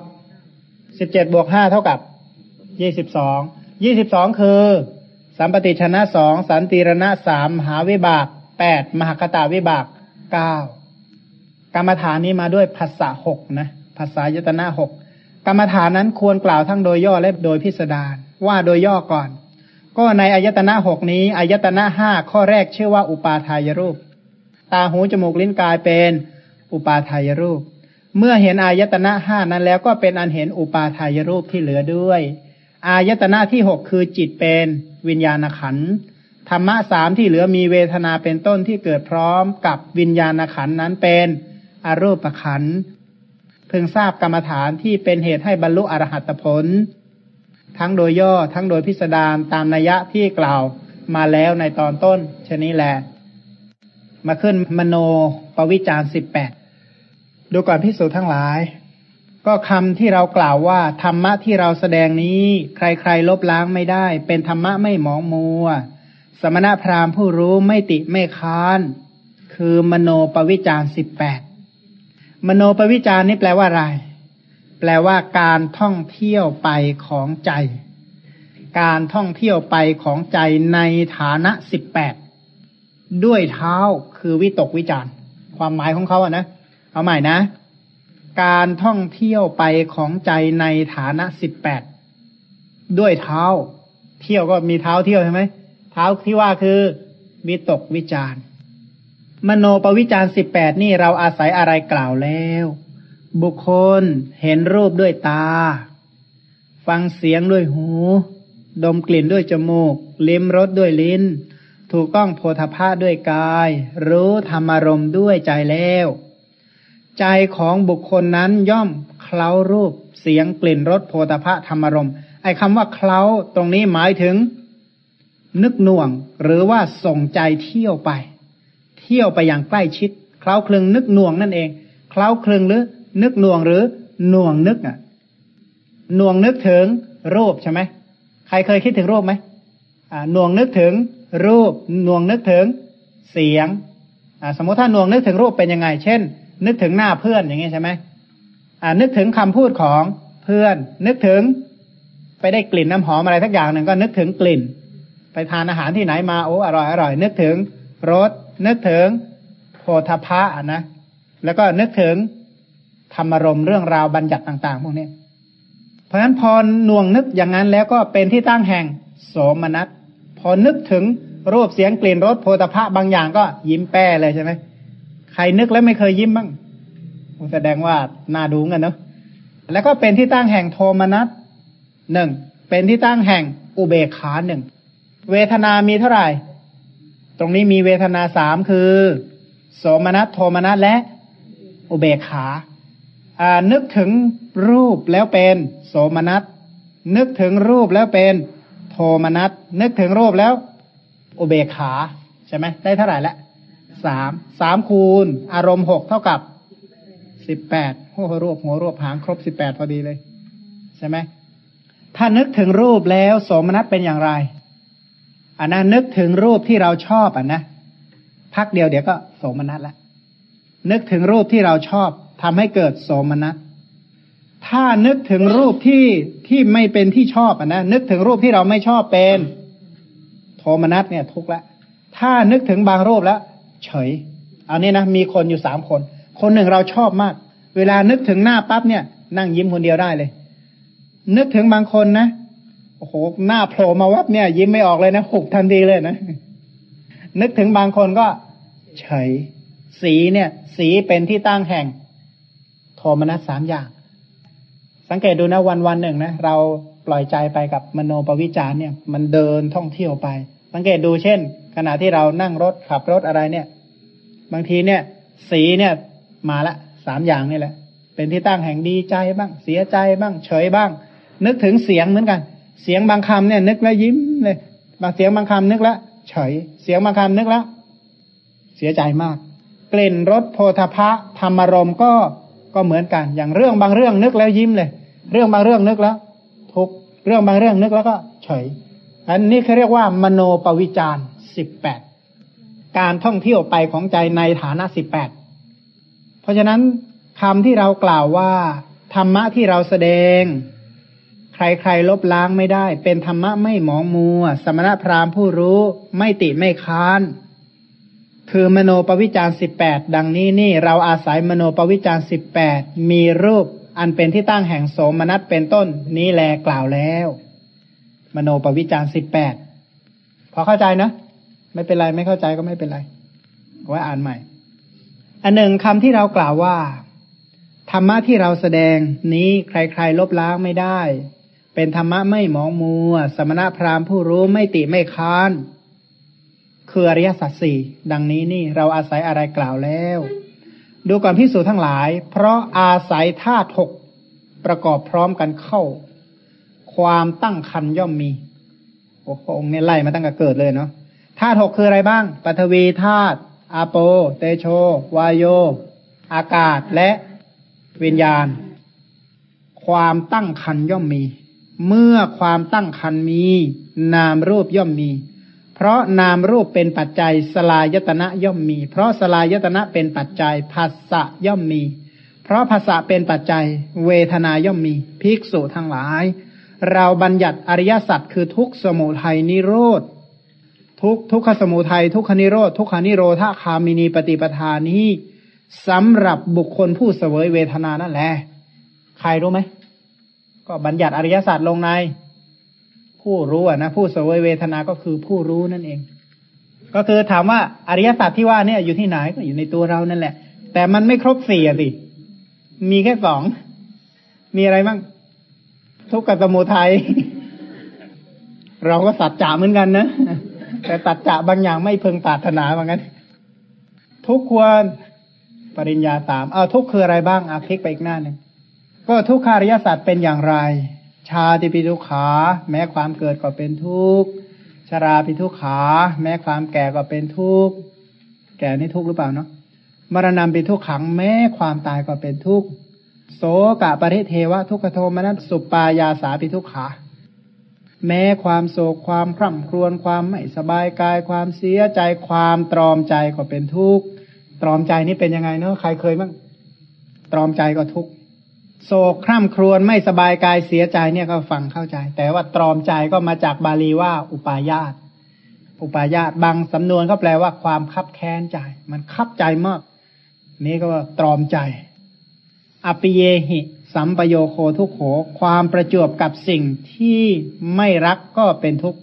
สิบเจ็ดบวกห้าเท่ากับ ยี่สิบสองยี่สิบสองคือสัมปติชนะสองสันติรณะสามหาวิบากแปดมหคตาวิบากเก้ากรรมฐานนี้มาด้วยภาษาหกนะภาษายตนะหกกรรมฐานนั้นควรกล่าวทั้งโดยย่อและโดยพิสดารว่าโดยย่อก่อน ก็ในอายตนะหกนี้อายตนะห้าข้อแรกชื่อว่าอุปาทายรูป ตาหูจมูกลิ้นกายเป็นอุปาทายรูป เมื่อเห็นอายตนะห้านั้นแล้วก็เป็นอันเห็นอุปาทายรูปที่เหลือด้วย อายตนะที่หกคือจิตเป็นวิญญาณขันธรรมะสามที่เหลือมีเวทนาเป็นต้นที่เกิดพร้อมกับวิญญาณขันนั้นเป็นอรูปขันเพิ่งทราบกรรมฐานที่เป็นเหตุให้บรรลุอรหัตผล ทั้งโดยย่อทั้งโดยพิสดารตามนัยยะที่กล่าวมาแล้วในตอนต้นชนี้แหละมาขึ้นมโนปวิจารสิบแปดดูก่อนพิสูจน์ทั้งหลาย ก็คำที่เรากล่าวว่าธรรมะที่เราแสดงนี้ ใครๆลบล้างไม่ได้ เป็นธรรมะไม่หมองมัว สมณพราหมณ์ผู้รู้ไม่ติไม่ค้าน คือมโนปวิจารสิบแปดมโนปวิจารนี่แปลว่าอะไร แปลว่าการท่องเที่ยวไปของใจ การท่องเที่ยวไปของใจในฐานะสิบแปดด้วยเท้าคือวิตกวิจารความหมายของเขาอะนะ เอาใหม่นะ การท่องเที่ยวไปของใจในฐานะสิบแปดด้วยเท้า เที่ยวก็มีเท้าเที่ยวใช่ไหมเท้าที่ว่าคือวิตกวิจารมโนปวิจารสิบแปดนี่เราอาศัยอะไรกล่าวแล้ว บุคคลเห็นรูปด้วยตา ฟังเสียงด้วยหู ดมกลิ่นด้วยจมูก ลิ้มรสด้วยลิ้น ถูกต้องโพธภาด้วยกาย รู้ธรรมารมด้วยใจแล้ว ใจของบุคคลนั้นย่อมเคล้ารูปเสียงกลิ่นรสโพธภะธรรมรมไอ้คำว่าเคล้าตรงนี้หมายถึง นึกหน่วง หรือว่าส่งใจเที่ยวไป เที่ยวไปอย่างใกล้ชิดเคล้าคลึงนึกหน่วงนั่นเองเคล้าคลึงหรือ นึกหน่วงหรือหน่วงนึกอะหน่วงนึกถึงรูปใช่ไหมใครเคยคิดถึงรูปไหมอ่าหน่วงนึกถึงรูปหน่วงนึกถึงเสียงสมมติถ้าหน่วงนึกถึงรูปเป็นยังไง เช่น นึกถึงหน้าเพื่อนอย่างนี้ใช่ไหมอ่านึกถึงคำพูดของเพื่อน นึกถึงไปได้กลิ่นน้ำหอมอะไรทักอย่างหนึ่งก็นึกถึงกลิ่น ไปทานอาหารที่ไหนมาโอ้อร่อยอร่อย นึกถึงรสนึกถึงโพธพะนะแล้วก็นึกถึงธรรมรมเรื่องราวบัญญัติต่าง ๆ พวกนี้เพราะฉะนั้นพอหน่วงนึกอย่างนั้นแล้วก็เป็นที่ตั้งแห่งโสมนัสพอนึกถึงรูปเสียงกลิ่นรสโพธพะบางอย่างก็ยิ้มแป้เลยใช่ไหม รนึกแล้วไม่เคยยิ้มบ้างแสดงว่าน่าดูกันเนาะแล้วก็เป็นที่ตั้งแห่งโทมนัสหนึ่งเป็นที่ตั้งแห่งอุเบกขาหนึ่งเวทนามีเท่าไหร่ ตรงนี้มีเวทนาสามคือ โสมนัสโทมนัสและอุเบกขาอ่านึกถึงรูปแล้วเป็นโสมนัสนึกถึงรูปแล้วเป็นโทมนัสนึกถึงรูปแล้ว อุเบกขาใช่ไหมได้เท่าไหร่ละ สามสามคูณ อารมณ์หกเท่ากับสิบแปดหัวรวบหัวรวบหางครบสิบแปดพอดีเลย ใช่ไหมถ้านึกถึงรูปแล้วโสมนัสเป็นอย่างไรอันนั้นนึกถึงรูปที่เราชอบอะนะพักเดียวเดี๋ยวก็โสมนัสละนึกถึงรูปที่เราชอบทำให้เกิดโสมนัสถ้านึกถึงรูปที่ที่ไม่เป็นที่ชอบอะนะนึกถึงรูปที่เราไม่ชอบเป็น โทมนัสเนี่ย ทุกละถ้านึกถึงบางรูปแล้ว เฉยอันนี้นะมีคนอยู่สามคน คนหนึ่งเราชอบมาก เวลานึกถึงหน้าปั๊บเนี่ย นั่งยิ้มคนเดียวได้เลย นึกถึงบางคนนะโอ้โหหน้าโผล่มาวับเนี่ย ยิ้มไม่ออกเลยนะหุบทันทีเลยนะนึกถึงบางคนก็เฉย สีเนี่ย สีเป็นที่ตั้งแห่ง โทมนัสสามอย่าง สังเกตดูนะวันวันหนึ่งนะเราปล่อยใจไปกับมโนปวิจารเนี่ย มันเดินท่องเที่ยวไป สังเกตดูเช่น ขณะที่เรานั่งรถขับรถอะไรเนี่ย บางทีเนี่ย สีเนี่ยมาละสามอย่างนี่แหละ เป็นที่ตั้งแห่งดีใจบ้าง เสียใจบ้าง เฉยบ้าง นึกถึงเสียงเหมือนกัน เสียงบางคำเนี่ย นึกแล้วยิ้มเลยบางเสียงบางคำนึกแล้วเฉย เสียงบางคำนึกแล้วเสียใจมาก กลิ่นรสโพธพะธรรมรมก็ก็เหมือนกัน อย่างเรื่องบางเรื่องนึกแล้วยิ้มเลย เรื่องบางเรื่องนึกแล้วทุกเรื่องบางเรื่องนึกแล้วก็เฉย อันนี้เขาเรียกว่ามโนปวิจารสิบแปดการท่องเที่ยวไปของใจในฐานะสิบแปดเพราะฉะนั้นคำที่เรากล่าวว่าธรรมะที่เราแสดง ใครๆลบล้างไม่ได้ เป็นธรรมะไม่หมองมัว สมณพราหมณ์ผู้รู้ไม่ติไม่ค้าน คือมโนปวิจารสิบแปดดังนี้นี่เราอาศัยมโนปวิจารสิบแปดมีรูปอันเป็นที่ตั้งแห่งโสมนัสเป็นต้นนี้แลกล่าวแล้ว มโนปวิจารสิบแปดพอเข้าใจนะ ไม่เป็นไรไม่เข้าใจก็ไม่เป็นไรไว้อ่านใหม่ อันหนึ่งคำที่เรากล่าวว่า ธรรมะที่เราแสดงนี้ใครๆลบล้างไม่ได้ เป็นธรรมะไม่หมองมัว สมณะพราหมณ์ผู้รู้ไม่ติไม่ค้านคืออริยสัจสี่ดังนี้นี่เราอาศัยอะไรกล่าวแล้ว ดูก่อนพิสูจน์ทั้งหลาย เพราะอาศัยธาตุหกประกอบพร้อมกันเข้า ความตั้งคันย่อมมีโอ้โองค์นี้ไล่มาตั้งแต่เกิดเลยเนาะธาตุหกคืออะไรบ้างปฐวีธาตุอาโป เตโช วายโย อากาศและวิญญาณ ความตั้งคันย่อมมี เมื่อความตั้งคันมี นามรูปย่อมมี เพราะนามรูปเป็นปัจจัยสลายตนะย่อมมี เพราะสลายตนะเป็นปัจจัยภาษะย่อมมี เพราะภาษะเป็นปัจจัย เวทนาย่อมมี ภิกษุทั้งหลาย เราบัญญัติอริยสัจคือทุกสมุทัยนิโรธ ทุกทุกขสมุทัยทุกขนิโรธ ทุกขานิโรธคามินีปฏิปทานี้สำหรับบุคคลผู้เสวยเวทนานั่นแหละ ใครรู้ไหม ก็บัญญัติอริยศาสตร์ลงใน ผู้รู้นะ ผู้เสวยเวทนาก็คือผู้รู้นั่นเอง ก็คือถามว่าอริยศาสตร์ที่ว่าเนี่ยอยู่ที่ไหนก็อยู่ในตัวเรานั่นแหละ แต่มันไม่ครบสี่สิ มีแค่สอง มีอะไรบ้าง ทุกขสมุทัยเราก็สัจจะเหมือนกันนะ แต่ตัดจะบางอย่างไม่เพึงปรารถนาเหมือนกันทุกควรปริญญาสามเอาทุกคืออะไรบ้างอาพลิกไปอีกหน้าหนึ่งก็ทุกขาริยสัตว์เป็นอย่างไร ชาติปิทุขา แม้ความเกิดก็เป็นทุกข์ชราปิทุขา แม้ความแก่ก็เป็นทุกข์แก่นี่ทุกข์หรือเปล่าเนาะมรณะปิทุกขัง แม้ความตายก็เป็นทุกข์ โสกะปริเทวะทุกขโทมนัสสุปายาสาปิทุขา แม้ความโศกความคร่ำครวญความไม่สบายกายความเสียใจความตรอมใจก็เป็นทุกข์ตรอมใจนี่เป็นยังไงเนาะใครเคยบ้างตรอมใจก็ทุกข์โศกคร่ำครวญไม่สบายกายเสียใจเนี่ยก็ฟังเข้าใจ แต่ว่าตรอมใจก็มาจากบาลีว่าอุปาญาตอุปาญาตบางสำนวนก็แปลว่าความคับแค้นใจ มันคับใจมาก นี่ก็ว่าตรอมใจ อปิเยหิ สัมปโยโคทุกโข ความประจวบกับสิ่งที่ไม่รักก็เป็นทุกข์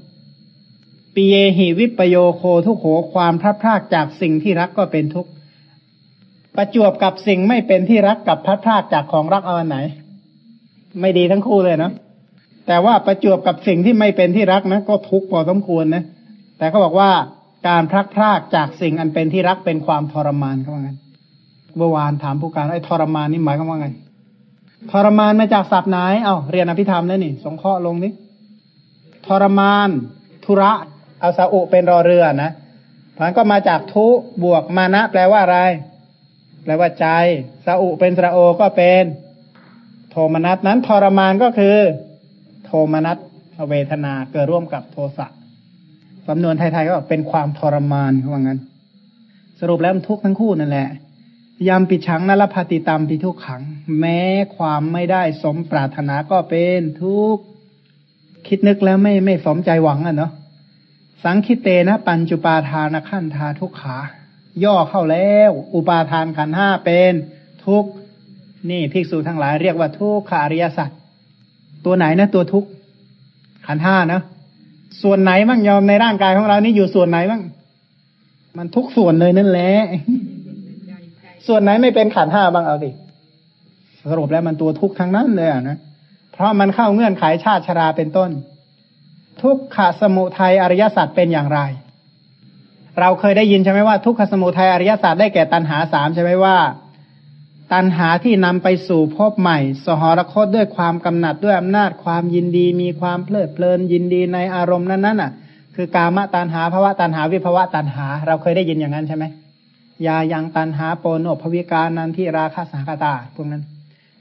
ปิเยหิวิปโยโคทุกโข ความพลัดพรากจากสิ่งที่รักก็เป็นทุกข์ประจวบกับสิ่งไม่เป็นที่รักกับพลัดพรากจากของรักเอาอันไหน ไม่ดีทั้งคู่เลยเนาะแต่ว่าประจวบกับสิ่งที่ไม่เป็นที่รักนะก็ทุกข์พอสมควรนะ แต่เขาบอกว่าการพลัดพรากจากสิ่งอันเป็นที่รักเป็นความทรมานเขาว่างั้น เมื่อวานถามผู้การไอ้ทรมานนี่หมายความว่าไง ทรมานมาจากศัพท์ไหน เอา้าเรียนอภิธรรมแล้วนี่ สงเคราะห์ลงนี่ทรมาน ทุระ เอาสาอุเป็นรอเรือนะมันก็มาจากทุบวกมานะ แปลว่าอะไร แปลว่าใจสาอุเป็นสระโอก็เป็น โทมนัสนั้นทรมานก็คือ โทมนัสเวทนาเกิดร่วมกับโทสะสำนวนไทยๆก็เป็นความทรมานเขาว่างั้น สรุปแล้วมันทุกข์ทั้งคู่นั่นแหละ ยามปิชังนลพติตามปิทุกขัง แม้ความไม่ได้สมปรารถนาก็เป็นทุกข์คิดนึกแล้วไม่ไม่สมใจหวังอะเนาะสังคิเตนะปัญจุปาทานขั้นทาทุกขา ย่อเข้าแล้ว อุปาทานขันห้าเป็นทุกข์นี่ภิกษุทั้งหลายเรียกว่าทุกขาริยสัตว์ตัวไหนนะตัวทุกข์ขันห้านะส่วนไหนบ้างยอมในร่างกายของเรานี่อยู่ส่วนไหนบ้างมันทุกส่วนเลยนั่นแหละ ส่วนไหนไม่เป็นขันห้าบ้างเอาสิสรุปแล้วมันตัวทุกข์ทั้งนั้นเลยอะนะเพราะมันเข้าเงื่อนไขชาติชราเป็นต้น ทุกขสมุทัยอริยสัจเป็นอย่างไร เราเคยได้ยินใช่ไหมว่า ทุกขสมุทัยอริยสัจได้แก่ตัณหาสามใช่ไหมว่า ตัณหาที่นำไปสู่พบใหม่ สหรคตด้วยความกำหนัดด้วยอำนาจความยินดี มีความเพลิดเพลินยินดีในอารมณ์นั้นๆอะ คือกามตัณหาภาวะตัณหาวิภาวะตัณหา เราเคยได้ยินอย่างนั้นใช่ไหม ยายังตันหาโปโนภวิการนันที่ราคาสังคตาพวกนั้น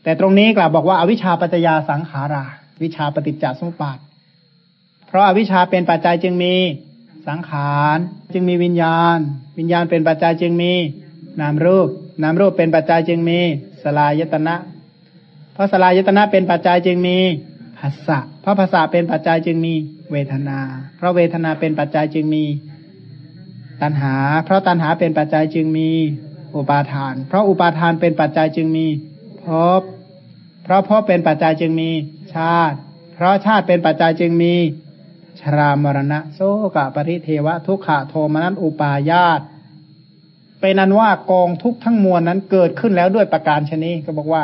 แต่ตรงนี้กลับบอกว่าอาวิชชาปัจจยาสังขารา วิชาปฏิจจสมุปบาท เพราะอาวิชชาเป็นปัจจัยจึงมีสังขารจึงมีวิญญาณ วิญญาณเป็นปัจจัยจึงมีนามรูปนามรูปเป็นปัจจัยจึงมีสลายตนะ เพราะสลายตนะเป็นปัจจัยจึงมีภาษะเพราะภาษาเป็นปัจจัยจึงมีเวทนา เพราะเวทนาเป็นปัจจัยจึงมี ตัณหา เพราะตัณหาเป็นปัจจัยจึงมีอุปาทาน เพราะอุปาทานเป็นปัจจัยจึงมีภพ เพราะภพเป็นปัจจัยจึงมีชาติ เพราะชาติเป็นปัจจัยจึงมีชรามรณะ โซกะปริเทวะ ทุกขะโทมนัสอุปาญาตเป็นนั้นว่ากองทุกทั้งมวลนั้นเกิดขึ้นแล้วด้วยประการชนีก็บอกว่า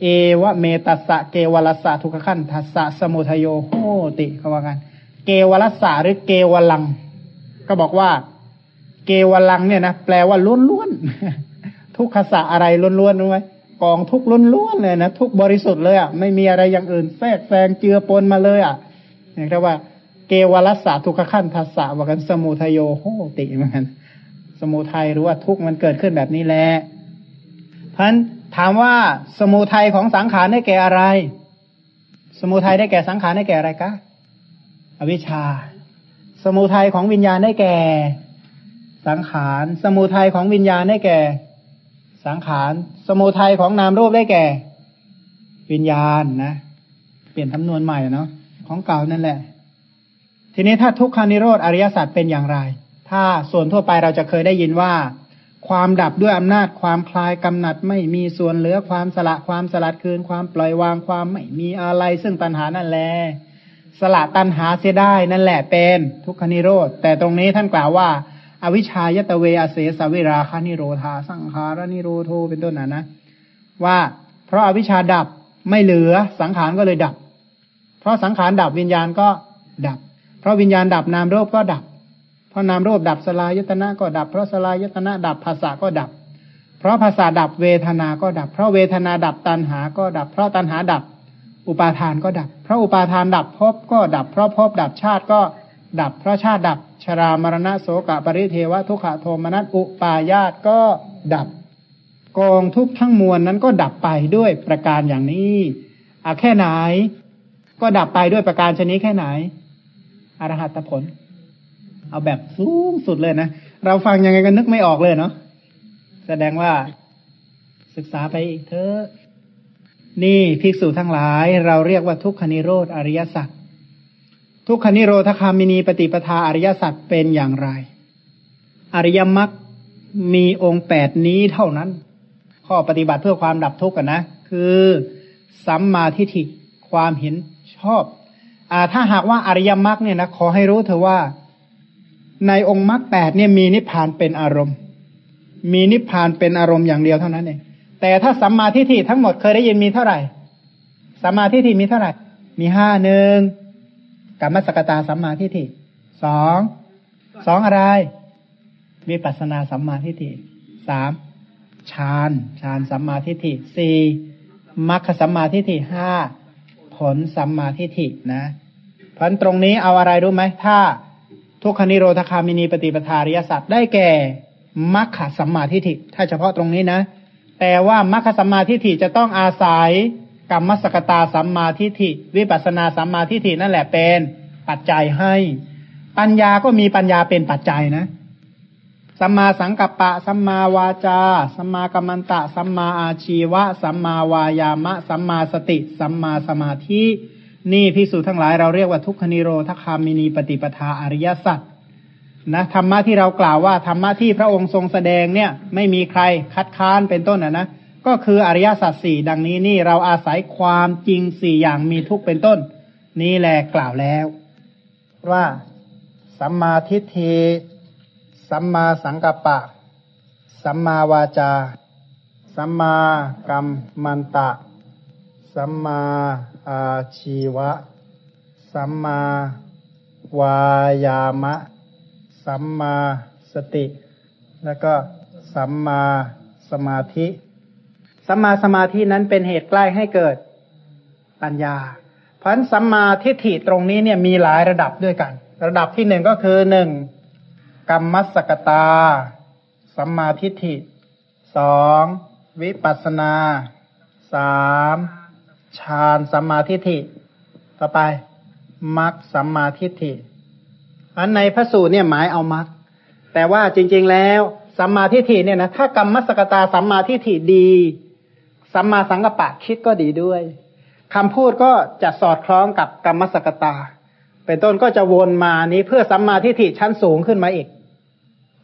เอวะเมตัสสะเกวลสะทุกขันทัสสะสมุทโยโหติเขาว่ากัน เกวลสะหรือเกวลัง ก็บอกว่า เกวลังเนี่ยนะแปลว่าล้วนๆทุกขสะอะไรล้วนๆรู้ไหมกองทุกล้วนๆเลยนะทุกบริสุทธิ์เลยอะไม่มีอะไรอย่างอื่นแทรกแซงเจือปนมาเลยอะเรียกว่า เกวรัสสะทุกขขั้นทัสสะว่ากันสมุทโยโหติเหมือนกันสมุทัยหรือว่าทุกมันเกิดขึ้นแบบนี้แหละพันถามว่าสมุทัยของสังขารได้แก่อะไร สมุทัยได้แก่สังขารได้แก่อะไรกะอวิชชา สมุทัยของวิญญาณได้แก่ สังขาร สมุทัยของวิญญาณได้แก่ สังขาร สมุทัยของนามรูปได้แก่ วิญญาณนะเปลี่ยนทำนวนใหม่เนาะของเก่านั่นแหละ ทีนี้ถ้าทุกขานิโรธอริยสัจเป็นอย่างไร ถ้าส่วนทั่วไปเราจะเคยได้ยินว่า ความดับด้วยอำนาจความคลายกำหนัดไม่มีส่วนเหลือความสละความสลัดคืน ความปล่อยวางความไม่มีอะไรซึ่งตัณหานั่นแหละ สละตันหาเสียได้นั่นแหละเป็นทุกขนิโรธ แต่ตรงนี้ท่านกล่าวว่าอาวิชายตเวอเสสวิราคานิโรธาสังขารนิโรโทเป็นต้นนะนะ ว่า เพราะอาวิชาดับไม่เหลือสังขารก็เลยดับ เพราะสังขารดับวิญญาณก็ดับ เพราะวิญญาณดับนามรูปก็ดับ เพราะนามรูปดับสลายตนะก็ดับ เพราะสลายตนะดับภาษาก็ดับ เพราะภาษาดับเวทนา ก็ดับ เพราะเวทนาดับตันหา ก็ดับ เพราะตันหาดับ อุปาทานก็ดับ เพราะอุปาทานดับภพก็ดับ เพราะภพดับชาติก็ดับ เพราะชาติดับ ชรามรณะโสกะปริเทวะทุกขโทมนัสอุปาญาตก็ดับ กองทุกทั้งมวลนั้นก็ดับไปด้วยประการอย่างนี้อะแค่ไหน ก็ดับไปด้วยประการชนิดแค่ไหน อรหัตผล เอาแบบสูงสุดเลยนะ เราฟังยังไงก็นึกไม่ออกเลยเนาะ แสดงว่าศึกษาไปอีกเถอะ นี่ภิกษุทั้งหลายเราเรียกว่าทุกขนิโรธอริยสัจทุกขนิโรธคามินีปฏิปทาอริยสัจเป็นอย่างไร อริยมรรคมีองค์แปดนี้เท่านั้น ข้อปฏิบัติเพื่อความดับทุกข์นะ คือสัมมาทิฏฐิความเห็นชอบอ่าถ้าหากว่าอริยมรรคเนี่ยนะขอให้รู้เถอะว่า ในองค์มรรคแปดเนี่ยมีนิพพานเป็นอารมณ์ มีนิพพานเป็นอารมณ์อย่างเดียวเท่านั้นเอง แต่ถ้าสัมมาทิฏฐิทั้งหมดเคยได้ยินมีเท่าไหร่สัมมาทิฏฐิมีเท่าไหร่ มีห้าหนึ่งกรรมสกตาสัมมาทิฏฐิสองสองอะไร วิปัสนาสัมมาทิฏฐิสามฌานฌานสัมมาทิฏฐิสี่มรรคสัมมาทิฏฐิห้าผลสัมมาทิฏฐินะเพราะตรงนี้เอาอะไรรู้ไหมถ้าทุกขนิโรธคามินีปฏิปทาริยสัตว์ได้แก่มรรคสัมมาทิฏฐิถ้าเฉพาะตรงนี้นะ แต่ว่ามัคคสัมมาทิฏฐิจะต้องอาศัยกรรมสกตาสัมมาทิฏฐิ วิปัสนาสัมมาทิฏฐินั่นแหละเป็นปัจจัยให้ ปัญญาก็มีปัญญาเป็นปัจจัยนะสัมมาสังกัปปะ สัมมาวาจา สัมมากัมมันตะ สัมมาอาชีวะ สัมมาวายามะ สัมมาสติ สัมมาสมาธิ นี่พิสูจทั้งหลายเราเรียกว่าทุกขนิโรธคามินีปฏิปทาอริยสัจ นะธรรมะที่เรากล่าวว่าธรรมะที่พระองค์ทรงแสดงเนี่ยไม่มีใครคัดค้านเป็นต้นนะนะก็คืออริยสัจสี่ดังนี้นี่เราอาศัยความจริงสี่อย่างมีทุกเป็นต้น นี่แหละกล่าวแล้ว ว่าสัมมาทิฏฐิสัมมาสังกัปปะ สัมมาวาจา สัมมากรรมมันตะ สัมมาอาชีวะ สัมมาวายามะ สัมมาสติ แล้วก็สัมมาสมาธิ สัมมาสมาธินั้นเป็นเหตุใกล้ให้เกิดปัญญา เพราะสัมมาทิฏฐิตรงนี้เนี่ยมีหลายระดับด้วยกัน ระดับที่หนึ่งก็คือหนึ่งกรรมสกตา สัมมาทิฏฐิสองวิปัสนาสามฌานสัมมาทิฏฐิ ต่อไปมรรคสัมมาทิฏฐิ อันในพระสูตรเนี่ยหมายเอามรรคแต่ว่าจริง ๆแล้วสัมมาทิฏฐิเนี่ยนะถ้ากรรมสกตาสัมมาทิฏฐิดีสัมมาสังกัปปะคิดก็ดีด้วยคำพูดก็จะสอดคล้องกับกรรมสกตา เป็นต้นก็จะวนมานี้เพื่อสัมมาทิฏฐิชั้นสูงขึ้นมาอีก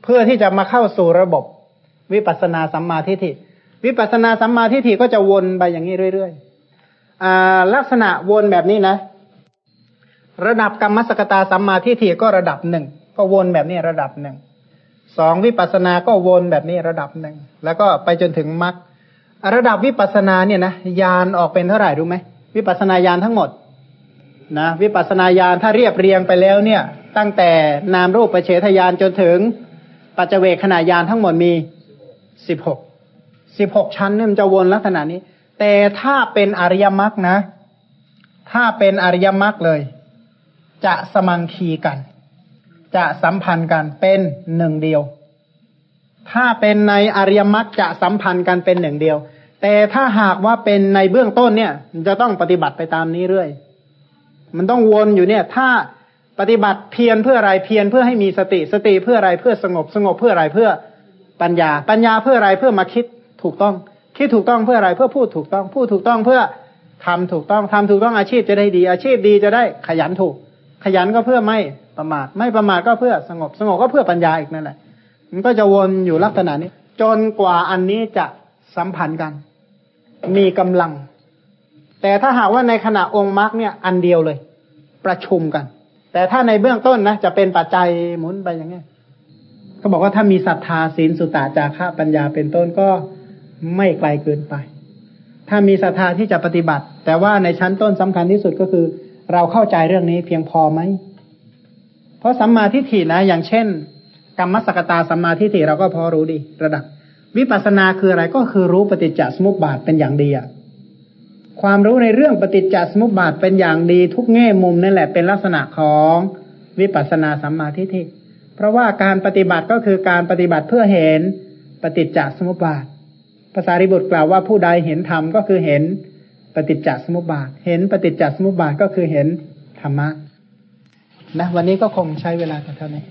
เพื่อที่จะมาเข้าสู่ระบบ วิปัสนาสัมมาทิฏฐิ วิปัสนาสัมมาทิฏฐิก็จะวนไปอย่างนี้เรื่อยๆลักษณะวนแบบนี้นะ ระดับกรรมสกตาสัมมาทิฏฐิก็ระดับหนึ่งก็วนแบบนี้ระดับหนึ่งสองวิปัสสนาก็วนแบบนี้ระดับหนึ่งแล้วก็ไปจนถึงมรรคระดับวิปัสสนาเนี่ยนะยานออกเป็นเท่าไหร่รู้ไหมวิปัสสนาญาณทั้งหมดนะวิปัสสนาญาณถ้าเรียบเรียงไปแล้วเนี่ย ตั้งแต่นามรูปประเฉทญาณจนถึงปัจเจเวขณะยานทั้งหมดมีสิบหกสิบหกชั้นเนี่ยมันจะวนลักษณะนี้ แต่ถ้าเป็นอริยมรรคนะ ถ้าเป็นอริยมรรคเลย จะสมังคีกัน จะสัมพันธ์กันเป็นหนึ่งเดียว ถ้าเป็นในอริยมรรคจะสัมพันธ์กันเป็นหนึ่งเดียว แต่ถ้าหากว่าเป็นในเบื้องต้นเนี่ย จะต้องปฏิบัติไปตามนี้เรื่อย มันต้องวนอยู่เนี่ย ถ้าปฏิบัติเพียรเพื่ออะไรเพียรเพื่อให้มีสติสติเพื่ออะไรเพื่อสงบสงบเพื่ออะไรเพื่อปัญญา ปัญญาเพื่ออะไรเพื่อมาคิดถูกต้องคิดถูกต้องเพื่ออะไรเพื่อพูดถูกต้องพูดถูกต้องเพื่อทำถูกต้องทำถูกต้องอาชีพจะได้ดี อาชีพดีจะได้ขยันถูก ขยันก็เพื่อไม่ประมาทไม่ประมาทก็เพื่อสงบสงบก็เพื่อปัญญาอีกนั่นแหละ มันก็จะวนอยู่ลักษณะนี้ จนกว่าอันนี้จะสัมพันธ์กัน มีกำลัง แต่ถ้าหากว่าในขณะองค์มรรคเนี่ย อันเดียวเลย ประชุมกัน แต่ถ้าในเบื้องต้นนะจะเป็นปัจจัยหมุนไปอย่างนี้เขาบอกว่าถ้ามีศรัทธาศีลสุตาจาระปัญญาเป็นต้นก็ไม่ไกลเกินไป ถ้ามีศรัทธาที่จะปฏิบัติ แต่ว่าในชั้นต้นสำคัญที่สุดก็คือ เราเข้าใจเรื่องนี้เพียงพอไหม เพราะสัมมาทิฏฐินะ อย่างเช่น กรรมสกตาสัมมาทิฏฐิเราก็พอรู้ดี ระดับ วิปัสสนาคืออะไรก็คือรู้ปฏิจจสมุปบาทเป็นอย่างดีอะความรู้ในเรื่องปฏิจจสมุปบาทเป็นอย่างดีทุกแง่มุมนั่นแหละเป็นลักษณะของวิปัสสนาสัมมาทิฏฐิ เพราะว่าการปฏิบัติก็คือการปฏิบัติเพื่อเห็นปฏิจจสมุปบาท ภาษาริบุตรกล่าวว่าผู้ใดเห็นธรรมก็คือเห็น ปฏิจจสมุปบาท เห็นปฏิจจสมุปบาทก็คือเห็นธรรมะนะวันนี้ก็คงใช้เวลาเท่านี้